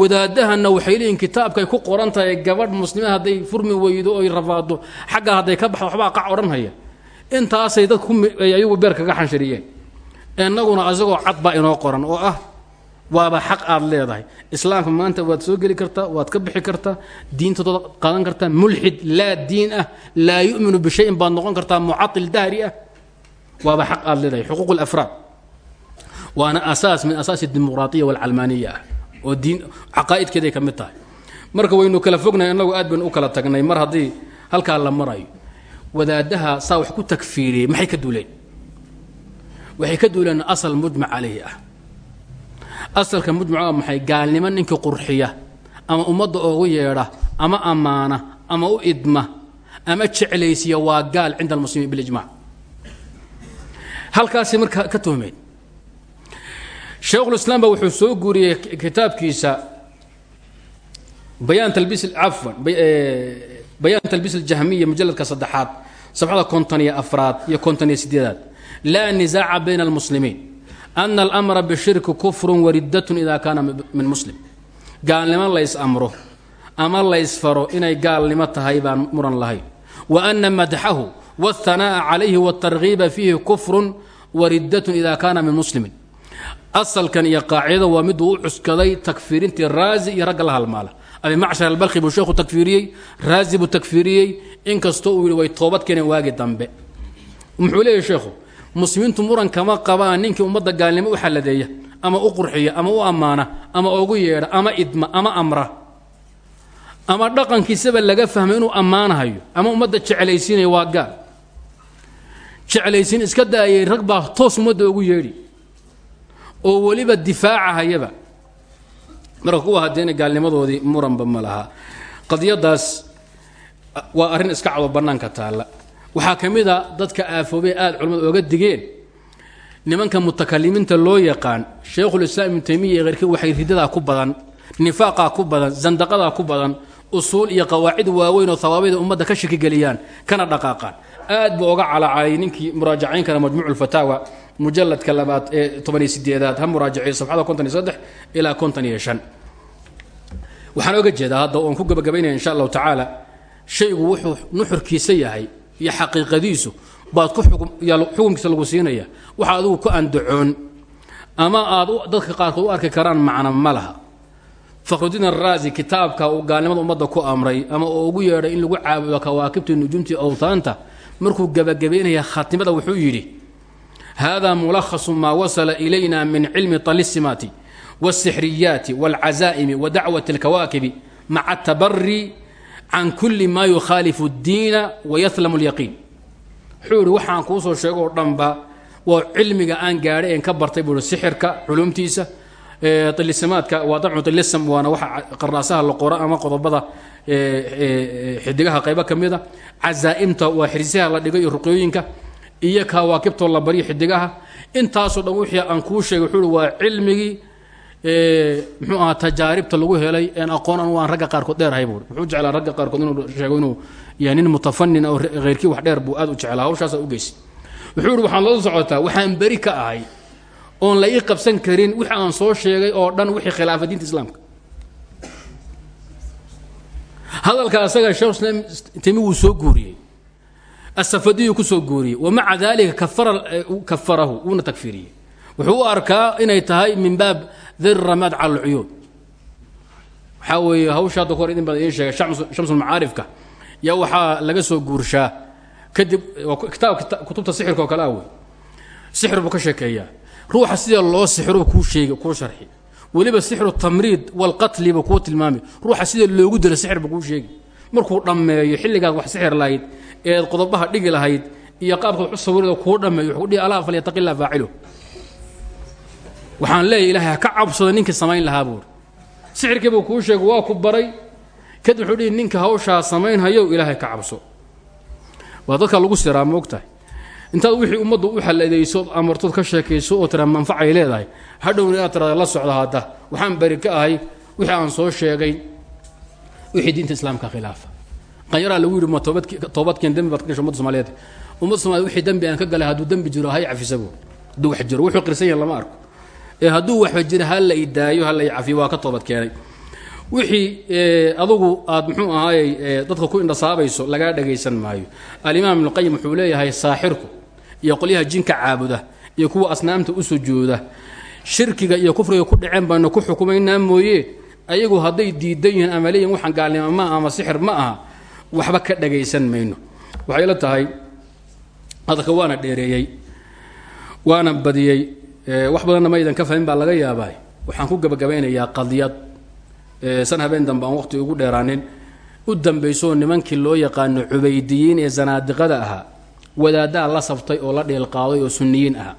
Wadaadahana waxay leeyihiin kitaabkay ku qoran tahay gabadh muslima hadday furmi weydo oy rafaado xaggaa hadday ka baxdo waxbaa qac odhanhaya. Intaasay dadku ayagu beer kaga xanshiriyeen. Innaguna asagoo cad baa inoo qoran oo ah waaba xaq aad leedahay. Islaamka maanta waad soo geli kartaa waad ka bixi kartaa diintooda qaadan kartaa mulxid laa diin ah laa yuminu bishayin baad noqon kartaa mucail dahri ah. Waaba xaq aad leedahay xuquuq lafraad waana asaas min asaasi dimuqraatiya walcalmaaniya ah oo diin caqaa'idkeeday ka mid tahay. Marka waynu kala fognahay innagu aad baynu u kala tagnay mar haddii halkaa la marayo wadaadaha saa wax ku takfiiriyey maxay ka duuleen waxay ka duuleen asal mujmac calayhi ah asalka mujmaca maxay gaalnimo ninkii qurxiya ama ummadda oogu yeedha ama ammaana ama u idma ama jeclaysiya waa gaal cinda almuslimiin bilijmac halkaasi marka ka tuhmeen sheekhulislaam ba wuxuu soo guuriyey kitaabkiisa bayaan talbiis cafwan bayaan talbiis aljahmiya mujalladka saddexaad sabxada konton iyo afraad iyo konton iyo sideedaad laa ana almra bishirki kufru wariddatun ida kaana min muslim gaalnimo lays amro ama laysfaro inay gaalnimo tahay baan muran lahayn wa ana madxahu wاthanaa'a calayhi wاtargiiba fiihi kufrun wariddatun ida kaana min muslimin asalkan iyo qaacidada waa miduu u cuskaday takfiirintii raazi iyo ragga la halmaala abi macshar albalkhi buu sheekhu takfiiriyey raazi buu takfiiriyey inkastoo uu yihi way toobad keeneen waagi dambe muxuu leeyahy muslimiintu muran kama qabaan ninkii ummadda gaalnimo u xalladeeya ama u qurxiya ama u ammaana ama ugu yeedha ama idma ama amra. Ama dhaqankiisaba laga fahmay inuu ammaanahayo ama ummadda jeclaysiinayo waa gaal. Jeclaysiin iska daayay rag baa toos ummadda ugu yeedhi. Oo weliba difaacahayaba marka kuwa hadeena gaalnimadoodii muranba ma laha. Qadiyadaas waa arrin iska cado bannaanka taalla waxaa ka mid dadka aafoobay aada culimmadu oga digeen nimanka mutakalimiinta loo yaqaan shaykhulislaam ibnu taymiya iyo waxay ridadaa ku badan nifaaqaa ku badan sandaqadaa ku badan usuul iyo qawaacid waaweyn oo hawaabida ummadda ka shakigeliyaan kana dhaqaaqaan. Aad buu oga calacalay ninkii muraajacayn kara majmuuc lfataawa mujaladka labaad ee tobaniyo sideedaad ha muraajaciyo safxada konton iyo saddex ilaa konton iyo shan. Waxaan oga jeedaa hadda oon ku gabagabaynaya insha allahu tacaala shaygu wuxuu nuxurkiisa yahay iyo xaqiiqadiisu baad ku xukunkiisa lagu siinaya waxa adigu ku andacoon ama aad dadka qaarkood u arki karaan macno ma laha fakhrudiin araazi kitaabka uu gaalnimada ummadda ku amray ama oo ugu yeedhay in lagu caabudo kawaakibtii nujuumtii awtaanta markuu gabagabaynaya khatimada wuxuu yidhi hada mulakhasu maa wasala ilayna min cilmi talisimati wاsixriyaati wاlcazaa'imi wa dacwati اlkawaakibi maca atabari can kuli ma yukhaalifu اddiina wayahlamu اlyaqiin wuxuu yidhi waxaan kuu soo sheego dhanba waa cilmiga aan gaadhay een ka bartay buu ihi sixirka culumtiisa ilisamaadka waa dabcu ilism waana waxa qarnaasaha la qoro ama qodobada xidigaha qaybo ka mida cazaa'imta waa xirsiyaha la dhigay iyo ruqyooyinka iyo kawaakibtoo la baryo xidigaha. Intaasoo dhan wixii aan kuu sheegay wuxuu waa cilmigii muxuu ahaa tajaaribta lagu helay een aqoon anu aan ragga qaarkood dheerahay buui wuxuu jeclaa ragga qaarkood inuu sheego inuu yahay nin mutafanin oo heyrkii wax dheer buu aad u jeclaa hawshaasaa u geysay. Wuxuu ihi waxaan loo socotaa waxaan beri ka ahay oon la ii qabsan karin wixii aan soo sheegay oo dhan wixii khilaafa diinta islaamka. Hadalka asaga sheekh islaam timi wuu soo guuriyey. Asafadiyuu ku guuriyey. Wamaca dalika kafarahu wuuna takfiiriyey. Wuxuu arkaa inay tahay min baab dir ramaad cala alcuyuub waxaa weeye hawsha hadda kahor idin badan idiin sheegay shamsulmacaarifka yaa waxaa laga soo guurshaa. Kadib kitaab kutubta sixirka oo kale ah wey sixir buu ka sheekeeyaa. Ruuxa sida loo sixiro kuu sheegi kuu sharxi. Weliba sixru tamriid walqatli buu kuu tilmaamay. Ruuxa sida loogu dilo sixir buu kuu sheegi markuu dhammeeyo xilligaad wax sixir lahayd eed qodobaha dhigi lahayd iyo qaabkaad wax u sawirada kuu waxaan leeyahy ilaahay ha ka cabsado ninkii samayn lahaa buuri sixirkii buu kuu sheegay waa ku baray. Kadib wuxuu dhihi ninka hawshaa samaynhayow ilaahay ka cabso. Waa dadka lagu siraa moogtahay intaad wixii ummaddu u xaladayso amartood ka sheekayso oo tira manfacay leedahay hadhowna inaad tirada la socda hadda. Waxaan beri ka ahay wixii aan soo sheegay. Wixii diinta islaamka khilaafa. Qanyaraa lagu yidhi ma dembi baad ka gasho ummadda somaaliyeed ummadda somaliyed wixii dembi aan ka galay hadduu dembi jiro hay cafisa buur hadduu wax jiro wuxuu qirsan yahay lama arko ee hadduu waxba jira ha la idaayo ha la cafiyo waa ka toobad keenay. Wixii adugu aad muxuu ahaayey dadka ku indhasaabayso lagaa dhagaysan maayo. Alimaam ibnuqayim wuxuu leeyahay saaxirku iyo qolyaha jinka caabuda iyo kuwa asnaamta u sujuuda shirkiga iyo kufriga ku dhaceen baanu ku xukumaynaa mooye. Ayagu hadday diidan yihiin ama leeyihiin waxaan gaalnimo ma ama sixir ma aha waxba ka dhagaysan mayno. Waxay la tahay hadalka waana dheereeyey waana badiyey wax badanna maydan ka fahmin baa laga yaabaa. Waxaan ku gabagabaynayaa qadiyad. San habeen dambe aan waqhti ugu dheeraanin. U dambaysooo nimankii loo yaqaano cubaydiyiin ee zanaadiqada ahaa. Wadaaddaa la sabtay oo la dhiilqaaday oo sunniyiin ahaa.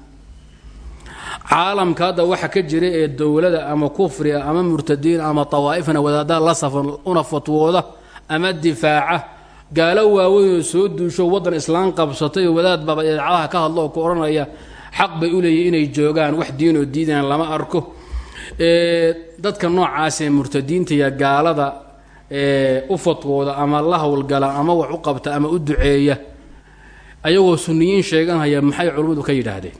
Caalamka hadda waxa ka jira ee dowladda ama kufriga ama murtadiin ama tawaa'ifna wadaaddaa la safan una fatwooda ama difaaca. Gaalo waaweyn oo soo duusho waddan islaan qabsatay oo wadaad baba idaacadaha ka hadlo oo ku odhanaya xaq bay u leeyihiin inay joogaan wax diinoo diidaan lama arko. Dadka noocaas ee murtadiinta iyo gaalada u fatwooda ama la howlgala ama wax u qabta ama u duceeya ayagoo sunniyiin sheeganhaya maxay culimmadu ka yidhaahdeen?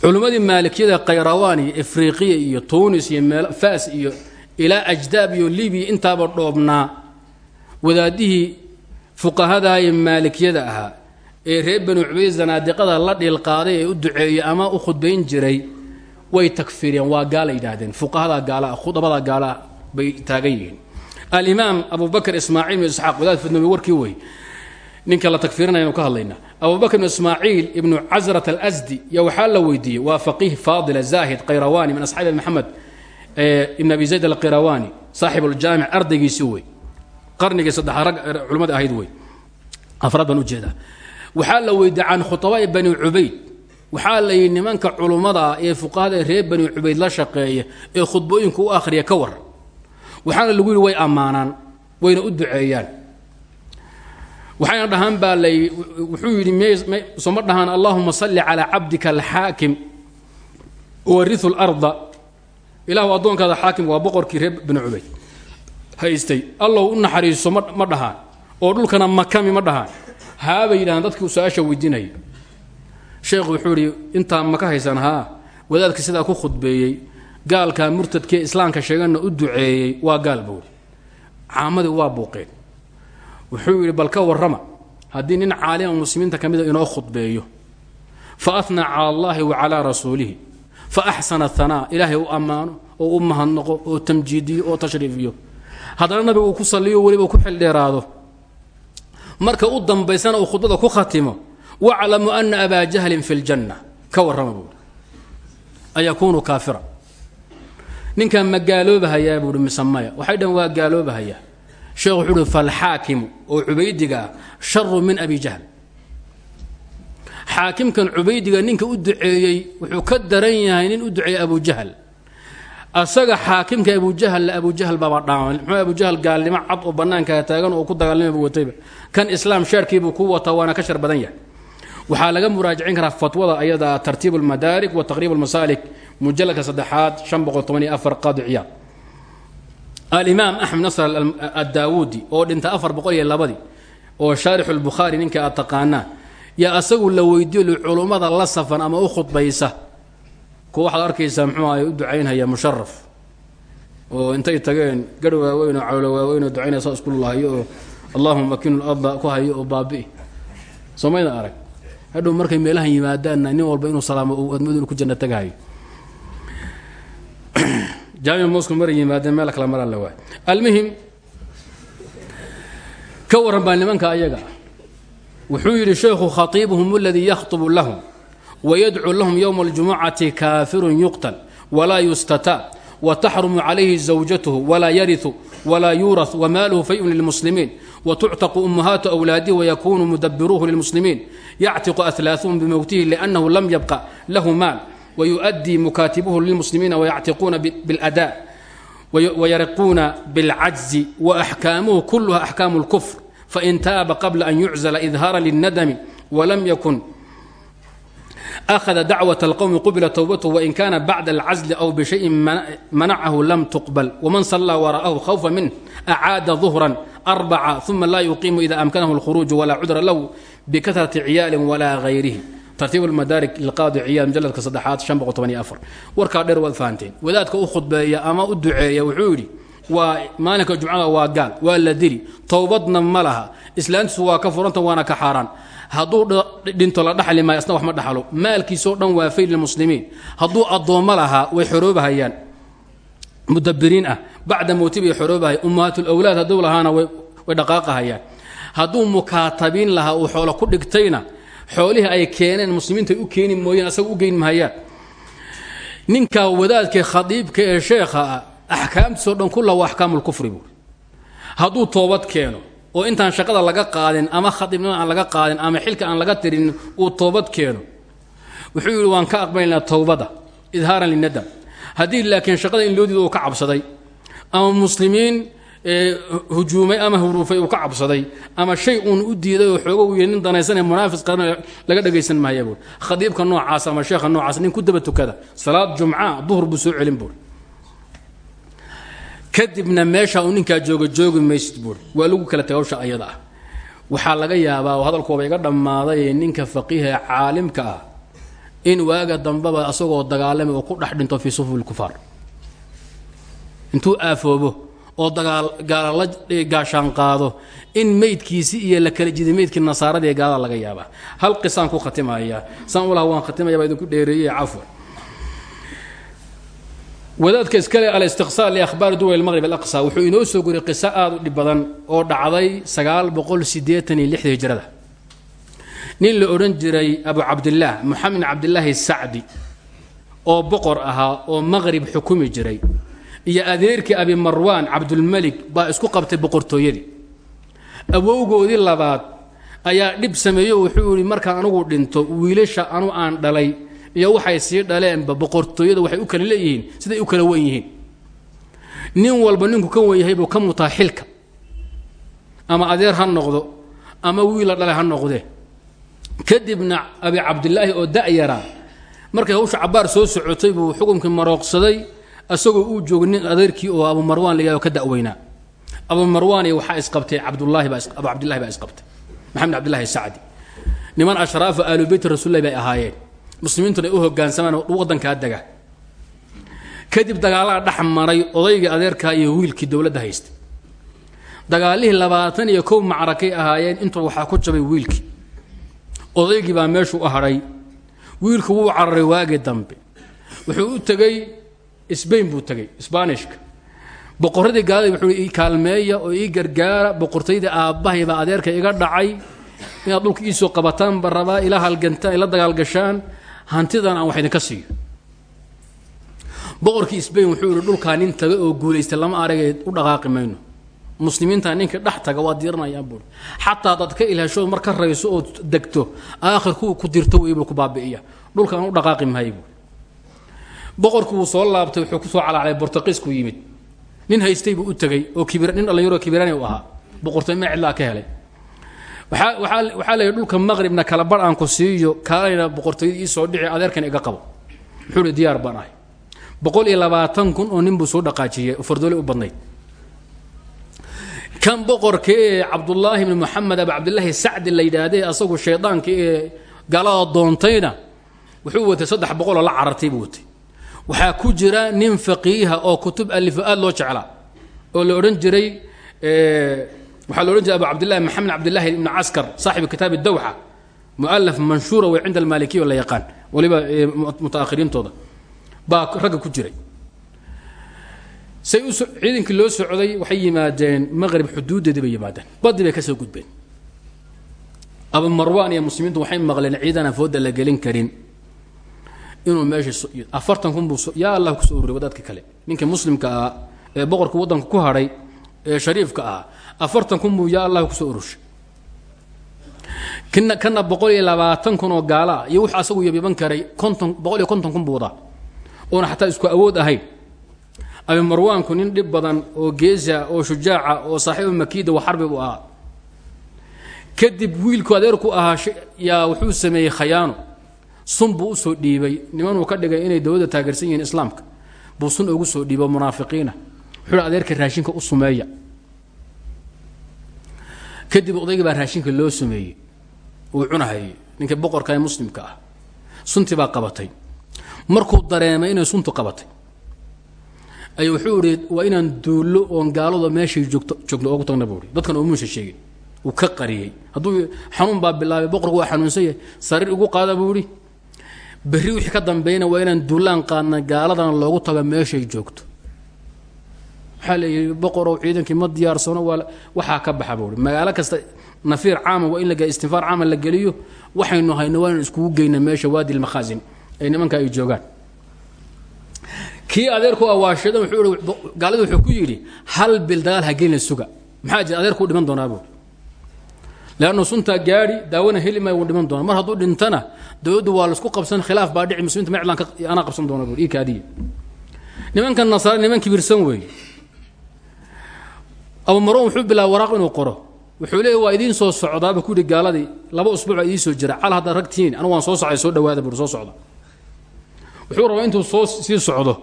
Culimmadii maalikiyada khayrawaan iyo afriqiya iyo tunis iyo meel faas iyo ilaa ajdaab iyo libiya intaaba dhoobnaa wadaadihii fuqahadaa ee maalikiyada ahaa ee reer banu cubayd zanaadiqada la dhiilqaaday ee u duceeyey ama u khudbayn jiray way takfiriyeen waa gaala yidhaahdeen. Fuqahada gaala khudabada gaala bay taagan yihiin. Alimaam abubakr ismaaciil ibnu isxaaq wadaad fidnoomi warkii wey ninka la takfirinayanu ka hadlaynaa abubakr ibnu ismaaciil ibnu casrat alasdi yaa waxaa la weydiiyey waa faqiih faadila zaahid qayrawani min asxaabi abi maxamed ibn abi zayd alqirawani saaxibuuljaamic ardaygiisi wey qarnigii saddexaad rag culimmada ahayd wey afraad baan u jeedaa waxaa la weydiiyey can khutabaai bani cubayd. Waxaa la yidhi nimanka culummada ee fuqahada reer bani cubayd la shaqeeya ee khudbooyinka u akhriya ka war waxaana lagu yidhi way ammaanaan wayna u duceeyaan. Waxayna dhahaan baa lay wuxuu yidhi soma dhahaan allahuma salli calaa cabdika alxaakim wariu larda ilahu addoonkaada xaakim waa boqorkii reer bani cubayd. Haystay allow u naxariiso ma dhahaan oo dhulkana makami ma dhahaan haabay yidhahaan dadkii su'aasha weydiinaya sheekhu wuxuu yidhi intaa maka haysan haa. Wadaadka sidaa ku khudbeeyey gaalkaa murtadkee islaamka sheeganna u duceeyey waa gaal buuri caamadii waa buuqeen. Wuxuu yidhi bal ka warrama haddii nin caalima muslimiinta ka mida inoo khudbeeyo. Fa atnaa cala allahi wa calaa rasuulihi. Fa axsana hanaa ilaahay u ammaano oo u mahadnaqo oo tamjiidiyo oo tashriifiyo. Haddana nabiga uu ku salliyo weliba ku xildheeraado marka u dambaysana uu khudbada ku khatimo waclamu ana abaa jahlin fi ljanna ka warrama buuri ayakuunu kaafira. Ninkan ma gaaloobahayaa buuhi mise maya. Waxay dhan waa gaaloobahayaa. Sheekh wuxuu uhi falxaakimu oo cubaydiga sharu min abi jahl. Xaakimkan cubaydiga ninka u duceeyey wuxuu ka daran yahay nin u duceeyey abu jahl asaga xaakimka abujahl abujahl baaba dhaamal muxuu abujahl gaalnimo cad oo bannaankaa taagan oo ku dagaalnimaba watayba kan islaam sheerkiibuu ku wataa waana ka shar badan yahay. Waxaa laga muraajicin karaa fatwada ayada tartiib almadaarik wa taqriib almasaalik mujaladka saddexaad qaadi ciyaad. Alimaam axmed nasr addaawuudi oo dhinta afar boqol iyo labadii oo shaarixu lbukhaari ninka aad taqaanaa yaa asagu la weydiiyo culummada la safan ama u khudbaysa kuwa waxaad arkaysaa muxuu ay u ducaynhaya musharaf oo intay tageen garh waaweyn oo cawlo waaweyn oo ducaynaya saa isku lahayo oo allahuma makinu larda ku hayo oo baabi'i soomayda arag? Hadhow markay meelahan yimaadaanna nin walba inuu salaamo admadu inu ku janno tagahayo. Jaamic mosco maray yimaadeen meel kala maraan la waay almuhim ka warran baa nimanka ayaga. Wuxuu yidhi sheekhu khatiibuhum aladii yakhtubu lahum ويدعو لهم يوم الجمعة كافر يقتل ولا يستتاب وتحرم عليه زوجته ولا يرث ولا يورث وماله فيء للمسلمين وتعتق أمهات أولاده ويكون مدبروه للمسلمين يعتق أثلاثهم بموته لأنه لم يبقى له مال ويؤدي مكاتبه للمسلمين ويعتقون بالأداء ويرقون بالعجز وأحكامه كلها أحكام الكفر فإن تاب قبل أن يعزل إظهارا للندم ولم يكن أخذ دعوة القوم قبل توبته وإن كان بعد العزل أو بشيء منعه لم تقبل ومن صلى وراءه خوفا منه أعاد ظهرا أربعة ثم لا يقيم إذا أمكنه الخروج ولا عذر له بكثرة عيال ولا غيره ترتيب المدارك للقاضي عيال مجلد كصدحات شنبق وثمانية أفر وركا دير وذفانتين وذاتك أخذ بيا أما أدعي وعودي ومالك الجمعة وقال ولا دري توبتنا ملها إسلامت waa ka furanta waana ka xaaraan hadduu dhinto la dhaxli maayo asna wax ma dhaxlo. Maalkiisoo dhan waa fay lilmuslimiin. Hadduu addoommo lahaa way xoroobahayaan mudabiriin ah. Bacda mowti bay xoroobahay ummahaatulawlaad hadduu lahaana way dhaqaaqahayaan. Hadduu mukaatabiin lahaa uu xoolo ku dhigtayna xoolihii ay keeneen muslimiintay u keeni mooyeen asaga u geyn mahayaan. Ninkaa wadaadka khadiibka ee sheekha ah axkaamtiisoo dhan kulla waa axkaamulkufri buuri hadduu toobad keeno oo intaan shaqada laga qaadin ama khadibnimo aan laga qaadin ama xilka aan laga tirin uu toobad keeno. Wuxuu yidhi waan ka aqbalinaa towbada idhaaran linadam haddii laakiin shaqada in loo diido uu ka cabsaday ama muslimiin hujuumay ama huruufay uu ka cabsaday ama shay uun u diiday oo xoogo yahay nin danaysanee munaafis qarana laga dhagaysan maaya buuri khadiibka noocaas ama sheekha noocaas nin ku daba tukada salaad jumca duhur buu soo celin buuri kadibna meesha uu ninkaa jooga joogi maysid waa lagu kala taga hawsha ayada ah. Waxaa laga yaabaa oo hadalkooba iga dhammaaday ninka faqiiha ee caalimka ah in waaga dambeba asagoo dagaalamay oo ku dhex dhinto fii sufufi lkufaar intuu aafoobo oo dagaal gaala la gaashaan qaado in meydkiisi iyo la kala jiday meydkii nasaaradii gaalada laga yaabaa. Hal qisaan ku khatimayaa saan ulaha waan khatimaya baa idinku dheereeyey cafwan wadaadka iskale alistiqsaal liakhbaari duwal maqrib alaqsa wuxuu inoo soo goriyey qiso aada u dhib badan oo dhacday sagaal boqol siddeetan iyo lixda hijrada. Nin la odhan jiray abu cabdillaah moxamed cabdilaahi sacdi oo boqor ahaa oo maqrib xukumi jiray iyo adeerkii abi marwaan cabdulmelik baa isku qabtay boqortooyadii. Awowgoodii labaad ayaa dhib sameeyo wuxuu yihi markaan anugu dhinto wiilasha anu aan dhalay iyo waxay sii dhaleenba boqortooyada waxay u kala leeyihiin siday u kala wen yihiin nin walba ninku ka wen yahay buu ka mutaa xilka. Ama adeer ha noqdo ama wiil la dhalay ha noqdee. Kadibna abi cabdilaahi oo da'yara markay hawsha cabaar soo socotay buu xukunkii marooqsaday isagoo uu joogay nin adeerkii oo abu marwaan la yihahdo ka da'weynaa abu iyo waxaa isqabtay cabdullaahi baa abu cabdillahi baa isqabtay. Maxamed cabdillahi sacdi. Niman ashraafa aalu beyti rasuulillahi bay ahaayeen muslimiintuna ay u hogaansamaan waddankaa dega. Kadib dagaalada dhex maray odaygii adeerkaa iyo wiilkii dowladda haystay. Dagaalihii labaatan iyo kow macrakay ahaayeen intuu waxaa ku jabay wiilkii. Odaygii baa meeshuu u hadhay wiilku wuu cararay waagii dambe. Wuxuu u tegey sbain buu tegey sbaanishka boqorradii gaalada wuxuu ii kaalmeeya oo ii gargaara boqortaydii aabbahay baa adeerka iga dhacay. Inaad dhulka iisoo qabataan ba rabaa ila halgantaan ila dagaalgashaan hantidan aan wax idinka siiyo. Boqorkii sbain wuxuu yihi dhulkaa nin taga oo guulaystay lama aragee u dhaqaaqi mayno. Muslimiinta ninka dhex taga waa diiranayaan buui xataa hadaad ka ilhashood mar ka rayso ood degto aakhir kuwa ku dirto weybuu ku baabi'iya. Dhulka aan u dhaqaaqi mahay buui boqorku wuu soo laabtay wuxuu ku soo calaclay bortuqiisku yimid. Nin haystay buu u tegey oo nin dhallinyaro kibirani u ahaa. Boqortooy ma cidlaa ka helay waxaa leeyahy dhulka maqribna kala bar aan ku siiyo kaalayna boqortooyadii ii soo dhici adeerkan iga qabo. Muxuu hi diyaar baan boqol iyo labaatan kun oo nin soo dhaqaajiyey oo fardoole u badnayd. Kan boqorka ee cabdullaahi bni moxamed abi cabdilaahi sacdi la yidhaahday asagu shaydaanka ee galada doontayna wuxuu watay saddex boqoloo la carartay buu watay waxaa ku jira nin faqiiha oo kutub alifo aad loo jeclaa oo la odhan jiray waxaa la odhan jiray abu cabdillahi maxamed cabdillahi ibni caskar saaxibu kitaab dawxa mualaf manshuura wey cinda almaalikiya la yaqaan. Waliba mutaakhiriintooda. Baa ragga ku jiray. Say u ciidankii loo socday waxay yimaadeen maqrib xuduudeedii bay yimaadeen. Baddi ka soo gudbeen. Abu marwaan iyo muslimiintu waxay maqleen ciidan aan fooda la gelin karin. Inuu meesha afartan kun buu yaa allah ku soo ururiy wadaadka kale. Ninkii muslimka ah ee boqorka waddanka ku hadhay ee shariifka ah afartan kun buu yaa allah ku soo urushay kana kana boqol iyo labaatan kun oo gaala iyo wuxuu asagu yabiban karay konton boqol iyo konton kun buu wadaa. Oona xataa isku awood ahayn. Abi marwaanku nin dhib badan oo geesa oo shujaaca oo saaxiibu makiida wa xarbi buu ahaa. Kadib wiilku adeerku ahaa yaa wuxuu sameeyey khayaano. Sun buu u soo dhiibay. Nimanuu ka dhigay inay dowladda taageersan yihiin islaamka. Buu sun ugu soo dhiibo munaafiqiina. Wuxuu adeerka raashinka u sumeeya kadib odaygii baa raashinka loo sameeyey. Uu cunahayay. Ninkii boqorka ee muslimka ah. Suntii baa qabatay. Markuu dareemay inay suntu qabatay. Ay wuxuu ihi waa inaan duullo oon gaalado meeshay joogto joogno oogu tagna buu i dadkan oomuusa sheegin. Uu ka qariyey. Hadduu xanuun baa bilaabay boqorku waa xanuunsan yahay sariir igu qaada buu ihi berri wixii ka dambeeyna waa inaan duullaan qaadna gaaladan loogu tago meeshay joogto waxaa leeyihi boqorow ciidankii ma diyaarsano waxaa ka baxa buu i magaalo kasta nafiir caama waa in istinfaar caama la geliyo. Waxaynu hayno waa inaan iskugu geyna meesha waadi lmakhaasin ay nimanka ay joogaan. Kii adeerku awaashada wuxuu i gaalada wuxuu ku yidhi hal bil dagaal ha gelina suga. Maxaa jira? Adeerkuu dhiman doonaa buu leannu suntaa gaadhi daawana heli maayo wuu dhiman doona mar hadduu dhintana dowladdu waa la isku qabsan khilaaf baa dhici muslimiinta meclan anaa qabsan doona buu ii kaadiya nimankan nasaare niman kibirsan weeye abu marwan wuxuu bilaaba waraaq inuu qoro. Wuxuu leeyahy waa idiin soo socdaaba ku yidhi gaaladii. Laba usbuuc aa idiin soo jira. Cal haddaad rag tihiin anigu waan soo socday soo dhawaada buu soo socda wuxuu rabaa intuu soo sii socdo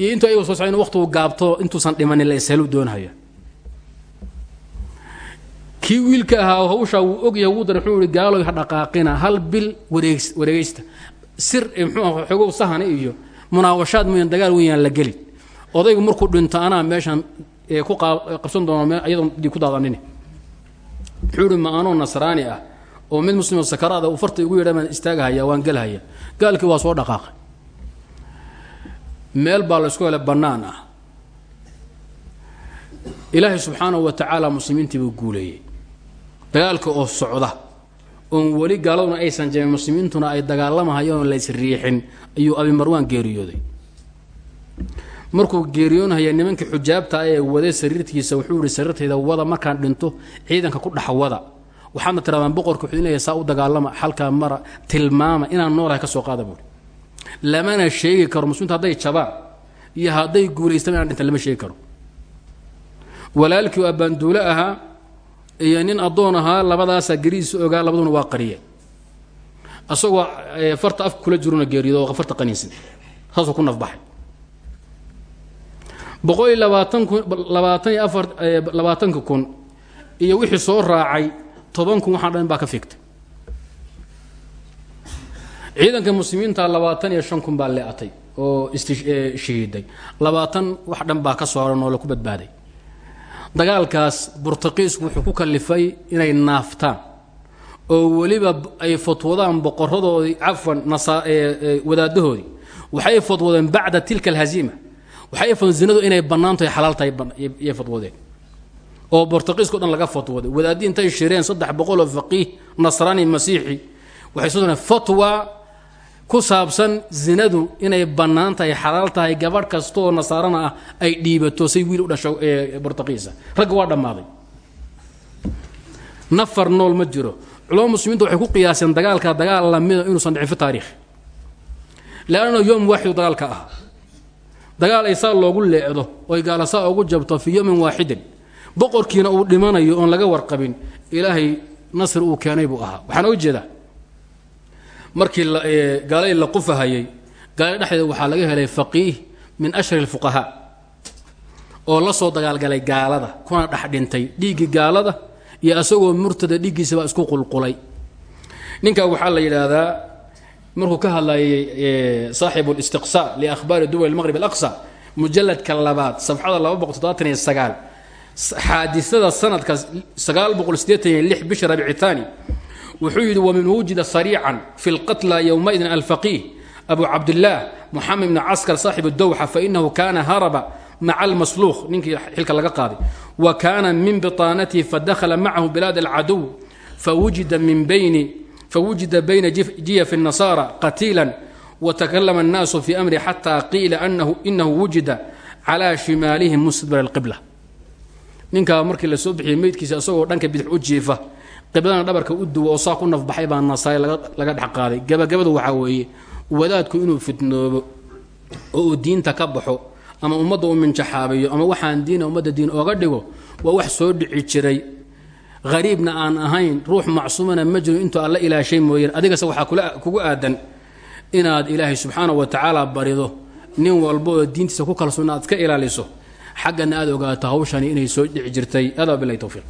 iyo intuu ayagu soo socda waqtigu gaabto intuusan dhimanin la ishelu doonhaya kii wiilka ahaa hawshaa wuu ogyahay wuu daray wuxuu ihi gaaloy ha dhaqaaqina hal bil wareegs wareegaysta. Sir muxuu xogow sahani iyo munaawashaad mooyaan dagaal weeyaan la gelin. Odaygu markuu dhinto anaa meeshan ku qabsan doono iyadoon dii ku daadanini wuxuu ihi ma anoo nasraani ah oo mid muslimo sakaraada uu farta igu yadha baan istaagahaya waan gelhaya gaalkii waa soo dhaqaaqay. Meel baa laysku helay bannaan ah. Ilaahay subxaanahu wa tacaala muslimiintii buu guuleeyey dagaalka oo socda oon weli gaaladuna aysan jabin muslimiintuna ay dagaalamahayoon lays riixin ayuu abi marwaan geeriyooday markuu geeriyoonhaya nimankii xujaabta ee waday sariirtiisa wuxuu ihi sariirtayda wada markaan dhinto ciidanka ku dhex wada. Waxaadna tirahdaan boqorka wuxuu inaya saa u dagaalama xalkaa mara tilmaama inaan noolahay ka soo qaada buuri lamana sheegi karo muslimiintu hadday jabaan iyo hadday guulaystaan inaan dhinta lama sheegi karo. Walaalkii abbaanduule ahaa iyo nin addoon ahaa labadaasaa gerihiisa ogaa labaduna waa qariye. Asagoo farta afka kula jiruna geeriyodo oo farta qaniinsan saasuu ku nafbaxay boqol iyo labaatan kun iyo wixii soo raacay toban kun waxaan dhan baa ka figtay. Ciidanka muslimiinta labaatan iyo shan kun baa leeatay oo isshahiiday labaatan wax dhan baa ka soo haran oo laku badbaaday. Dagaalkaas burtaqiisku wuxuu ku kalifay inay naaftaan oo weliba ay fatwadaan boqoradoodii cafwan wadaadahoodii waxay fadwadeen bacda tilka alhaziima waxay fadween zinadu inay bannaan tahay xalaal tahay yay fadwadeen oo bortaqiisko dhan laga fatwaday wadaadii intay shireen saddex boqol oo faqiih nasraani masiixi waxay soo fatwa ku saabsan zinadu inay bannaan tahay xalaal tahay gabadh kastaoo nasaarana ah ay dhiibato say wiil u dhasho bortaqiisa ragga waa dhammaaday. Nafar nool ma jiro. Culama muslimiinta waxay ku qiyaaseen dagaalka dagaal lamida inuusan dhicin fi taarikh leanna yom waaxidu dagaalka ah dagaal ay saa loogu leecdo oy gaalasaa ugu jabto fii yowmin waaxidin boqorkiina uu dhimanayo oon laga warqabin ilaahay nasri uu keenay buu ahaa. Waxaan oga jeedaa markii gaalay la qufahayay gaalada dhexdeeda waxaa laga helay faqiih min ashhari اlfuqahaa oo la soo dagaalgalay gaalada kuna dhex dhintay dhiiggii gaalada iyo asagoo murtada dhiiggiisabaa isku qulqulay. Ninkaa waxaa la yidhaahdaa markuu ka hadlayay saaxibu اlistiqsa liahbaari duwal maqrib alaqsa mujaladka labaad safxada xaadisada sanadka bisha rabici taani wuxuu yidhi wamin wujida sariican fi lqatla yowmaidin alfaqiih abu cabdillaah moxamed bni caskar saaxib dowxa fainahu kana haraba maca almasluuq ninkii xilka laga qaaday wa kaana min biطaanatihi fadakhala macahu bilaad alcaduw fawujida min bayni fawujida bayna jiyafi الnasaara qatiila watakalama الnaasu fi amri xata qiila inahu wujida cala shimaalihim mustadbir اlqibla ninkaa markii lasoo bixiyey meydkiisa isagoo dhanka bidix u jiifa qibladana dhabarka u duwa oo saa ku nafbaxay baa nasaay laga dhex qaaday gabagabadu waxaa weeye wadaadku inuu fitnoobo oo uu diinta ka baxo ama ummadda uu minjaxaabiyo ama waxaan diina ummadda diin ooga dhigo waa wax soo dhici jiray hariibna aan ahayn ruux macsuumana ma jiro intuu alla ilaashay mooyeen. Adigase waxaa kugu aadan inaad ilaahay subxaana wa tacaala barido nin walba oo diintiisa ku kalsoon aad ka ilaaliso xaggana aad ogaato hawshani inay soo dhici jirtay. Adaa bilahi towfiiq